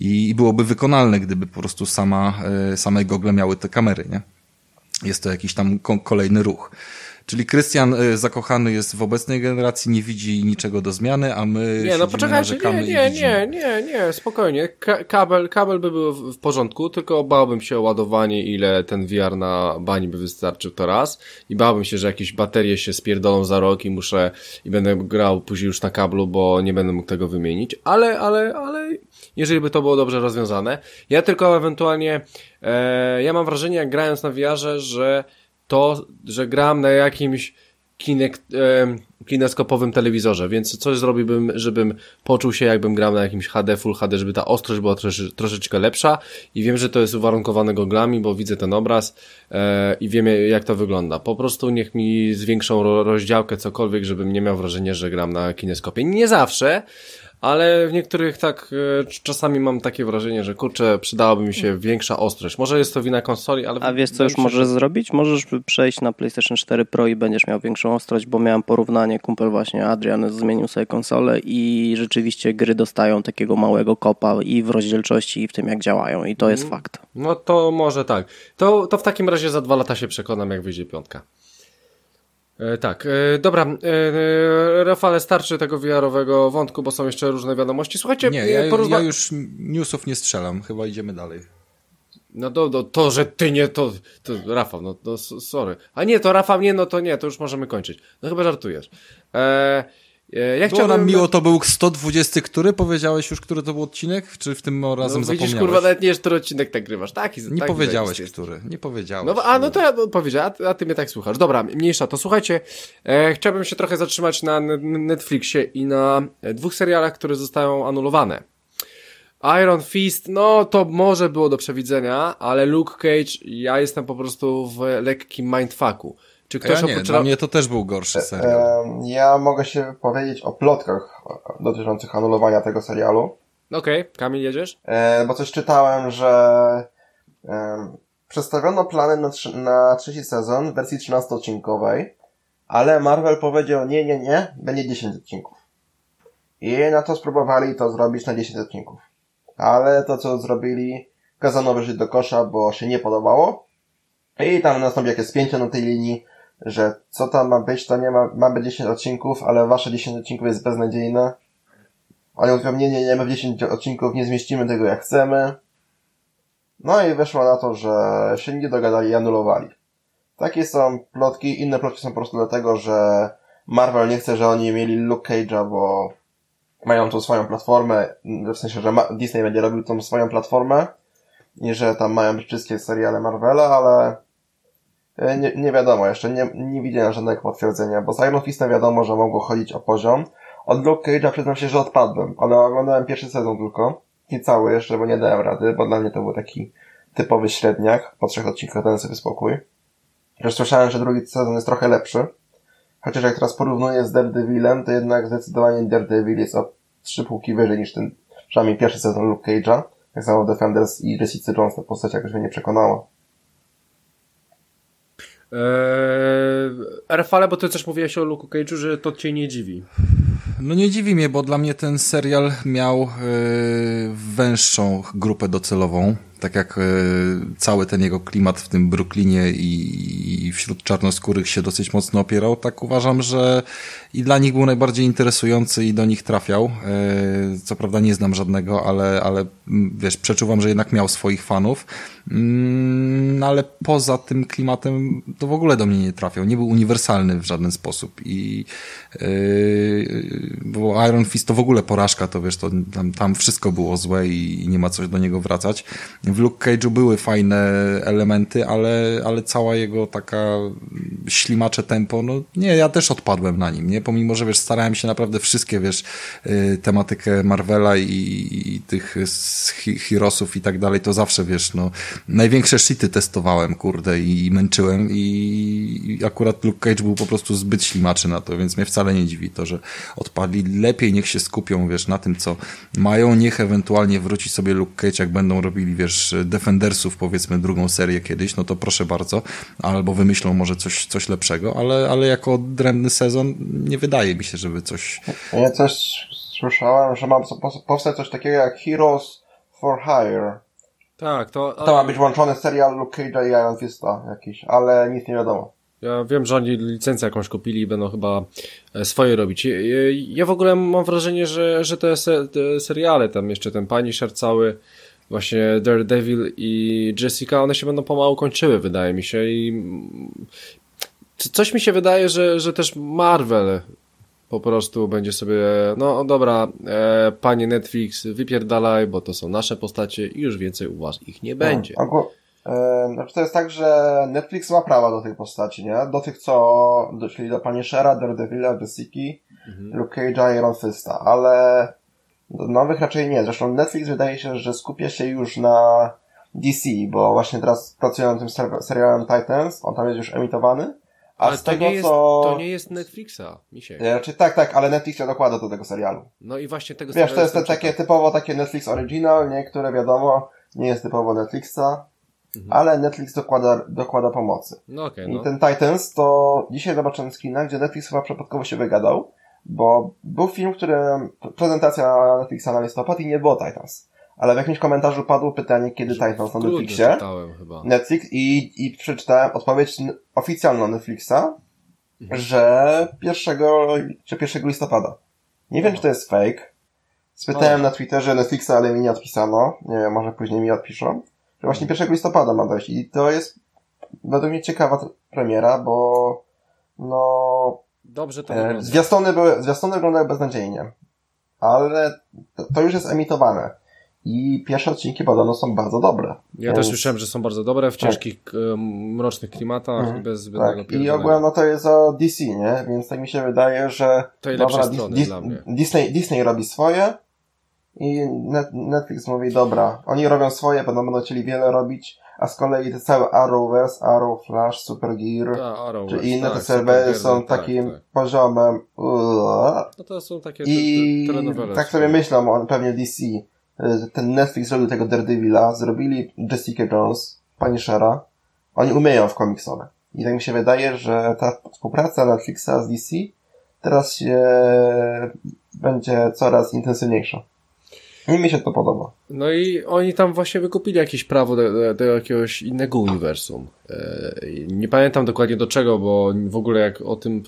i, i byłoby wykonalne, gdyby po prostu sama, yy, same gogle miały te kamery, nie? Jest to jakiś tam ko- kolejny ruch. Czyli Krystian y, zakochany jest w obecnej generacji, nie widzi niczego do zmiany, a my Nie, no poczekajcie, nie, nie, nie, nie, nie, spokojnie. Ka kabel, kabel by był w porządku, tylko bałbym się o ładowanie, ile ten VR na bani by wystarczył to raz i bałbym się, że jakieś baterie się spierdolą za rok i muszę, i będę grał później już na kablu, bo nie będę mógł tego wymienić, ale, ale, ale jeżeli by to było dobrze rozwiązane. Ja tylko ewentualnie, e, ja mam wrażenie, jak grając na VR-ze, że to, że gram na jakimś kinek, em, kineskopowym telewizorze, więc coś zrobiłbym, żebym poczuł się jakbym grał na jakimś HD, Full HD, żeby ta ostrość była trosze, troszeczkę lepsza i wiem, że to jest uwarunkowane goglami, bo widzę ten obraz e, i wiem jak to wygląda. Po prostu niech mi zwiększą ro, rozdziałkę, cokolwiek, żebym nie miał wrażenia, że gram na kineskopie. Nie zawsze, ale w niektórych tak e, czasami mam takie wrażenie, że kurczę, przydałaby mi się większa ostrość. Może jest to wina konsoli, ale... A wiesz, co już możesz że- zrobić? Możesz przejść na PlayStation 4 Pro i będziesz miał większą ostrość, bo miałem porównanie, kumpel właśnie Adrian zmienił sobie konsolę i rzeczywiście gry dostają takiego małego kopa i w rozdzielczości i w tym jak działają i to jest fakt. No to może tak. To, to w takim razie za dwa lata się przekonam, jak wyjdzie piątka. E, tak, e, dobra, e, e Rafale, starczy tego VR-owego wątku, bo są jeszcze różne wiadomości. Słuchajcie, nie, ja, porozma- ja już newsów nie strzelam, chyba idziemy dalej. No do, do, to, że ty nie, to, to Rafał, no, no sorry. A nie, to Rafał nie, no to nie, to już możemy kończyć. No chyba żartujesz. E, e ja Było nam miło, to był 120, który? Powiedziałeś już, który to był odcinek? Czy w tym razem no, widzisz, kurwa, nawet nie który odcinek nagrywasz. Taki, nie taki powiedziałeś, który. Nie powiedziałeś. No, a no to ja powiedziałem, a, a ty mnie tak słuchasz. Dobra, mniejsza to. Słuchajcie, e, chciałbym się trochę zatrzymać na Netflixie i na dwóch serialach, które zostają anulowane. Iron Fist, no to może było do przewidzenia, ale Luke Cage, ja jestem po prostu w lekkim mindfucku. Czy ktoś ja nie, oprócz... dla mnie to też był gorszy serial. Ja mogę się powiedzieć o plotkach dotyczących anulowania tego serialu. Okej, okay. Kamil, jedziesz? E, bo coś czytałem, że e, przedstawiono plany na, na trzeci sezon w wersji 13-odcinkowej, ale Marvel powiedział nie, nie, nie, będzie 10 odcinków. I na to spróbowali to zrobić na 10 odcinków ale to co zrobili, kazano wyżyć do kosza, bo się nie podobało. I tam nastąpi jakieś spięcie na tej linii, że co tam ma być, to nie ma, ma być 10 odcinków, ale wasze 10 odcinków jest beznadziejne. Oni mówią, nie, nie, nie, my w 10 odcinków nie zmieścimy tego jak chcemy. No i wyszło na to, że się nie dogadali i anulowali. Takie są plotki, inne plotki są po prostu dlatego, że Marvel nie chce, że oni mieli Luke Cage'a, bo mają tą swoją platformę, w sensie, że Disney będzie robił tą swoją platformę i że tam mają wszystkie seriale Marvela, ale nie, nie wiadomo, jeszcze nie, nie widziałem żadnego potwierdzenia, bo z Iron Fistem wiadomo, że mogło chodzić o poziom. Od Luke Cage'a przyznam się, że odpadłem, ale oglądałem pierwszy sezon tylko, nie cały jeszcze, bo nie dałem rady, bo dla mnie to był taki typowy średniak, po trzech odcinkach dałem sobie spokój. Już słyszałem, że drugi sezon jest trochę lepszy, Chociaż jak teraz porównuję z Daredevilem, to jednak zdecydowanie Daredevil jest o trzy półki wyżej niż ten, przynajmniej pierwszy sezon Luke Cage'a. Tak samo Defenders i Jessica Jones, ta postać jakoś mnie nie przekonała. Eee, Rafale, bo ty też mówiłeś o Luke Cage'u, że to cię nie dziwi. No nie dziwi mnie, bo dla mnie ten serial miał yy, węższą grupę docelową tak jak e, cały ten jego klimat w tym Brooklynie i, i wśród czarnoskórych się dosyć mocno opierał, tak uważam, że i dla nich był najbardziej interesujący i do nich trafiał. E, co prawda nie znam żadnego, ale, ale wiesz, przeczuwam, że jednak miał swoich fanów. Mm, no ale poza tym klimatem to w ogóle do mnie nie trafiał. Nie był uniwersalny w żaden sposób i yy, bo Iron Fist to w ogóle porażka, to wiesz, to tam, tam wszystko było złe i, i nie ma coś do niego wracać w Luke Cage'u były fajne elementy, ale, ale cała jego taka ślimacze tempo, no nie, ja też odpadłem na nim, nie? Pomimo, że wiesz, starałem się naprawdę wszystkie, wiesz, y, tematykę Marvela i, i tych Heroesów i tak dalej, to zawsze, wiesz, no, największe shity testowałem, kurde, i, i męczyłem i, i akurat Luke Cage był po prostu zbyt ślimaczy na to, więc mnie wcale nie dziwi to, że odpadli. Lepiej niech się skupią, wiesz, na tym, co mają, niech ewentualnie wróci sobie Luke Cage, jak będą robili, wiesz, Defendersów, powiedzmy, drugą serię kiedyś, no to proszę bardzo, albo wymyślą może coś, coś lepszego, ale, ale jako odrębny sezon nie wydaje mi się, żeby coś... Ja też słyszałem, że ma powstać coś takiego jak Heroes for Hire. Tak, to... To ma być łączony serial Luke Cage'a i Iron Fista jakiś, ale nic nie wiadomo. Ja wiem, że oni licencję jakąś kupili i będą chyba e, swoje robić. Ja w ogóle mam wrażenie, że, że te, te seriale, tam jeszcze ten Punisher cały, właśnie Daredevil i Jessica, one się będą pomału kończyły, wydaje mi się i coś mi się wydaje, że, że też Marvel po prostu będzie sobie, no dobra, e, panie Netflix, wypierdalaj, bo to są nasze postacie i już więcej u was ich nie będzie. No, e, znaczy to jest tak, że Netflix ma prawa do tych postaci, nie? Do tych, co, do, czyli do Punishera, Daredevila, Jessica, mhm. Luke Cage'a i Iron Fista, ale do nowych raczej nie. Zresztą Netflix wydaje się, że skupia się już na DC, bo właśnie teraz pracują nad tym serialem Titans, on tam jest już emitowany. A ale z to tego, nie jest, co... to nie jest Netflixa, misiek. Znaczy, tak, tak, ale Netflix się dokłada do tego serialu. No i właśnie tego Wiesz, to jest te, takie typowo takie Netflix Original, nie, które wiadomo, nie jest typowo Netflixa, mhm. ale Netflix dokłada, dokłada pomocy. No okej, okay, no. I ten Titans to dzisiaj zobaczyłem screena, gdzie Netflix chyba przypadkowo się wygadał, bo był film, który, prezentacja Netflixa na listopad i nie było Titans. Ale w jakimś komentarzu padło pytanie, kiedy Titans na Netflixie. Chyba. Netflix i, i przeczytałem odpowiedź oficjalną Netflixa, że pierwszego, że 1 listopada. Nie wiem, czy to jest fake. Spytałem na Twitterze Netflixa, ale mi nie odpisano. Nie wiem, może później mi odpiszą. Że właśnie 1 listopada ma dojść. I to jest według mnie ciekawa premiera, bo no Dobrze to e, zwiastuny, były, zwiastuny wyglądają beznadziejnie. Ale to, to już jest emitowane. I pierwsze odcinki podobno są bardzo dobre. Ja też słyszałem, że są bardzo dobre w Tak. ciężkich, e, mrocznych klimatach Mhm. bez zbędnego Tak, i ogólnie no to jest o DC, nie? Więc tak mi się wydaje, że To dobra, strony Dis- dla mnie. Disney, Disney robi swoje i Net, Netflix mówi, dobra, oni robią swoje, będą, będą chcieli wiele robić, a z kolei te całe Arrowverse, Arrow, Flash, Supergear, Ta, Arrow, czy inne tak, te serwery są tak, takim tak. poziomem uaa. No to są takie te, i te, telenowele. tak sobie myślą, on pewnie DC, ten Netflix zrobił tego Daredevila, zrobili Jessica Jones, Punishera, oni umieją w komiksowe. I tak mi się wydaje, że ta współpraca Netflixa z DC teraz się będzie coraz intensywniejsza. Mi się to podoba. No i oni tam właśnie wykupili jakieś prawo do, do, do jakiegoś innego uniwersum. E, nie pamiętam dokładnie do czego, bo w ogóle jak o tym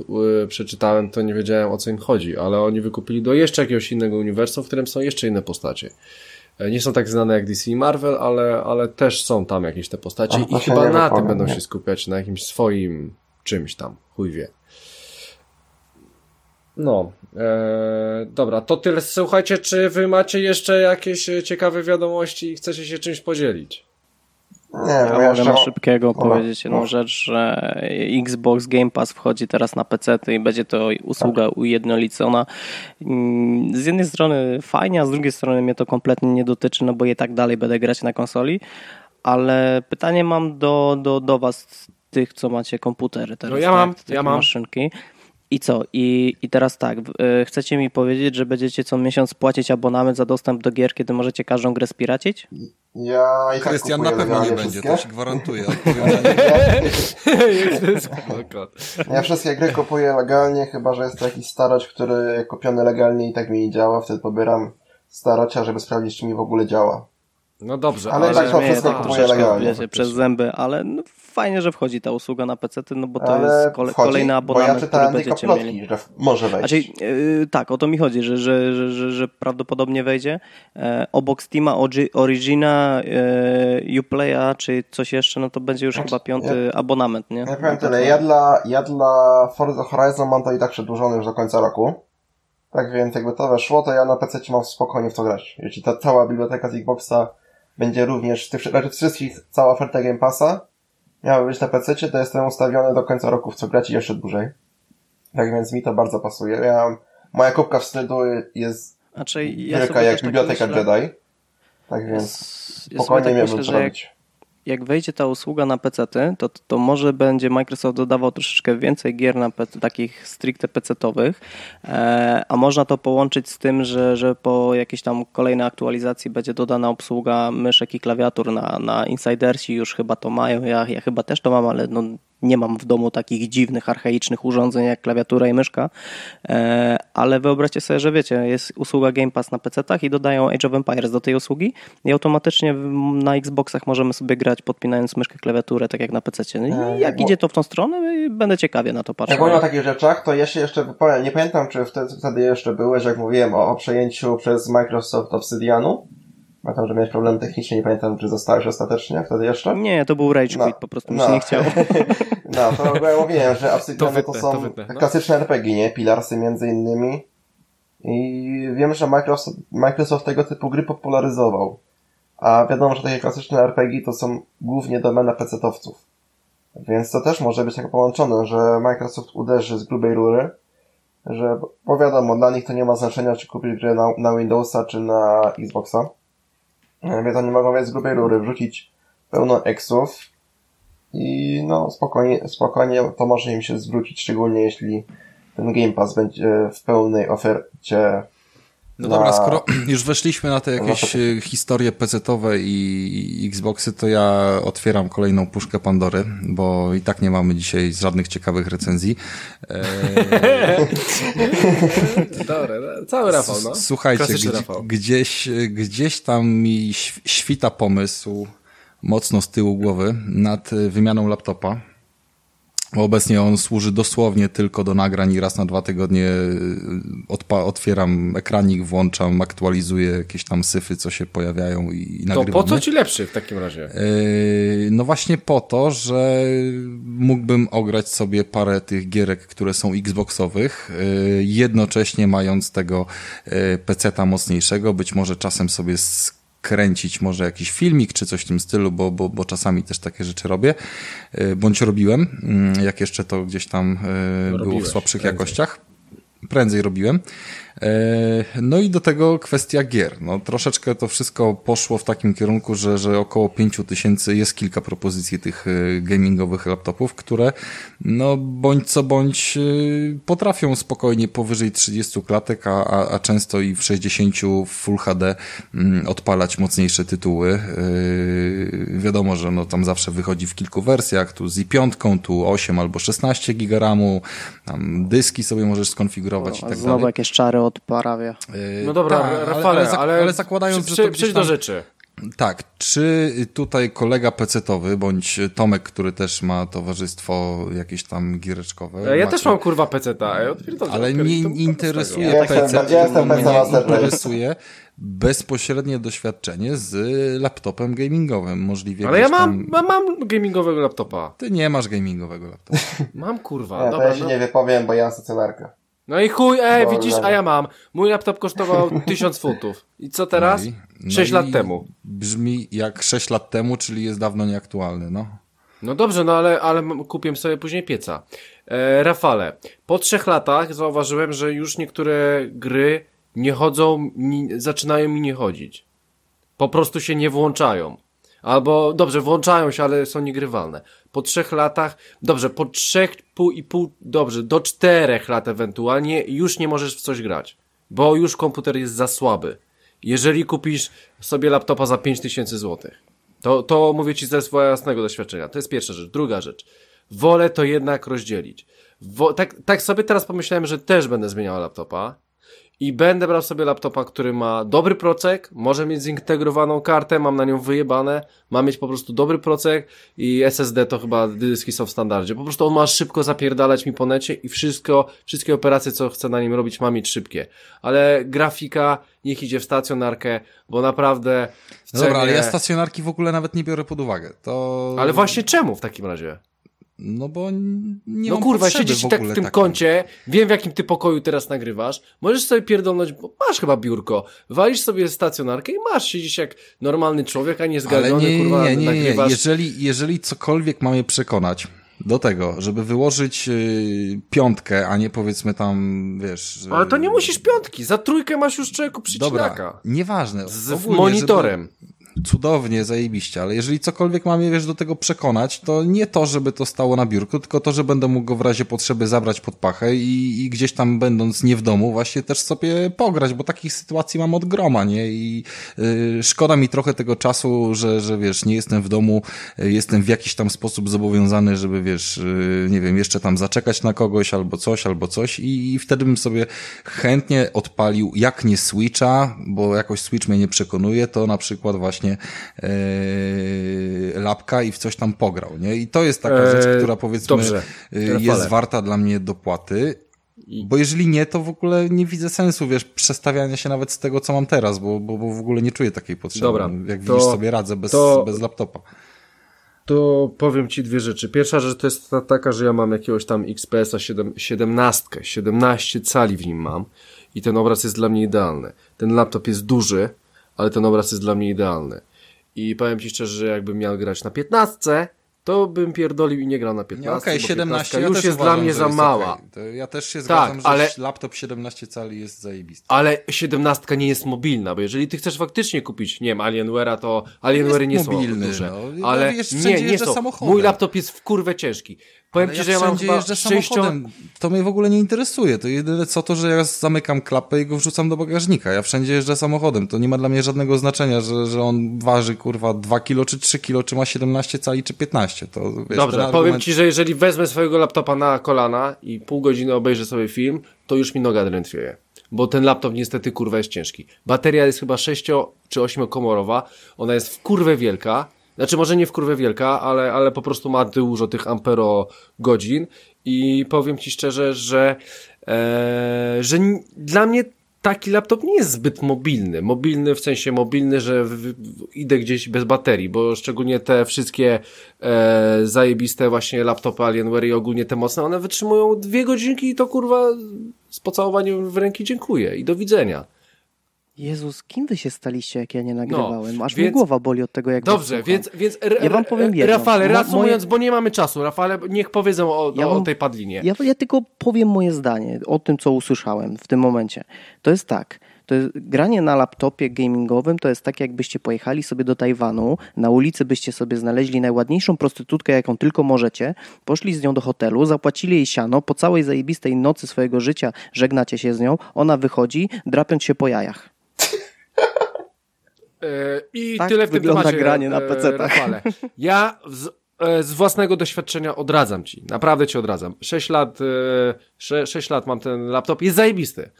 e, przeczytałem, to nie wiedziałem o co im chodzi, ale oni wykupili do jeszcze jakiegoś innego uniwersum, w którym są jeszcze inne postacie. E, Nie są tak znane jak DC i Marvel, ale, ale też są tam jakieś te postacie i chyba na tym będą nie? się skupiać, na jakimś swoim czymś tam, chuj wie. No, e, dobra, to tyle. Słuchajcie, czy wy macie jeszcze jakieś e, ciekawe wiadomości i chcecie się czymś podzielić? Nie Ja mogę na szybkiego Dobra, powiedzieć jedną no. rzecz, że Xbox Game Pass wchodzi teraz na PC i będzie to usługa Tak. ujednolicona. Mm, Z jednej strony fajnie, a z drugiej strony mnie to kompletnie nie dotyczy, no bo je tak dalej będę grać na konsoli. Ale pytanie mam do, do, do was, tych, co macie komputery teraz. No ja mam, tak? Takie ja mam. Maszynki. I co? I, I teraz tak, y, chcecie mi powiedzieć, że będziecie co miesiąc płacić abonament za dostęp do gier, kiedy możecie każdą grę spiracić? Ja i tak Krystian na kupuję pewno nie legalnie będzie, wszystkie. to ci gwarantuję. Ja wszystkie gry kupuję legalnie, chyba że jest to jakiś staroć, który kupiony legalnie i tak mi nie działa, wtedy pobieram starocia, żeby sprawdzić, czy mi w ogóle działa. No dobrze, Ale ale... tak to wszystko tak troszeczkę, wiecie, przez zęby, ale no, fajnie, że wchodzi ta usługa na PC, no bo to Ale jest kole, wchodzi, kolejny bo ja abonament, który będziecie plotki, mieli. że może wejść. Znaczy, yy, tak, o to mi chodzi, że, że, że, że, że prawdopodobnie wejdzie. E, obok Steama, Origina, e, Uplaya czy coś jeszcze, no to będzie już Znaczy, chyba piąty abonament, nie? Ja powiem tyle, ja dla, ja dla Forza Horizon mam to i tak przedłużone już do końca roku. Tak więc jakby to weszło, to ja na PC mam spokojnie w to grać. Jeśli ta cała biblioteka z Xboxa będzie również, w tych, znaczy wszystkich, cała oferta Game Passa miała być na PC, to jestem ustawiony do końca roku w co grać i jeszcze dłużej. Tak więc mi to bardzo pasuje. Ja mam, moja kubka wstydu jest Znaczy, ja wielka jak tak biblioteka myślę, Jedi. Tak więc ja spokojnie tak wiem, myślę, że jak. Jak wejdzie ta usługa na PC, to, to może będzie Microsoft dodawał troszeczkę więcej gier na PC, takich stricte PC-owych, e, a można to połączyć z tym, że, że po jakiejś tam kolejnej aktualizacji będzie dodana obsługa myszek i klawiatur na, na Insidersi, już chyba to mają, ja, ja chyba też to mam, ale no, nie mam w domu takich dziwnych, archaicznych urządzeń jak klawiatura i myszka, e, ale wyobraźcie sobie, że wiecie, jest usługa Game Pass na PC-tach i dodają Age of Empires do tej usługi i automatycznie na Xboxach możemy sobie grać podpinając myszkę, klawiaturę, tak jak na PC. No E, I jak jak idzie to w tą stronę, y, będę ciekawie na to patrzył. Jak mówię o takich rzeczach, to ja się jeszcze. Nie pamiętam, czy wtedy, wtedy jeszcze byłeś, jak mówiłem o, o przejęciu przez Microsoft Obsidianu. Pamiętam, że miałeś problem techniczny, nie pamiętam, czy zostałeś ostatecznie wtedy jeszcze. Nie, to był Rage No, Quit, po prostu mi no. się nie chciało. No, to bo ja mówiłem, że Obsidiany to, wytnę, są to wytnę, no. klasyczne RPG, nie? Pilarsy między innymi. I wiem, że Microsoft, Microsoft tego typu gry popularyzował. A wiadomo, że takie klasyczne RPG to są głównie domena PC-towców. Więc to też może być tak połączone, że Microsoft uderzy z grubej rury, że, bo wiadomo, dla nich to nie ma znaczenia, czy kupisz grę na, na Windowsa, czy na Xboxa. E, Więc oni mogą mieć z grubej rury, wrzucić pełno eksów i no spokojnie, spokojnie to może im się zwrócić, szczególnie jeśli ten Game Pass będzie w pełnej ofercie. No na- dobra, skoro już weszliśmy na te jakieś PC. e, historie PC-owe i Xboxy, to ja otwieram kolejną puszkę Pandory, bo i tak nie mamy dzisiaj żadnych ciekawych recenzji. E, Dobra, cały Rafał, no. Słuchajcie, Klasyczny gdzie, Rafał. gdzieś, gdzieś tam mi św- świta pomysł mocno z tyłu głowy nad y, wymianą laptopa. Obecnie on służy dosłownie tylko do nagrań i raz na dwa tygodnie odpa- otwieram ekranik, włączam, aktualizuję jakieś tam syfy, co się pojawiają i, i To nagrywamy. po co ci lepszy w takim razie? Yy, No właśnie po to, że mógłbym ograć sobie parę tych gierek, które są Xboxowych, yy, jednocześnie mając tego yy, PC-ta mocniejszego, być może czasem sobie skręcić może jakiś filmik czy coś w tym stylu, bo, bo, bo czasami też takie rzeczy robię, yy, bądź robiłem, yy, jak jeszcze to gdzieś tam yy, było w robiłeś, słabszych prędzej. jakościach. Prędzej robiłem. E, No i do tego kwestia gier. No, troszeczkę to wszystko poszło w takim kierunku, że, że około 5 tysięcy jest kilka propozycji tych e, gamingowych laptopów, które no bądź co bądź e, potrafią spokojnie powyżej 30 klatek, a, a, a często i w 60 w Full HD mm, odpalać mocniejsze tytuły. Wiadomo, że no tam zawsze wychodzi w kilku wersjach, tu z i5, tu 8 albo 16 giga RAMu, tam dyski sobie możesz skonfigurować i A tak znowu dalej. jakieś czary odprawia. Yy, No dobra, tak, ale- Rafale, ale, zak- ale, ale zakładając, przy, że to przejdź tam, do rzeczy. Tak, czy tutaj kolega pecetowy, bądź Tomek, który też ma towarzystwo jakieś tam giereczkowe. E, Ja macie- też mam kurwa peceta, odpierdolę, Ale mnie to nie interesuje Ja ja jestem mnie interesuje bezpośrednie doświadczenie z laptopem gamingowym. Możliwie Ale ja mam, tam... mam, gamingowego laptopa. Ty nie masz gamingowego laptopa. Mam kurwa, to dobra. ja się no. nie wypowiem, bo ja mam stacjonarkę. No i chuj, ej, Dobra. widzisz, a ja mam. Mój laptop kosztował 1000 funtów. I co teraz? No i- no 6 i lat temu. Brzmi jak 6 lat temu, czyli jest dawno nieaktualny, no. No dobrze, no ale, ale m- kupię sobie później pieca. E, Rafale, po trzech latach zauważyłem, że już niektóre gry nie chodzą, zaczynają mi nie chodzić. Po prostu się nie włączają. Albo, dobrze, włączają się, ale są niegrywalne. Po trzech latach, dobrze, po trzech, pół i pół, dobrze, do czterech lat ewentualnie już nie możesz w coś grać. Bo już komputer jest za słaby. Jeżeli kupisz sobie laptopa za 5000 złotych, to, to mówię ci ze własnego doświadczenia. To jest pierwsza rzecz. Druga rzecz. Wolę to jednak rozdzielić. Wo tak, tak sobie teraz pomyślałem, że też będę zmieniał laptopa i będę brał sobie laptopa, który ma dobry procek, może mieć zintegrowaną kartę, mam na nią wyjebane, ma mieć po prostu dobry procek i SSD to chyba dyski są w standardzie. Po prostu on ma szybko zapierdalać mi po necie i wszystko, wszystkie operacje, co chcę na nim robić, ma mieć szybkie. Ale grafika niech idzie w stacjonarkę, bo naprawdę w No dobra, ale ja cenie- stacjonarki w ogóle nawet nie biorę pod uwagę. To... Ale właśnie czemu w takim razie? No bo nie no kurwa, siedzisz w tak w tym takiej. kącie, wiem w jakim ty pokoju teraz nagrywasz, możesz sobie pierdolnąć, bo masz chyba biurko, walisz sobie stacjonarkę i masz, siedzisz jak normalny człowiek, a nie Ale zgarbiony, nie, kurwa, nie, nie, nie, nagrywasz. Jeżeli, jeżeli cokolwiek mamy przekonać do tego, żeby wyłożyć yy, piątkę, a nie powiedzmy tam, wiesz... yy, Ale to nie musisz piątki, za trójkę masz już człowieku przycinaka. Dobra, nieważne. Z Ogólnie, monitorem. Żeby... Cudownie, zajebiście, ale jeżeli cokolwiek mamy, wiesz, do tego przekonać, to nie to, żeby to stało na biurku, tylko to, że będę mógł go w razie potrzeby zabrać pod pachę i, i gdzieś tam będąc nie w domu właśnie też sobie pograć, bo takich sytuacji mam od groma, nie? I yy, szkoda mi trochę tego czasu, że, że wiesz, nie jestem w domu, yy, jestem w jakiś tam sposób zobowiązany, żeby wiesz, yy, nie wiem, jeszcze tam zaczekać na kogoś albo coś, albo coś i, i wtedy bym sobie chętnie odpalił, jak nie Switcha, bo jakoś Switch mnie nie przekonuje, to na przykład właśnie yy, lapka i w coś tam pograł, nie? I to jest taka rzecz, która powiedzmy dobrze. Rafale. jest warta dla mnie dopłaty. Bo jeżeli nie, to w ogóle nie widzę sensu, wiesz, przestawiania się nawet z tego, co mam teraz, bo, bo, bo w ogóle nie czuję takiej potrzeby. Dobra, Jak to- widzisz, sobie radzę bez, to- bez laptopa. To powiem ci dwie rzeczy. Pierwsza rzecz to jest ta, taka, że ja mam jakiegoś tam XPS-a 7, 17, 17 cali w nim mam i ten obraz jest dla mnie idealny. Ten laptop jest duży, ale ten obraz jest dla mnie idealny. I powiem ci szczerze, że jakbym miał grać na 15, to bym pierdolił i nie grał na 15. Nie, okej, bo 17 15 ja już jest uważam, dla mnie że za mała. To ja też się Tak, zgadzam, że ale- laptop 17 cali jest zajebisty. Ale 17 nie jest mobilna, bo jeżeli ty chcesz faktycznie kupić, nie wiem, Alienware'a, to Alienware'y nie są mobilny, duże. no. Ale nie, nie są. Mój laptop jest w kurwę ciężki. Powiem Ale ci, że ja mam wszędzie chyba samochodem. To mnie w ogóle nie interesuje. To jedyne co to, że ja zamykam klapę i go wrzucam do bagażnika. Ja wszędzie jeżdżę samochodem. To nie ma dla mnie żadnego znaczenia, że, że on waży kurwa 2 kilo czy 3 kilo, czy ma 17 cali czy 15. To wiesz, Dobrze, ten powiem argument- ci, że jeżeli wezmę swojego laptopa na kolana i pół godziny obejrzę sobie film, to już mi noga drętwieje. Bo ten laptop niestety kurwa jest ciężki. Bateria jest chyba 6 czy 8 komorowa. Ona jest w kurwę wielka. Znaczy może nie w kurwę wielka, ale, ale po prostu ma dużo tych ampero godzin i powiem Ci szczerze, że, e, że dla mnie taki laptop nie jest zbyt mobilny. Mobilny w sensie mobilny, że w, w, idę gdzieś bez baterii, bo szczególnie te wszystkie e, zajebiste właśnie laptopy Alienware i ogólnie te mocne, one wytrzymują dwie godzinki i to kurwa z pocałowaniem w ręki dziękuję i do widzenia. Jezus, kim wy się staliście, jak ja nie nagrywałem? No, Aż więc, mi głowa boli od tego, jak Dobrze, więc, więc ja wam powiem jedno. Rafale, reasumując, moje... bo nie mamy czasu, Rafale, niech powiedzą o, ja wam, o tej padlinie. Ja, ja tylko powiem moje zdanie o tym, co usłyszałem w tym momencie. To jest tak, to jest, granie na laptopie gamingowym to jest tak, jakbyście pojechali sobie do Tajwanu, na ulicy byście sobie znaleźli najładniejszą prostytutkę, jaką tylko możecie, poszli z nią do hotelu, zapłacili jej siano, po całej zajebistej nocy swojego życia żegnacie się z nią, ona wychodzi, drapiąc się po jajach. E, I tak tyle w tym temacie, granie na e, PC. Rafale. Ja z, e, z, własnego doświadczenia odradzam ci. Naprawdę ci odradzam. 6 lat, 6, 6 lat mam ten laptop. Jest zajebisty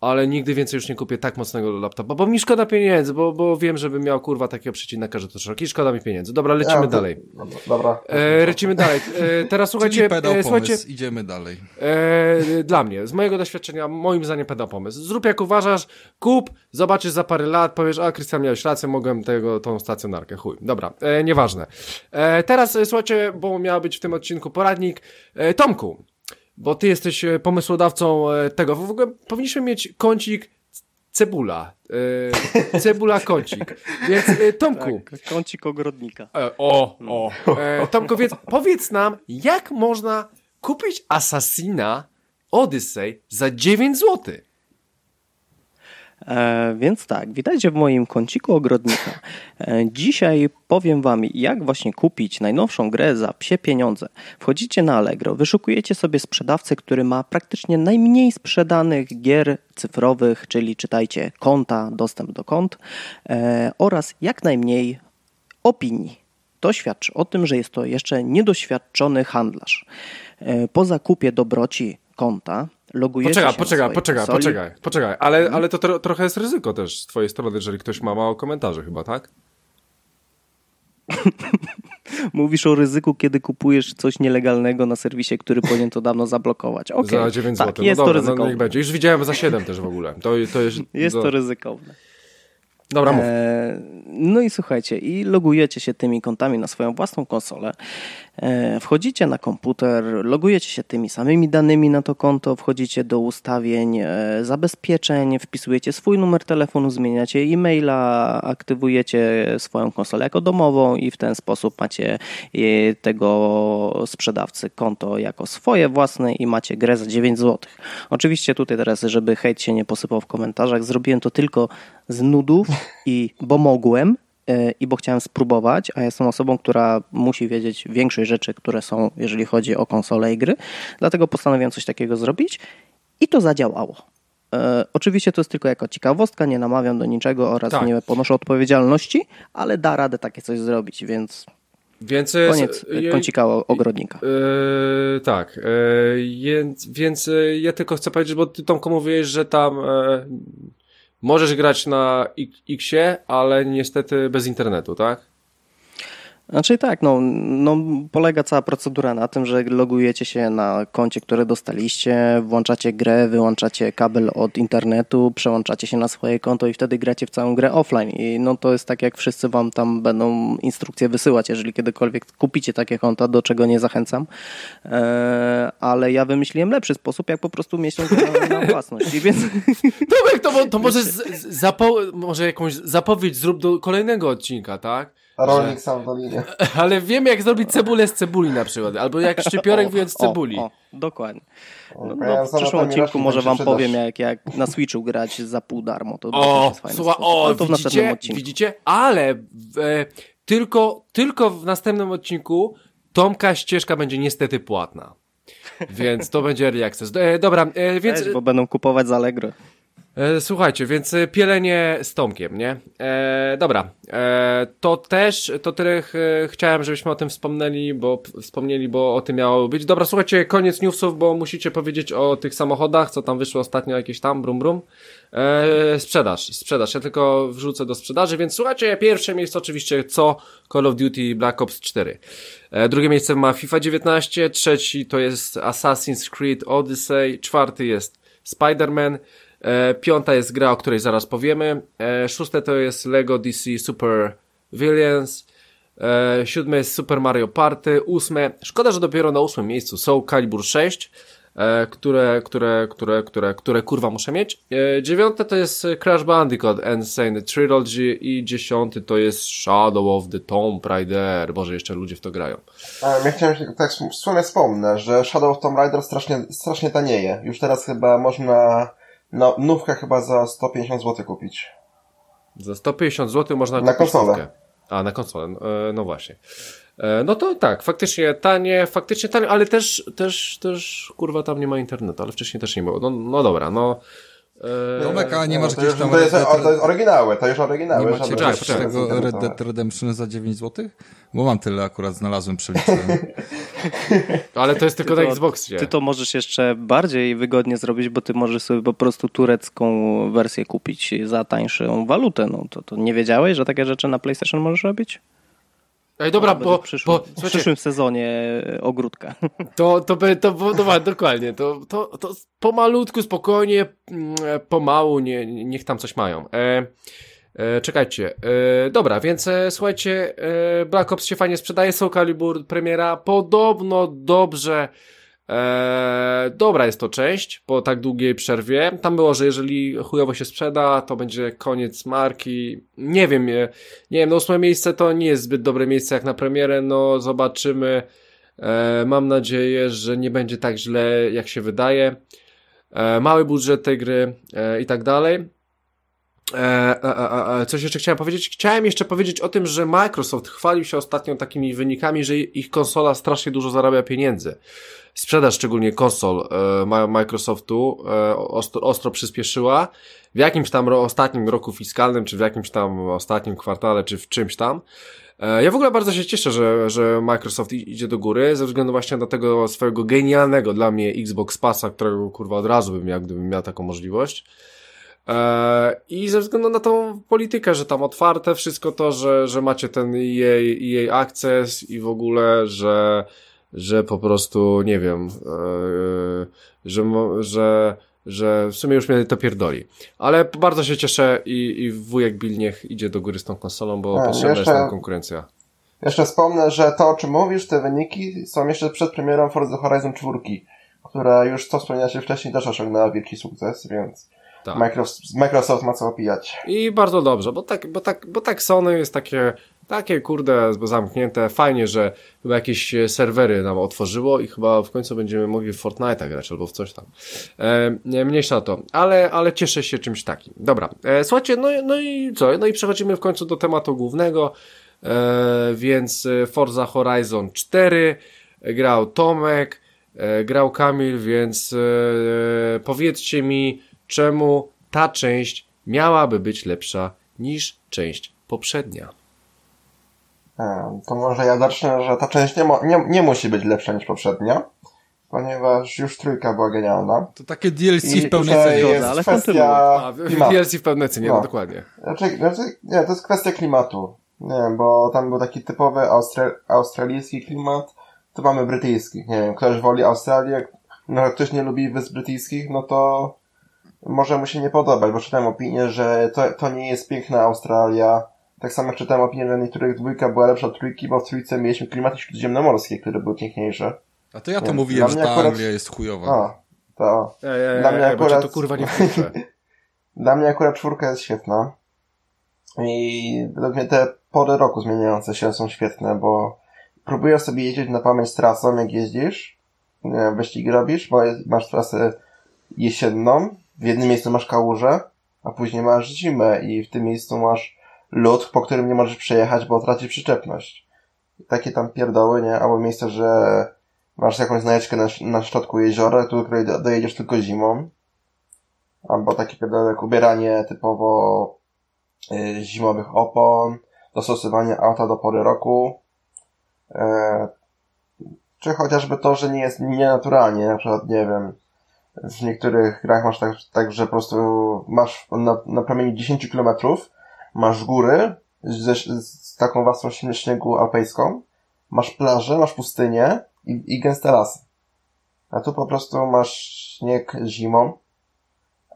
ale nigdy więcej już nie kupię tak mocnego laptopa, bo mi szkoda pieniędzy, bo, bo wiem, żebym miał kurwa takiego przecinaka, że to szeroki, szkoda mi pieniędzy. Dobra, lecimy ja, dalej. Dobra. E, lecimy dalej. E, teraz słuchajcie, e, słuchajcie, idziemy dalej. E, dla mnie, z mojego doświadczenia, moim zdaniem pedał pomysł. Zrób jak uważasz, kup, zobaczysz za parę lat, powiesz, a Krystian miałeś rację, mogłem tego, tą stacjonarkę, chuj. Dobra, e, nieważne. E, teraz e, słuchajcie, bo miał być w tym odcinku poradnik. E, Tomku, bo ty jesteś e, pomysłodawcą e, tego. W ogóle powinniśmy mieć kącik cebula. E, cebula kącik. Więc Tomku. Tak, kącik ogrodnika. o, o. Tomku, więc powiedz nam, jak można kupić Assassina Odyssey za 9 złotych? E, więc tak, witajcie w moim kąciku ogrodnika. E, dzisiaj powiem Wam, jak właśnie kupić najnowszą grę za psie pieniądze. Wchodzicie na Allegro, wyszukujecie sobie sprzedawcę, który ma praktycznie najmniej sprzedanych gier cyfrowych, czyli czytajcie konta, dostęp do kont e, oraz jak najmniej opinii. To świadczy o tym, że jest to jeszcze niedoświadczony handlarz. Po zakupie dobroci konta logujecie poczekaj, się Poczekaj, poczekaj, poczekaj, poczekaj, ale, hmm? ale to tro, trochę jest ryzyko też z twojej strony, jeżeli ktoś ma mało komentarzy chyba, tak? Mówisz o ryzyku, kiedy kupujesz coś nielegalnego na serwisie, który powinien to dawno zablokować. Okay. Za 9 tak, zł. No jest dobra, to ryzykowne. No niech będzie. Już widziałem za 7 też w ogóle. To, to jest jest to ryzykowne. Dobra, mów. E, no i słuchajcie, i logujecie się tymi kontami na swoją własną konsolę. E, wchodzicie na komputer, logujecie się tymi samymi danymi na to konto, wchodzicie do ustawień e, zabezpieczeń, wpisujecie swój numer telefonu, zmieniacie e-maila, aktywujecie swoją konsolę jako domową i w ten sposób macie tego sprzedawcy konto jako swoje własne i macie grę za 9 zł. Oczywiście tutaj teraz, żeby hejt się nie posypał w komentarzach, zrobiłem to tylko z nudów i bo mogłem e, i bo chciałem spróbować, a jestem osobą, która musi wiedzieć większość rzeczy, które są, jeżeli chodzi o konsole i gry. Dlatego postanowiłem coś takiego zrobić i to zadziałało. E, oczywiście to jest tylko jako ciekawostka, nie namawiam do niczego oraz tak. nie ponoszę odpowiedzialności, ale da radę takie coś zrobić, więc więc e, Koniec je, kącika ogrodnika. Yy, tak, yy, więc ja tylko chcę powiedzieć, bo ty Tomko mówiłeś, że tam Możesz grać na Xie, ale niestety bez internetu, tak? Znaczy tak, no, no, polega cała procedura na tym, że logujecie się na koncie, które dostaliście, włączacie grę, wyłączacie kabel od internetu, przełączacie się na swoje konto i wtedy gracie w całą grę offline. I no to jest tak, jak wszyscy wam tam będą instrukcje wysyłać, jeżeli kiedykolwiek kupicie takie konta, do czego nie zachęcam. Eee, ale ja wymyśliłem lepszy sposób, jak po prostu mieć grę na własność. Więc... Tomek, to, to może, zapo- może jakąś zapowiedź zrób do kolejnego odcinka, tak? Rolnik że... sam w dolinie. Ale wiem, jak zrobić cebulę z cebuli na przykład, albo jak szczypiorek wyjąć z cebuli. O, o, dokładnie. No, no, w przyszłym odcinku może wam powiem, jak, jak na Switchu grać za pół darmo. To o, słucha, o, to widzicie, widzicie? Ale e, tylko, tylko w następnym odcinku Tomka ścieżka będzie niestety płatna. Więc to będzie early access. E, dobra, e, więc... Weź, bo będą kupować z Allegro. E, słuchajcie, więc e, pielenie z Tomkiem, nie? E, dobra, e, to też, to tyle e, chciałem, żebyśmy o tym wspomnieli, bo wspomnieli, bo o tym miało być. Dobra, słuchajcie, koniec newsów, bo musicie powiedzieć o tych samochodach, co tam wyszło ostatnio, jakieś tam, brum brum. E, sprzedaż, sprzedaż, ja tylko wrzucę do sprzedaży, więc słuchajcie, pierwsze miejsce oczywiście co Call of Duty Black Ops 4. E, drugie miejsce ma FIFA 19, trzeci to jest Assassin's Creed Odyssey, czwarty jest Spider-Man, E, piąta jest gra, o której zaraz powiemy. E, szóste to jest Lego DC Super Villains. E, siódme jest Super Mario Party. Ósme, szkoda, że dopiero na ósmym miejscu są Calibur 6, e, które, które, które, które, które kurwa muszę mieć. E, dziewiąte to jest Crash Bandicoot Insane Trilogy i dziesiąty to jest Shadow of the Tomb Raider. Boże, jeszcze ludzie w to grają. Ja chciałem tak w sumie wspomnę, że Shadow of Tomb Raider strasznie, strasznie tanieje. Już teraz chyba można no, nówkę chyba za 150 zł kupić. Za 150 zł można na kupić konsolę. A, na konsolę, e, no właśnie. E, no to tak, faktycznie tanie, faktycznie tanie, ale też, też, też, kurwa, tam nie ma internetu, ale wcześniej też nie było. No, no dobra, no. E, Tomek, a nie masz no, gdzieś tam... To jest, to jest oryginały, to już oryginały. Nie macie gdzieś tego Red Dead Redemption za 9 zł? Bo mam tyle akurat znalazłem, przeliczyłem. Ale to jest tylko ty na Xboxie. Ty to możesz jeszcze bardziej wygodnie zrobić, bo ty możesz sobie po prostu turecką wersję kupić za tańszą walutę. No to, to nie wiedziałeś, że takie rzeczy na PlayStation możesz robić? Ej, dobra, bo, w przyszłym, bo w przyszłym sezonie ogródka. to, to, by, to, to, to, dokładnie, to, to, to pomalutku, spokojnie, mm, pomału, nie, niech tam coś mają. E, e, czekajcie, e, dobra, więc e, słuchajcie, e, Black Ops się fajnie sprzedaje, Soul Calibur premiera, podobno dobrze, e, dobra jest to część, po tak długiej przerwie, tam było, że jeżeli chujowo się sprzeda, to będzie koniec marki, nie wiem, nie, nie wiem, no ósme miejsce to nie jest zbyt dobre miejsce jak na premierę, no zobaczymy, E, mam nadzieję, że nie będzie tak źle, jak się wydaje. E, mały budżet tej gry e, i tak dalej. E, e, e, coś jeszcze chciałem powiedzieć? Chciałem jeszcze powiedzieć o tym, że Microsoft chwalił się ostatnio takimi wynikami, że ich konsola strasznie dużo zarabia pieniędzy. Sprzedaż szczególnie konsol Microsoftu ostro, ostro przyspieszyła. W jakimś tam ostatnim roku fiskalnym, czy w jakimś tam ostatnim kwartale, czy w czymś tam. Ja w ogóle bardzo się cieszę, że, że Microsoft idzie do góry, ze względu właśnie na tego swojego genialnego dla mnie Xbox Passa, którego kurwa od razu bym miał, gdybym miał taką możliwość. E, I ze względu na tą politykę, że tam otwarte wszystko to, że, że macie ten jej, jej access i w ogóle, że, że po prostu, nie wiem, e, że, że, że w sumie już mnie to pierdoli. Ale bardzo się cieszę i, i wujek Bill niech idzie do góry z tą konsolą, bo A, potrzebna jeszcze- jest nam konkurencja. Jeszcze wspomnę, że to o czym mówisz, te wyniki są jeszcze przed premierą Forza Horizon 4, która już, co wspomniałeś wcześniej, też osiągnęła wielki sukces, więc Tak. Microsoft, Microsoft ma co opijać. I bardzo dobrze, bo tak, bo tak, bo tak Sony jest takie, takie kurde zamknięte. Fajnie, że chyba jakieś e, serwery nam otworzyło i chyba w końcu będziemy mogli w Fortnite'a grać albo w coś tam. E, nie, mniejsza to, ale, ale cieszę się czymś takim. Dobra, e, słuchajcie, no, i- no i co? No i przechodzimy w końcu do tematu głównego, e, więc e, Forza Horizon 4 e, grał Tomek, e, grał Kamil, więc e, powiedzcie mi, czemu ta część miałaby być lepsza niż część poprzednia. E, To może ja zacznę, że ta część nie, nie, nie musi być lepsza niż poprzednia, ponieważ już trójka była genialna. To takie DLC I w pełnej cenie. jest ale kwestia klimatu. DLC w pewnej cenie, no. No. dokładnie. Znaczy, znaczy, nie, to jest kwestia klimatu. Nie wiem, bo tam był taki typowy austra- australijski klimat, tu mamy brytyjski. Nie wiem, ktoś woli Australię, no ktoś nie lubi wysp brytyjskich, no to może mu się nie podobać, bo czytałem opinię, że to, to nie jest piękna Australia. Tak samo jak czytałem opinię, że niektórych dwójka była lepsza od trójki, bo w trójce mieliśmy klimaty śródziemnomorskie, które były piękniejsze. A to ja to mówiłem, że ta akurat- Anglia jest chujowa. A, to. Ej, ej, Dla mnie ej, akurat- to kurwa nie. Dla mnie akurat czwórka jest świetna. I według mnie te pory roku zmieniające się są świetne, bo próbujesz sobie jeździć na pamięć trasą, jak jeździsz. Nie wiem, wyścigi robisz, bo masz trasę jesienną, w jednym miejscu masz kałużę, a później masz zimę i w tym miejscu masz lód, po którym nie możesz przejechać, bo tracisz przyczepność. Takie tam pierdoły, nie? Albo miejsce, że masz jakąś znajdźkę na, na środku jeziora, do której do, dojedziesz tylko zimą. albo taki jak ubieranie typowo y, zimowych opon, dostosowanie auta do pory roku, e, czy chociażby to, że nie jest nienaturalnie, na przykład, nie wiem, w niektórych grach masz tak, tak że po prostu masz na, na promieniu 10 km masz góry z, z taką warstwą śniegu alpejską, masz plażę, masz pustynię i, i gęste lasy. A tu po prostu masz śnieg zimą,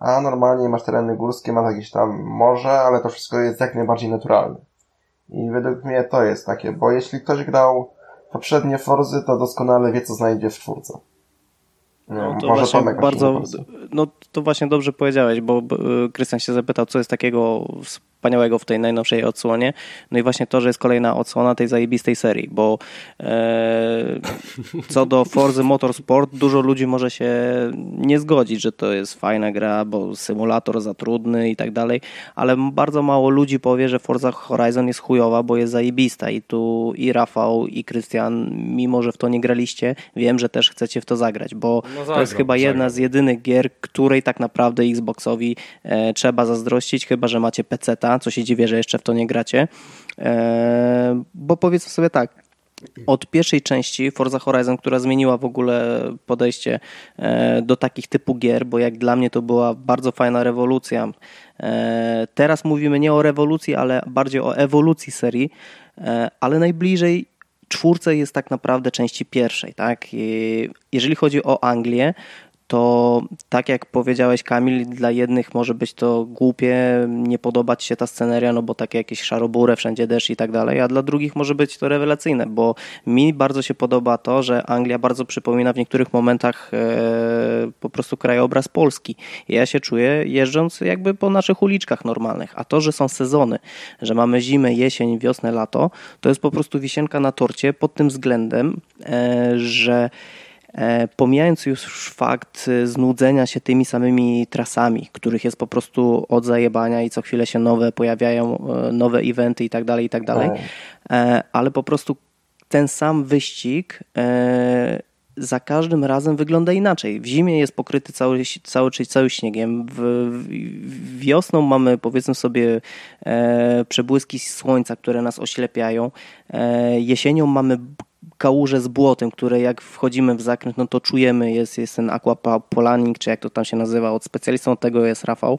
a normalnie masz tereny górskie, masz jakieś tam morze, ale to wszystko jest jak najbardziej naturalne. I według mnie to jest takie, bo jeśli ktoś grał poprzednie Forzy, to doskonale wie, co znajdzie w czwórce. No, to właśnie bardzo, no to właśnie dobrze powiedziałeś, bo Krystian się zapytał, co jest takiego wspaniałego w tej najnowszej odsłonie. No i właśnie to, że jest kolejna odsłona tej zajebistej serii, bo e, co do Forza Motorsport, dużo ludzi może się nie zgodzić, że to jest fajna gra, bo symulator za trudny i tak dalej, ale bardzo mało ludzi powie, że Forza Horizon jest chujowa, bo jest zajebista i tu i Rafał i Krystian, mimo że w to nie graliście, wiem, że też chcecie w to zagrać, bo no zagram, to jest chyba zagram. jedna z jedynych gier, której tak naprawdę Xboxowi e, trzeba zazdrościć, chyba że macie Co się dziwię, że jeszcze w to nie gracie. E, bo powiedzmy sobie tak, od pierwszej części Forza Horizon, która zmieniła w ogóle podejście e, do takich typu gier, bo jak dla mnie to była bardzo fajna rewolucja. E, teraz mówimy nie o rewolucji, ale bardziej o ewolucji serii, ale najbliżej czwórce jest tak naprawdę części pierwszej. Tak? Jeżeli chodzi o Anglię, to tak jak powiedziałeś Kamil, dla jednych może być to głupie, nie podobać się ta sceneria, no bo takie jakieś szaroburę, wszędzie deszcz i tak dalej, a dla drugich może być to rewelacyjne, bo mi bardzo się podoba to, że Anglia bardzo przypomina w niektórych momentach e, po prostu krajobraz Polski. Ja się czuję jeżdżąc jakby po naszych uliczkach normalnych, a to, że są sezony, że mamy zimę, jesień, wiosnę, lato, to jest po prostu wisienka na torcie pod tym względem, e, że pomijając już fakt e, znudzenia się tymi samymi trasami, których jest po prostu od zajebania i co chwilę się nowe pojawiają, e, nowe eventy i tak dalej, i tak dalej, ale po prostu ten sam wyścig za każdym razem wygląda inaczej. W zimie jest pokryty cały, cały, cały śniegiem, w, w, wiosną mamy powiedzmy sobie e, przebłyski słońca, które nas oślepiają, e, jesienią mamy kałuże z błotem, które jak wchodzimy w zakręt, no to czujemy, jest, jest ten aquapolaning, czy jak to tam się nazywa, od specjalistą tego jest Rafał,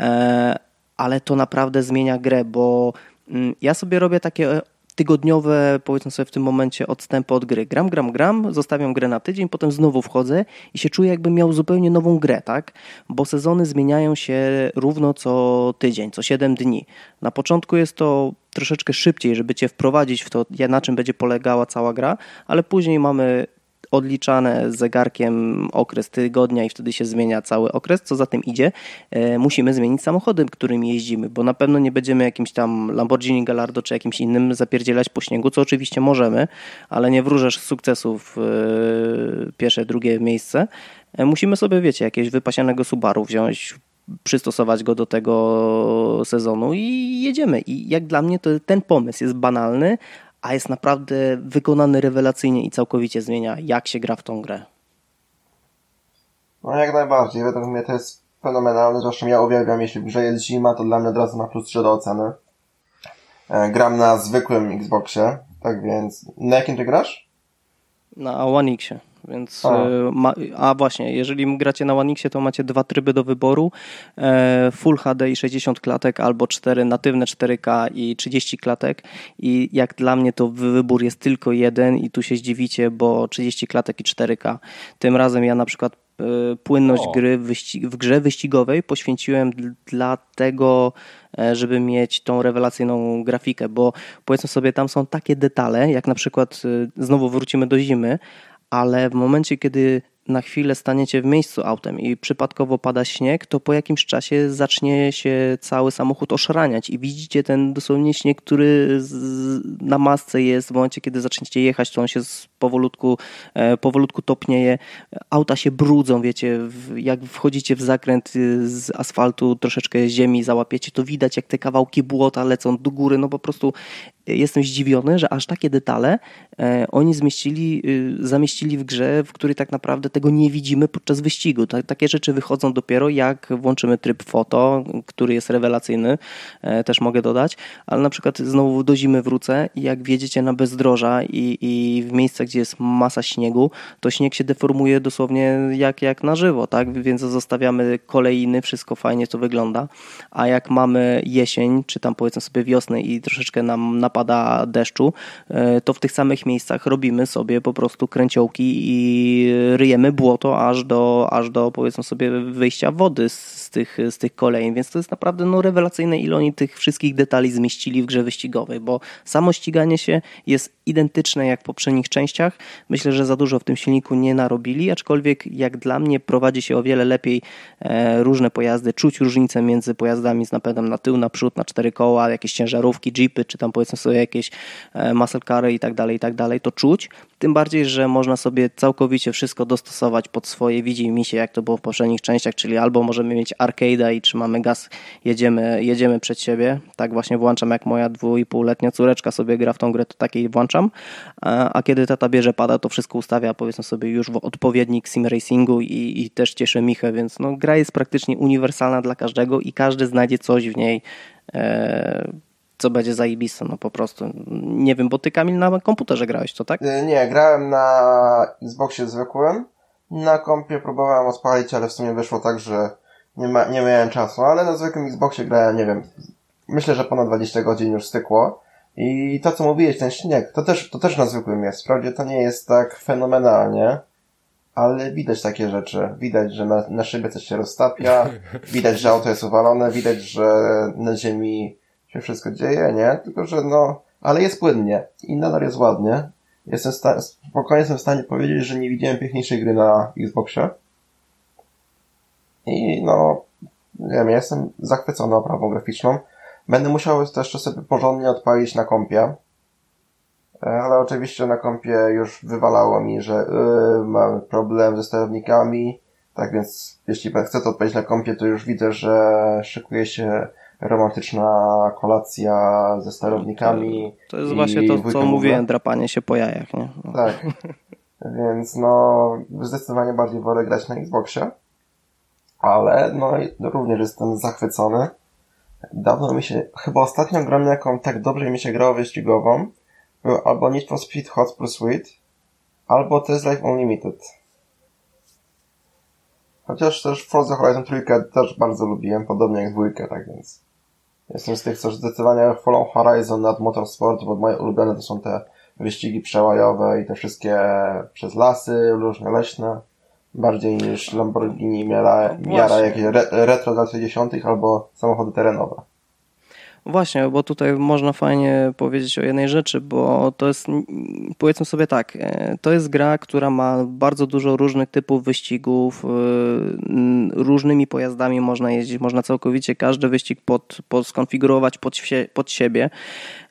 e, ale to naprawdę zmienia grę, bo mm, ja sobie robię takie tygodniowe, powiedzmy sobie w tym momencie, odstępy od gry. Gram, gram, gram, zostawiam grę na tydzień, potem znowu wchodzę i się czuję, jakbym miał zupełnie nową grę, tak? Bo sezony zmieniają się równo co tydzień, co 7 dni. Na początku jest to troszeczkę szybciej, żeby cię wprowadzić w to, na czym będzie polegała cała gra, ale później mamy odliczane zegarkiem okres tygodnia i wtedy się zmienia cały okres. Co za tym idzie, e, musimy zmienić samochody, którym jeździmy, bo na pewno nie będziemy jakimś tam Lamborghini Gallardo czy jakimś innym zapierdzielać po śniegu, co oczywiście możemy, ale nie wróżesz sukcesów e, pierwsze, drugie miejsce. E, musimy sobie, wiecie, jakiegoś wypasianego Subaru wziąć, przystosować go do tego sezonu i jedziemy. I jak dla mnie to ten pomysł jest banalny, a jest naprawdę wykonany rewelacyjnie i całkowicie zmienia, jak się gra w tą grę. No jak najbardziej, według mnie to jest fenomenalne, zresztą ja uwielbiam, jeśli grze jest zima, to dla mnie od razu ma plus 3 do oceny. E, gram na zwykłym Xboxie, tak więc... Na jakim ty grasz? Na One Xie. Więc a. E, ma, a właśnie, jeżeli gracie na One Xie, to macie dwa tryby do wyboru: e, Full HD i 60 klatek, albo 4 natywne 4K i 30 klatek. I jak dla mnie to wybór jest tylko jeden, i tu się zdziwicie, bo 30 klatek i 4K. Tym razem ja na przykład e, płynność o. gry w, w grze wyścigowej poświęciłem dla tego, żeby mieć tą rewelacyjną grafikę, bo powiedzmy sobie, tam są takie detale, jak na przykład znowu wrócimy do zimy, ale w momencie, kiedy na chwilę staniecie w miejscu autem i przypadkowo pada śnieg, to po jakimś czasie zacznie się cały samochód oszraniać i widzicie ten dosłownie śnieg, który na masce jest w momencie, kiedy zaczniecie jechać, to on się powolutku, e, powolutku topnieje, auta się brudzą, wiecie, jak wchodzicie w zakręt y, z asfaltu, troszeczkę ziemi załapiecie, to widać jak te kawałki błota lecą do góry, no po prostu jestem zdziwiony, że aż takie detale e, oni zmieścili, y, zamieścili w grze, w której tak naprawdę tego nie widzimy podczas wyścigu. takie rzeczy wychodzą dopiero jak włączymy tryb foto, który jest rewelacyjny, e, też mogę dodać, ale na przykład znowu do zimy wrócę i jak wjedziecie na bezdroża i, i w miejscach, gdzie jest masa śniegu, to śnieg się deformuje dosłownie jak, jak na żywo, tak? Więc zostawiamy kolejny, wszystko fajnie to wygląda, a jak mamy jesień, czy tam powiedzmy sobie wiosnę i troszeczkę nam napada deszczu, e, to w tych samych miejscach robimy sobie po prostu kręciołki i ryjemy błoto aż do, aż do powiedzmy sobie wyjścia wody z tych, z tych kolejn, więc to jest naprawdę no, rewelacyjne ile oni tych wszystkich detali zmieścili w grze wyścigowej, bo samo ściganie się jest identyczne jak w poprzednich częściach. Myślę, że za dużo w tym silniku nie narobili, aczkolwiek jak dla mnie prowadzi się o wiele lepiej e, różne pojazdy, czuć różnicę między pojazdami z napędem na tył, na przód, na cztery koła, jakieś ciężarówki, jeepy, czy tam powiedzmy jakieś e, muscle cary i tak dalej, i tak dalej, to czuć. Tym bardziej, że można sobie całkowicie wszystko dostosować pod swoje widzi mi się, jak to było w poprzednich częściach, czyli albo możemy mieć arcade'a i trzymamy gaz, jedziemy, jedziemy przed siebie. Tak właśnie włączam, jak moja dwójpółletnia córeczka sobie gra w tą grę, to takiej włączam. A, a kiedy tata bierze pada, to wszystko ustawia, powiedzmy sobie, już w odpowiednik sim racingu i, i też cieszę Michę, więc no, gra jest praktycznie uniwersalna dla każdego i każdy znajdzie coś w niej. Co będzie zajebiste, no po prostu. Nie wiem, bo ty Kamil na komputerze grałeś, to tak? E, nie, grałem na Xboxie zwykłym. Na kompie próbowałem odpalić, ale w sumie wyszło tak, że nie, ma, nie miałem czasu, ale na zwykłym Xboxie grałem, nie wiem, myślę, że ponad 20 godzin już stykło. I to, co mówiłeś, ten śnieg, to też, to też na zwykłym jest. Wprawdzie to nie jest tak fenomenalnie, ale widać takie rzeczy. Widać, że na, na szybie coś się roztapia, widać, że auto jest uwalone, widać, że na ziemi się wszystko dzieje, nie? Tylko, że no, ale jest płynnie i nadal jest ładnie. Jestem sta- spokojnie jestem w stanie powiedzieć, że nie widziałem piękniejszej gry na Xboxie. I no, nie wiem, ja jestem zachwycony oprawą graficzną. Będę musiał też sobie porządnie odpalić na kompie. E, ale oczywiście na kompie już wywalało mi, że yy, problem ze sterownikami. Tak więc jeśli chcę to odpalić na kompie, to już widzę, że szykuje się romantyczna kolacja ze sterownikami. To, to jest właśnie to, co mówiłem, drapanie się po jajach, nie? No. Tak. Więc no, zdecydowanie bardziej wolę grać na Xboxie. Ale no, również jestem zachwycony. Dawno mi się, chyba ostatnią grą, jaką tak dobrze mi się grało wyścigową, był albo Need for Speed Hot Pursuit, albo Test Life Unlimited. Chociaż też Forza Horizon 3 też bardzo lubiłem, podobnie jak dwójkę, tak więc jestem z tych, co zdecydowanie chwalą Horizon nad Motorsport, bo moje ulubione to są te wyścigi przełajowe i te wszystkie przez lasy, różne leśne, bardziej niż Lamborghini miara, miara jakieś re, retro lat 60 albo samochody terenowe. Właśnie, bo tutaj można fajnie powiedzieć o jednej rzeczy, bo to jest, powiedzmy sobie tak, e, to jest gra, która ma bardzo dużo różnych typów wyścigów, e, różnymi pojazdami można jeździć, można całkowicie każdy wyścig pod, pod skonfigurować pod, pod siebie.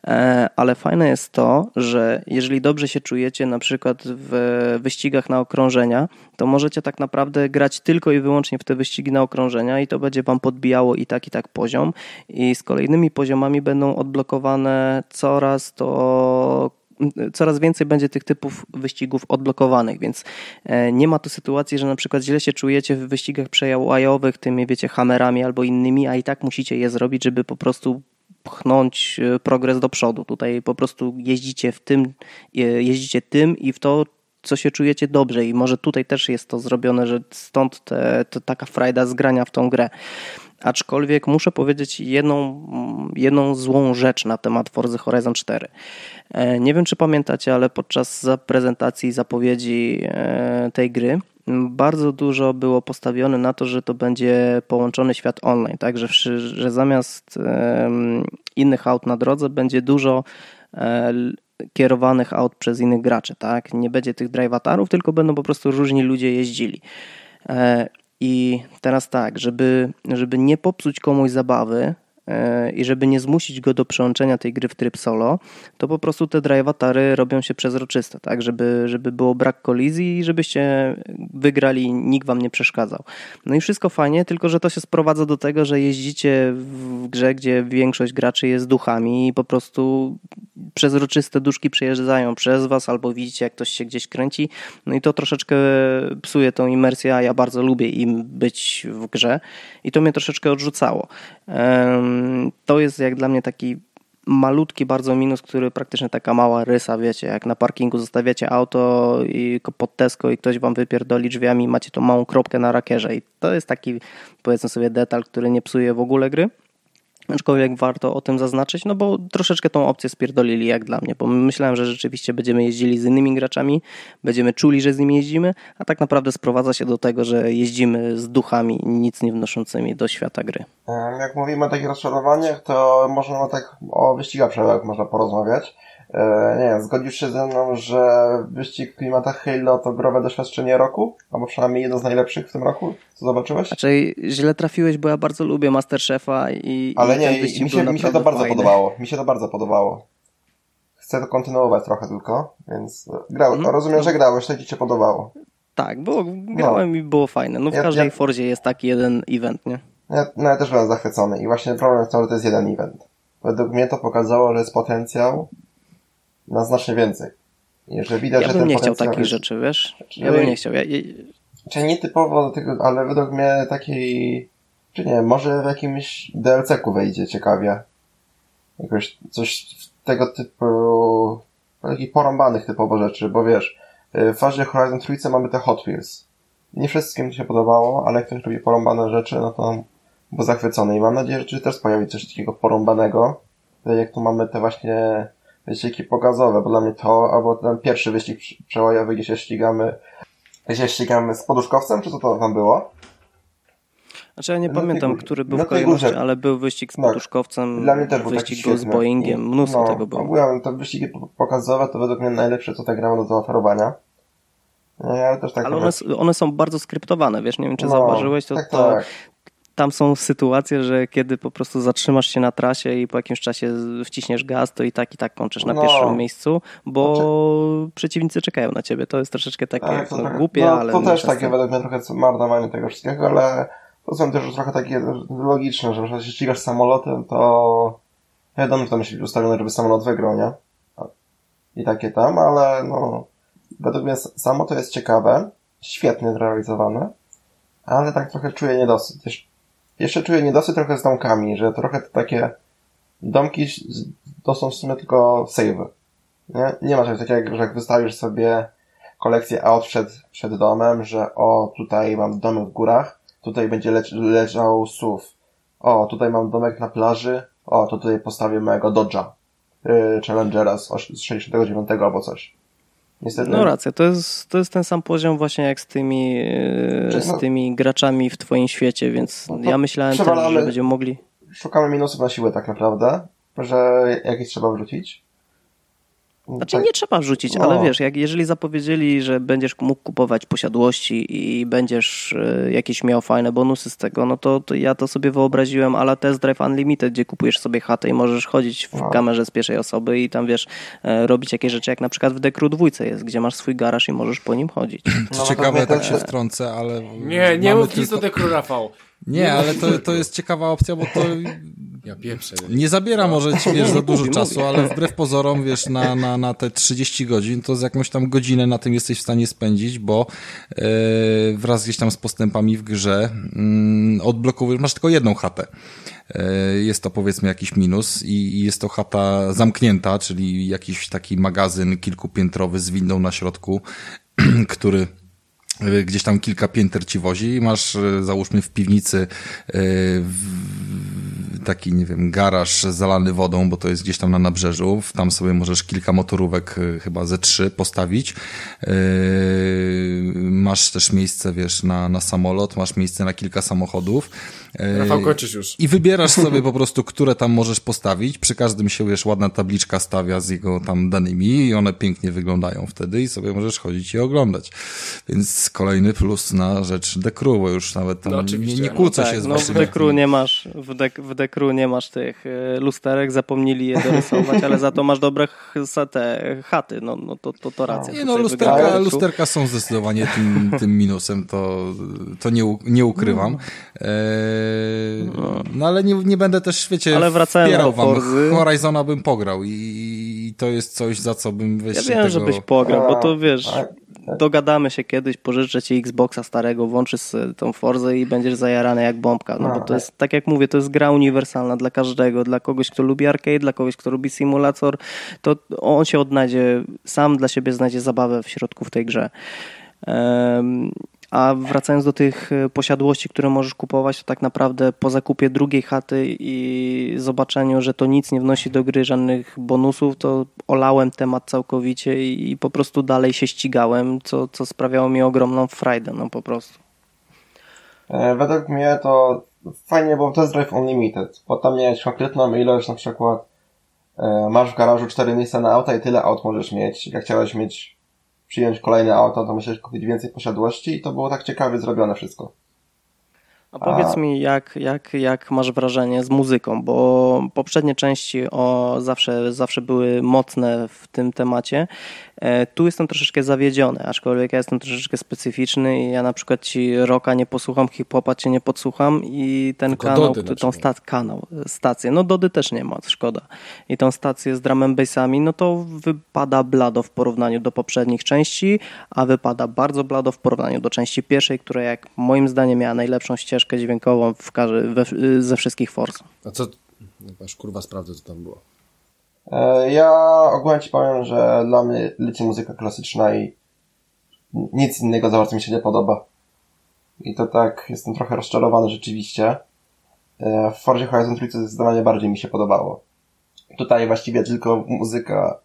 E, ale fajne jest to, że jeżeli dobrze się czujecie na przykład w wyścigach na okrążenia, to możecie tak naprawdę grać tylko i wyłącznie w te wyścigi na okrążenia i to będzie wam podbijało i tak i tak poziom. I z kolejnymi poziomami będą odblokowane coraz to coraz więcej będzie tych typów wyścigów odblokowanych, więc e, nie ma tu sytuacji, że na przykład źle się czujecie w wyścigach przełajowych, tymi wiecie, hamerami albo innymi, a i tak musicie je zrobić, żeby po prostu pchnąć e, progres do przodu. Tutaj po prostu jeździcie w tym, e, jeździcie tym i w to, co się czujecie dobrze i może tutaj też jest to zrobione, że stąd te, te taka frajda zgrania w tą grę. Aczkolwiek muszę powiedzieć jedną, jedną złą rzecz na temat Forza Horizon 4. E, nie wiem, czy pamiętacie, ale podczas prezentacji zapowiedzi tej gry bardzo dużo było postawione na to, że to będzie połączony świat online, tak, że, że zamiast innych aut na drodze będzie dużo e, kierowanych aut przez innych graczy, tak, nie będzie tych drivatarów, tylko będą po prostu różni ludzie jeździli. E, I teraz tak, żeby, żeby nie popsuć komuś zabawy, i żeby nie zmusić go do przełączenia tej gry w tryb solo, to po prostu te drive-atary robią się przezroczyste, tak, żeby, żeby było brak kolizji i żebyście wygrali i nikt wam nie przeszkadzał. No i wszystko fajnie, tylko że to się sprowadza do tego, że jeździcie w grze, gdzie większość graczy jest duchami i po prostu przezroczyste duszki przejeżdżają przez was albo widzicie, jak ktoś się gdzieś kręci, no i to troszeczkę psuje tą imersję, a ja bardzo lubię im być w grze i to mnie troszeczkę odrzucało. To jest jak dla mnie taki malutki bardzo minus, który praktycznie taka mała rysa, wiecie, jak na parkingu zostawiacie auto i pod Tesco i ktoś wam wypierdoli drzwiami, macie tą małą kropkę na rakierze i to jest taki powiedzmy sobie detal, który nie psuje w ogóle gry. Aczkolwiek warto o tym zaznaczyć, no bo troszeczkę tą opcję spierdolili jak dla mnie, bo myślałem, że rzeczywiście będziemy jeździli z innymi graczami, będziemy czuli, że z nimi jeździmy, a tak naprawdę sprowadza się do tego, że jeździmy z duchami nic nie wnoszącymi do świata gry. Jak mówimy o takich rozczarowaniach, to można tak o wyścigach można porozmawiać. E, nie wiem, zgodzisz się ze mną, że wyścig w klimatach Halo to growe doświadczenie roku? Albo przynajmniej jedno z najlepszych w tym roku? Co zobaczyłeś? Znaczy, źle trafiłeś, bo ja bardzo lubię Masterchefa i Ale i nie, mi się, mi się to bardzo fajny. podobało. Mi się to bardzo podobało. Chcę to kontynuować trochę tylko, więc grałem. Hmm? Rozumiem, że grałeś, to ci się podobało. Tak, było, grałem no. i było fajne. No w ja, każdej ja... Forzie jest taki jeden event, nie? Ja, no ja też byłem zachwycony i właśnie problem jest to, że to jest jeden event. Według mnie to pokazało, że jest potencjał na znacznie więcej. I że widać, ja że bym nie chciał takich jest... rzeczy, wiesz? Ja bym nie chciał. Ja... Czy nie typowo do tego, ale według mnie takiej, czy nie, może w jakimś DLC-ku wejdzie ciekawie. Jakoś coś tego typu, takich porąbanych typowo rzeczy, bo wiesz, w fazie Horizon Trójce mamy te Hot Wheels. Nie wszystkim się podobało, ale jak ktoś robi porąbane rzeczy, no to był zachwycony i mam nadzieję, że też pojawi coś takiego porąbanego, jak tu mamy te właśnie wyścigi pokazowe, bo dla mnie to, albo ten pierwszy wyścig przełajowy, gdzie się ścigamy, gdzie się ścigamy z poduszkowcem, czy co to tam było? Znaczy ja nie no pamiętam, który był w kolejności, ale był wyścig z tak. poduszkowcem, dla mnie też był wyścig z Boeingiem, mnóstwo no, tego było. Ogólnie te wyścigi pokazowe to według mnie najlepsze, co ta gra ma do zaoferowania. No, ale też tak ale one, one, są bardzo skryptowane, wiesz, nie wiem czy no, zauważyłeś, to, tak, to, tak tam są sytuacje, że kiedy po prostu zatrzymasz się na trasie i po jakimś czasie wciśniesz gaz, to i tak i tak kończysz na no. pierwszym miejscu, bo znaczy... przeciwnicy czekają na ciebie. To jest troszeczkę takie tak, no, trochę, głupie, no, ale... To też takie według mnie trochę marnowanie tego wszystkiego, ale to są też trochę takie logiczne, że jeśli ścigasz samolotem, to wiadomo, że tam być ustawione, żeby samolot wygrał, nie? I takie tam, ale no według mnie samo to jest ciekawe, świetnie zrealizowane, ale tak trochę czuję niedosyt. Jeszcze czuję niedosyt trochę z domkami, że trochę to takie domki to są w sumie tylko save. Nie, nie ma czegoś takiego, że jak wystawisz sobie kolekcję aut przed, przed domem, że o, tutaj mam domek w górach, tutaj będzie le leżał SUV. O, tutaj mam domek na plaży, o, to tutaj postawię mojego Dodge'a, yy, Challengera z, z 69 albo coś. Niestety. No racja, to jest, to jest ten sam poziom właśnie jak z tymi, e, z no, tymi graczami w twoim świecie, więc no ja myślałem też, że będziemy mogli... Szukamy minusów na siłę tak naprawdę, że jakieś trzeba wrzucić. Znaczy tak. nie trzeba wrzucić, no. ale wiesz, jak jeżeli zapowiedzieli, że będziesz mógł kupować posiadłości i będziesz e, jakieś miał fajne bonusy z tego, no to, to ja to sobie wyobraziłem, ale Test Drive Unlimited, gdzie kupujesz sobie chatę i możesz chodzić w no. kamerze z pierwszej osoby i tam wiesz, e, robić jakieś rzeczy, jak na przykład w Dekru dwójce jest, gdzie masz swój garaż i możesz po nim chodzić. Co no, ciekawe, tak się wtrącę, ale... Nie, nie mów tylko... nic Dekru, Rafał. Nie, ale to, to jest ciekawa opcja, bo to ja pieprzę. nie zabiera może ci, wiesz, za dużo czasu, ale wbrew pozorom, wiesz, na, na, na te 30 godzin, to z jakąś tam godzinę na tym jesteś w stanie spędzić, bo yy, wraz gdzieś tam z postępami w grze yy, odblokowujesz, masz tylko jedną chatę. Yy, jest to powiedzmy jakiś minus i, i jest to chata zamknięta, czyli jakiś taki magazyn kilkupiętrowy z windą na środku, który E, gdzieś tam kilka pięter ci wozi i masz, e, załóżmy, w piwnicy e, taki, nie wiem, garaż zalany wodą, bo to jest gdzieś tam na nabrzeżu. Tam sobie możesz kilka motorówek, chyba ze trzy, postawić. Masz też miejsce, wiesz, na, na samolot, masz miejsce na kilka samochodów. Rafał, kończysz już. I wybierasz sobie po prostu, które tam możesz postawić. Przy każdym się, wiesz, ładna tabliczka stawia z jego tam danymi i one pięknie wyglądają wtedy i sobie możesz chodzić i oglądać. Więc kolejny plus na rzecz Dekru, bo już nawet tam no, nie, nie kłócę no, się tak, z no, w Dekru nie masz, w, dek, w Crew nie masz tych e, lusterek, zapomnieli je dorysować, ale za to masz dobre te chaty, no, no to, to, to racja. Nie no, lusterka, lusterka są zdecydowanie tym, tym minusem, to, to nie, nie ukrywam. Eee, no ale nie, nie będę też, wiecie, ale wspierał wam. Horizona bym pograł i, i to jest coś, za co bym... Wiesz, ja wiem, tego... żebyś pograł, bo to wiesz... Dogadamy się kiedyś, pożyczę ci Xboxa starego, włączysz tą Forzę i będziesz zajarany jak bombka. No, bo to jest, tak jak mówię, to jest gra uniwersalna dla każdego, dla kogoś, kto lubi arcade, dla kogoś, kto lubi simulator, to on się odnajdzie, sam dla siebie znajdzie zabawę w środku w tej grze. A wracając do tych e, posiadłości, które możesz kupować, to tak naprawdę po zakupie drugiej chaty i zobaczeniu, że to nic nie wnosi do gry, żadnych bonusów, to olałem temat całkowicie i, po prostu dalej się ścigałem, co, co sprawiało mi ogromną frajdę, no po prostu. E, według mnie to fajnie było Test Drive Unlimited, bo tam miałeś konkretną ilość, na przykład e, masz w garażu cztery miejsca na auta i tyle aut możesz mieć. Jak chciałeś mieć przyjąć kolejne auto, to musiałeś kupić więcej posiadłości i to było tak ciekawie zrobione wszystko. A powiedz mi, jak, jak, jak masz wrażenie z muzyką, bo poprzednie części o, zawsze, zawsze były mocne w tym temacie. E, tu jestem troszeczkę zawiedziony, aczkolwiek ja jestem troszeczkę specyficzny i ja na przykład ci rocka nie posłucham, hip-hopa cię nie podsłucham i ten Tylko kanał, Dody tą sta kanał, stację, no Dody też nie ma, szkoda. I tą stację z drum bassami, no to wypada blado w porównaniu do poprzednich części, a wypada bardzo blado w porównaniu do części pierwszej, która jak moim zdaniem miała najlepszą ścieżkę dźwiękową w we, ze wszystkich Force. A co, aż kurwa sprawdzę co tam było. E, ja ogólnie ci powiem, że dla mnie leci muzyka klasyczna i nic innego za bardzo mi się nie podoba. I to tak, jestem trochę rozczarowany rzeczywiście. E, w Forzie Horizon Trójce zdecydowanie bardziej mi się podobało. Tutaj właściwie tylko muzyka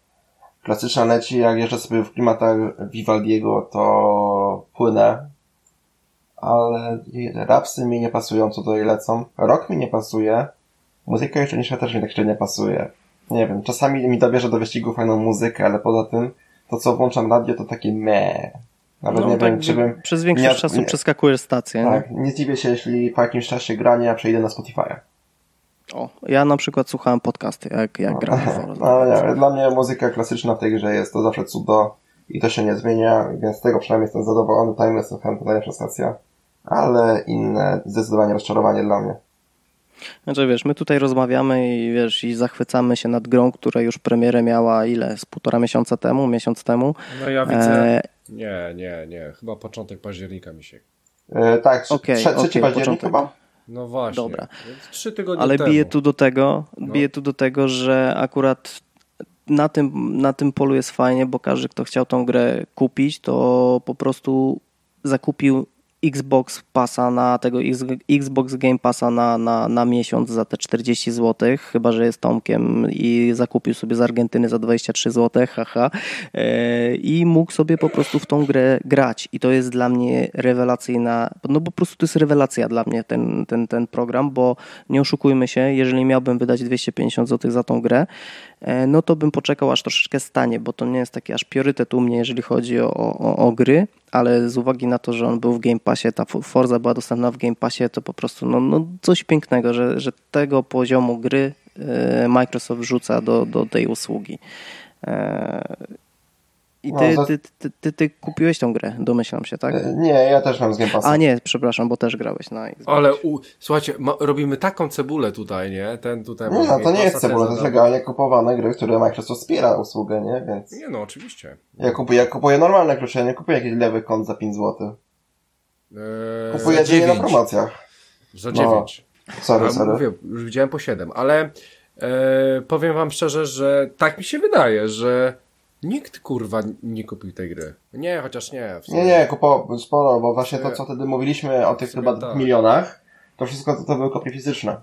klasyczna leci, jak jeżdżę sobie w klimatach Vivaldiego, to płynę. Ale rapsy mi nie pasują, co tutaj lecą. Rock mi nie pasuje. Muzyka jeszcze niż też mi tak nie pasuje nie wiem, czasami mi dobierze do wyścigu fajną muzykę, ale poza tym, to co włączam radio, to takie me. Nawet no, nie tak wiem, czy bym... Przez większość nie, czasu nie, przeskakujesz stację. Tak, nie? nie dziwię się, jeśli po jakimś czasie grania przejdę na Spotify'a. O, ja na przykład słuchałem podcasty, jak, jak. No nie, dla mnie muzyka klasyczna w tej grze jest to zawsze cudo i to się nie zmienia, więc z tego przynajmniej jestem zadowolony. Timeless to najlepsza stacja, ale inne zdecydowanie rozczarowanie dla mnie. Znaczy wiesz, my tutaj rozmawiamy i wiesz, i zachwycamy się nad grą, która już premierę miała ile? Z półtora miesiąca temu, miesiąc temu. No ja widzę. E... Nie, nie, nie. Chyba początek października mi się. E, tak, okay, trzeci okay, październik początek. chyba. No właśnie. Dobra. trzy tygodnie Ale temu. bije tu do tego, no. bije tu do tego, że akurat na tym, na tym polu jest fajnie, bo każdy, kto chciał tą grę kupić, to po prostu zakupił Xbox Passa na tego Xbox Game Passa na, na, na miesiąc za te 40 zł, chyba że jest Tomkiem i zakupił sobie z Argentyny za 23 zł, haha, e, i mógł sobie po prostu w tą grę grać. I to jest dla mnie rewelacyjna, no po prostu to jest rewelacja dla mnie ten, ten, ten program, bo nie oszukujmy się, jeżeli miałbym wydać 250 zł za tą grę, no to bym poczekał aż troszeczkę stanie, bo to nie jest taki aż priorytet u mnie, jeżeli chodzi o, o, o gry, ale z uwagi na to, że on był w Game Passie, ta Forza była dostępna w Game Passie, to po prostu no, no coś pięknego, że, że tego poziomu gry e, Microsoft wrzuca do, do tej usługi. E, I ty, no, ty, ty, ty, ty, kupiłeś tą grę, domyślam się, tak? Nie, ja też mam z Game Passa. A nie, przepraszam, bo też grałeś na Xbox. Ale u, słuchajcie, ma, robimy taką cebulę tutaj, nie? Ten tutaj Nie, no to nie jest cebula, to jest legalnie kupowane gry, które Microsoft wspiera usługę, nie? Więc... Nie, no oczywiście. Ja kupuję, ja kupuję normalne klucze, ja nie kupuję jakiś lewy kąt za 5 zł. Eee, kupuję jedynie na promocjach. Za 9. No. Sorry, sorry. Mówię, już widziałem po 7, ale e, powiem wam szczerze, że tak mi się wydaje, że Nikt kurwa nie kupił tej gry. Nie, chociaż nie. Nie, nie, kupował sporo, bo właśnie to, co wtedy mówiliśmy o tych chyba tak. milionach, to wszystko to, to były kopie fizyczne.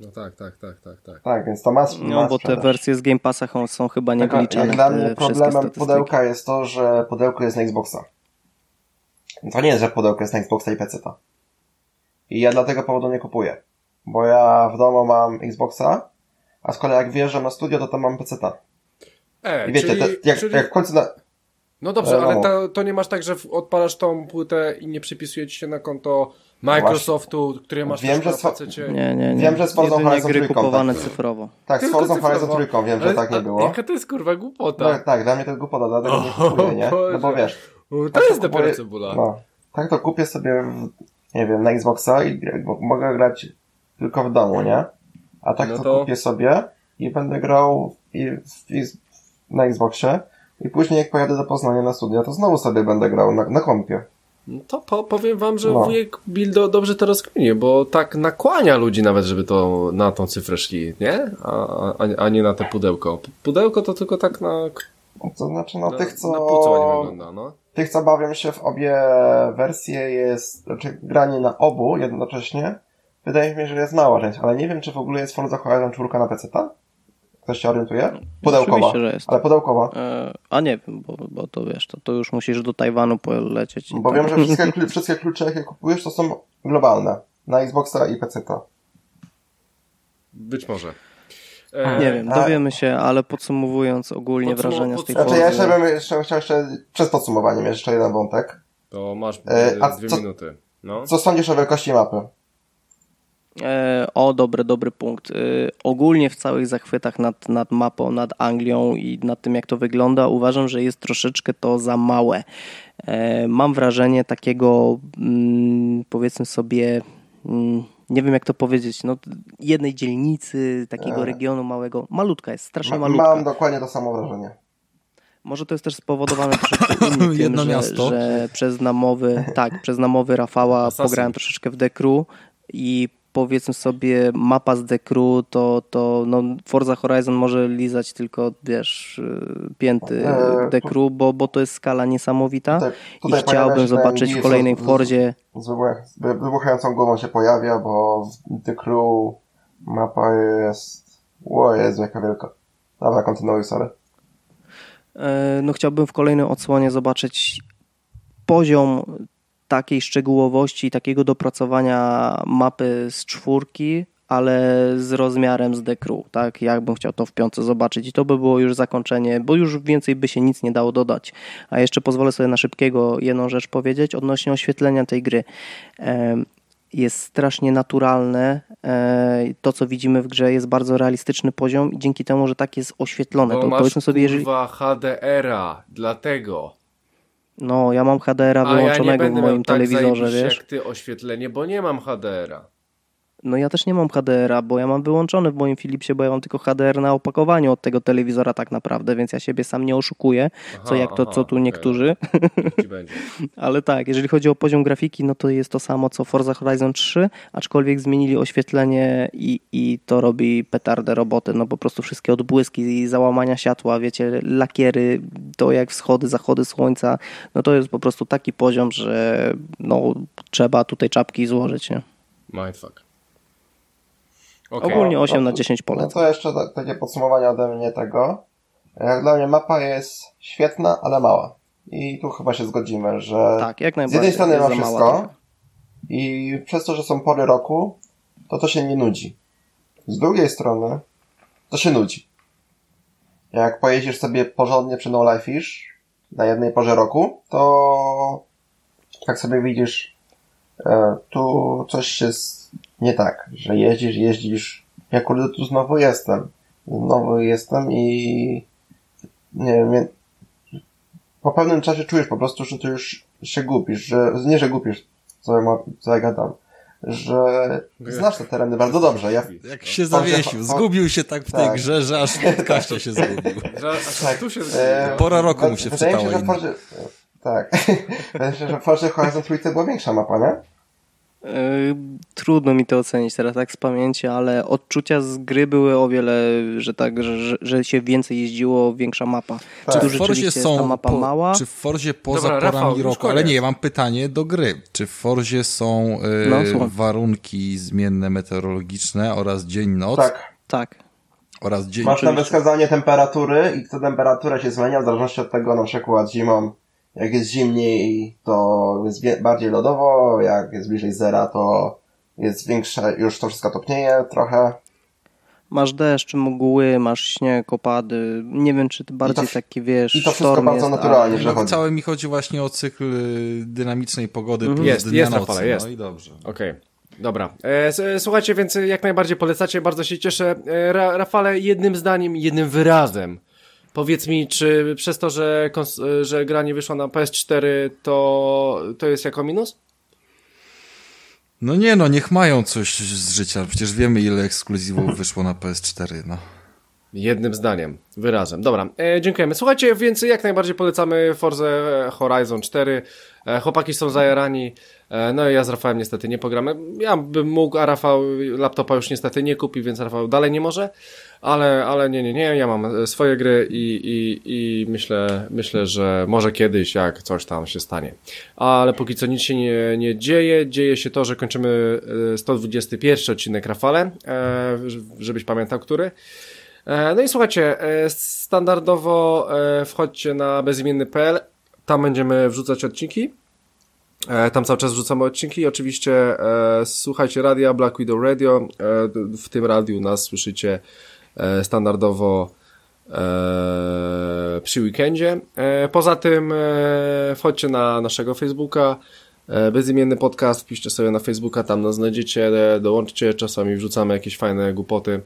No tak, tak, tak, tak, tak. Tak, więc to ma No, bo te wersje z Game Passa są chyba nie wliczane. Dla mnie problemem pudełka jest to, że pudełko jest na Xboxa. To nie jest, że pudełko jest na Xboxa i PC-ta. I ja dlatego powodu nie kupuję. Bo ja w domu mam Xboxa, a z kolei jak wjeżdżam na studio, to tam mam PC-ta. E, I wiecie, czyli, te, jak, czyli... jak w końcu na... No dobrze, e, ale to, to nie masz tak, że odpalasz tą płytę i nie przypisuje ci się na konto Microsoftu, który masz Wiem, że na. Nie, nie, nie. Wiem, że z Forza Horizon gry trójką, kupowane tak. cyfrowo. Tak, z Forza Horizon trójką wiem, że tak nie było. Jaka to jest kurwa głupota. Tak, tak, dla mnie to jest głupota, dlatego nie O, kupuję, nie? No bo wiesz, To tak jest dopiero cebula. No. Tak to kupię sobie, w, nie wiem, na Xboxa i mogę grać tylko w domu, nie? A tak No to, to- kupię sobie i będę grał i, w, i, na Xboxie i później jak pojadę do Poznania na studia, to znowu sobie będę grał na, na kompie. No to po, powiem wam, że No. wujek Bill do, dobrze to rozkminie, bo tak nakłania ludzi nawet, żeby to na tą cyfrę szli, nie? A, a, a nie na te pudełko. Pudełko to tylko tak na, To znaczy, no na, tych, co... na wygląda, no. tych, co bawią się w obie wersje jest, znaczy granie na obu jednocześnie, wydaje mi się, że jest mała część, ale nie wiem, czy w ogóle jest Forza Horizon 4 na PC-ta? Ktoś się orientuje? Pudełkowa. Oczywiście, że jest. Ale pudełkowa. E, a nie wiem, bo, bo to wiesz, to, to już musisz do Tajwanu polecieć. Bo tak. wiem, że wszystkie, wszystkie klucze, jakie kupujesz, to są globalne. Na Xboxa i PC-ta. Być może. E, Nie wiem, dowiemy się, ale podsumowując ogólnie Podsumow- wrażenia z tej Znaczy, ja jeszcze bym jeszcze, chciał jeszcze, przed podsumowaniem, jeszcze jeden wątek. To masz E, a dwie co- minuty. No. Co sądzisz o wielkości mapy? E, o, dobry, dobry punkt. E, ogólnie w całych zachwytach nad, nad mapą, nad Anglią i nad tym, jak to wygląda, uważam, że jest troszeczkę to za małe. E, mam wrażenie takiego, mm, powiedzmy sobie, mm, nie wiem jak to powiedzieć, no, jednej dzielnicy, takiego regionu małego. Malutka jest, strasznie Ma, malutka. mam dokładnie to samo wrażenie. Może to jest też spowodowane tym, Jedno że, miasto. że przez namowy, tak, przez namowy Rafała Assassin. pograłem troszeczkę w Dekru i powiedzmy sobie mapa z Dekru to, to no Forza Horizon może lizać tylko, wiesz, y, pięty Dekru, bo, bo to jest skala niesamowita Tutaj, i tutaj pojawia chciałbym zobaczyć w kolejnej z- Fordzie Z z wybuchającą głową się pojawia, bo w The Crew mapa jest... O Jezu, jaka wielka. Dobra, kontynuuj, sorry. E, no chciałbym w kolejnej odsłonie zobaczyć poziom takiej szczegółowości i takiego dopracowania mapy z czwórki, ale z rozmiarem z Dekru, tak? Jak bym chciał to w piątce zobaczyć i to by było już zakończenie, bo już więcej by się nic nie dało dodać. A jeszcze pozwolę sobie na szybkiego jedną rzecz powiedzieć odnośnie oświetlenia tej gry. Jest strasznie naturalne. e, To, co widzimy w grze, jest bardzo realistyczny poziom i dzięki temu, że tak jest oświetlone, Bo to masz powiedzmy sobie, jeżeli. HDR-a, dlatego. No, ja mam HDR-a A ja wyłączonego w moim tak telewizorze, zajebiście wiesz? jak ty oświetlenie, bo nie mam HDR-a. No ja też nie mam HDR-a, bo ja mam wyłączony w moim Philipsie, bo ja mam tylko HDR na opakowaniu od tego telewizora tak naprawdę, więc ja siebie sam nie oszukuję, co Aha, jak to, aha, co tu okej. niektórzy. Ale tak, jeżeli chodzi o poziom grafiki, no to jest to samo co Forza Horizon 3, aczkolwiek zmienili oświetlenie i, i to robi petardę roboty. No po prostu wszystkie odbłyski i załamania światła, wiecie, lakiery, to jak wschody, zachody słońca, no to jest po prostu taki poziom, że no trzeba tutaj czapki złożyć, nie? Mindfuck. Okej. Ogólnie 8 na to- 10 No polecam. to jeszcze ta- takie podsumowanie ode mnie tego. Jak dla mnie mapa jest świetna, ale mała. I tu chyba się zgodzimy, że Tak, jak z najbardziej. jednej strony ma wszystko i przez to, że są pory roku, to to się nie nudzi. Z drugiej strony to się nudzi. Jak pojedziesz sobie porządnie przy No Life Fish na jednej porze roku, to jak sobie widzisz, e, tu coś jest nie tak, że jeździsz, jeździsz, ja kurde tu znowu jestem. Znowu jestem i nie wiem, nie- po pewnym czasie czujesz po prostu, że ty już się gubisz, że, nie, że gubisz, co ja, ma, co ja gadam, że znasz te tereny bardzo dobrze. Ja, Jak się Forza- zawiesił, zgubił się tak w tej Tak. grze, że aż w podcaście się zgubił. Że, aż Tak, tu się e, Pora roku mu się Wydaje mi się, że. Forzie, tak. Wydaje mi się, że w Forzie Horizon Trójce była większa mapa, nie? Yy, Trudno mi to ocenić teraz tak z pamięci, ale odczucia z gry były o wiele, że tak, że, że, się więcej jeździło, większa mapa. Tak. Czy tu w Forzie jest ta są, mapa po, mała? czy w Forzie poza Dobra, Rafał, porami już roku, ale nie, mam pytanie do gry. Czy w Forzie są y, No, warunki zmienne meteorologiczne oraz dzień-noc Tak. Tak. oraz dzień Masz tam wskazanie temperatury i ta temperatura się zmienia w zależności od tego, na przykład zimą, jak jest zimniej, to jest bardziej lodowo, jak jest bliżej zera, to jest większe, już to wszystko topnieje trochę. Masz deszcz, mgły, masz śnieg, opady. Nie wiem, czy ty bardziej to- taki, wiesz, I to wszystko bardzo jest, naturalnie a- przechodzi. Całe mi chodzi właśnie o cykl y, dynamicznej pogody Mhm. plus Jest, dnia jest, nocy. Rafale, jest. No i dobrze. Okej. Dobra. E, e, słuchajcie, więc jak najbardziej polecacie, bardzo się cieszę. E, Ra Rafale, jednym zdaniem, jednym wyrazem. Powiedz mi, czy przez to, że, że gra nie wyszła na PS4, to, to jest jako minus? No nie no, niech mają coś z życia. Przecież wiemy ile ekskluzywów wyszło na PS4, no. Jednym zdaniem, wyrazem. Dobra, e, dziękujemy. Słuchajcie, więc jak najbardziej polecamy Forza Horizon 4. E, chłopaki są zajarani, e, no i ja z Rafałem niestety nie pogramy. Ja bym mógł, a Rafał laptopa już niestety nie kupi, więc Rafał dalej nie może. Ale, ale nie, nie, nie, ja mam e, swoje gry i, i, i myślę, myślę, że może kiedyś, jak coś tam się stanie. Ale póki co nic się nie, nie dzieje. Dzieje się to, że kończymy e, 121 odcinek Rafale, e, żebyś pamiętał, który. E, No i słuchajcie, e, standardowo e, wchodźcie na bezimienny.pl, tam będziemy wrzucać odcinki. E, Tam cały czas wrzucamy odcinki. Oczywiście e, słuchajcie radia Black Widow Radio. E, w tym radiu nas słyszycie e, standardowo e, przy weekendzie. E, poza tym e, wchodźcie na naszego Facebooka. E, bezimienny podcast, wpiszcie sobie na Facebooka, tam nas znajdziecie, e, dołączcie, czasami wrzucamy jakieś fajne głupoty.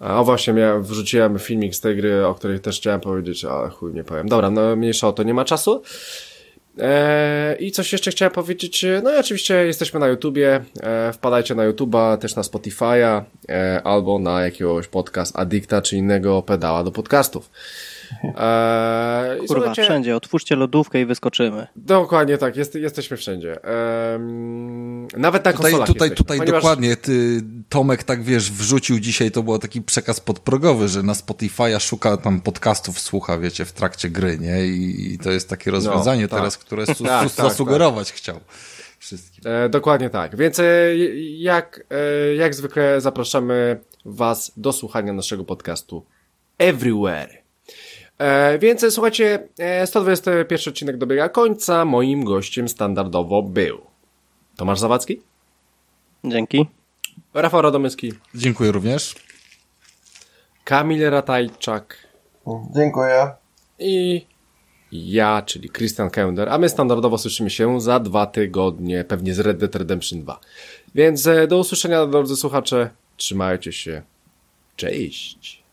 O właśnie, miałem, wrzuciłem filmik z tej gry, o której też chciałem powiedzieć, ale chuj, nie powiem. Dobra, no mniejsza o to, nie ma czasu. Eee, I coś jeszcze chciałem powiedzieć, no i oczywiście jesteśmy na YouTubie, eee, wpadajcie na YouTuba, też na Spotify'a, eee, albo na jakiegoś podcast Addicta, czy innego pedała do podcastów. Eee, Kurwa, słuchajcie- wszędzie. Otwórzcie lodówkę i wyskoczymy. Dokładnie tak, jest, jesteśmy wszędzie. Ehm, nawet na Tutaj, konsolach tutaj, jesteśmy, tutaj ponieważ- dokładnie, ty, Tomek tak wiesz, wrzucił dzisiaj, to był taki przekaz podprogowy, że na Spotify'a szuka tam podcastów, słucha, wiecie, w trakcie gry, nie? I, i to jest takie rozwiązanie tak. teraz, które su, Tak, su, tak, zasugerować chciał wszystkim. E, dokładnie tak. Więc e, jak, e, jak zwykle zapraszamy Was do słuchania naszego podcastu Everywhere. E, więc e, słuchajcie, e, 121 odcinek dobiega końca. Moim gościem standardowo był Tomasz Zawadzki, Dzięki. Rafał Radomyski, Dziękuję również. Kamil Ratajczak Dziękuję. i ja, czyli Christian Kender, a my standardowo słyszymy się za dwa tygodnie, pewnie z Red Dead Redemption 2. Więc e, do usłyszenia, drodzy słuchacze. Trzymajcie się. Cześć.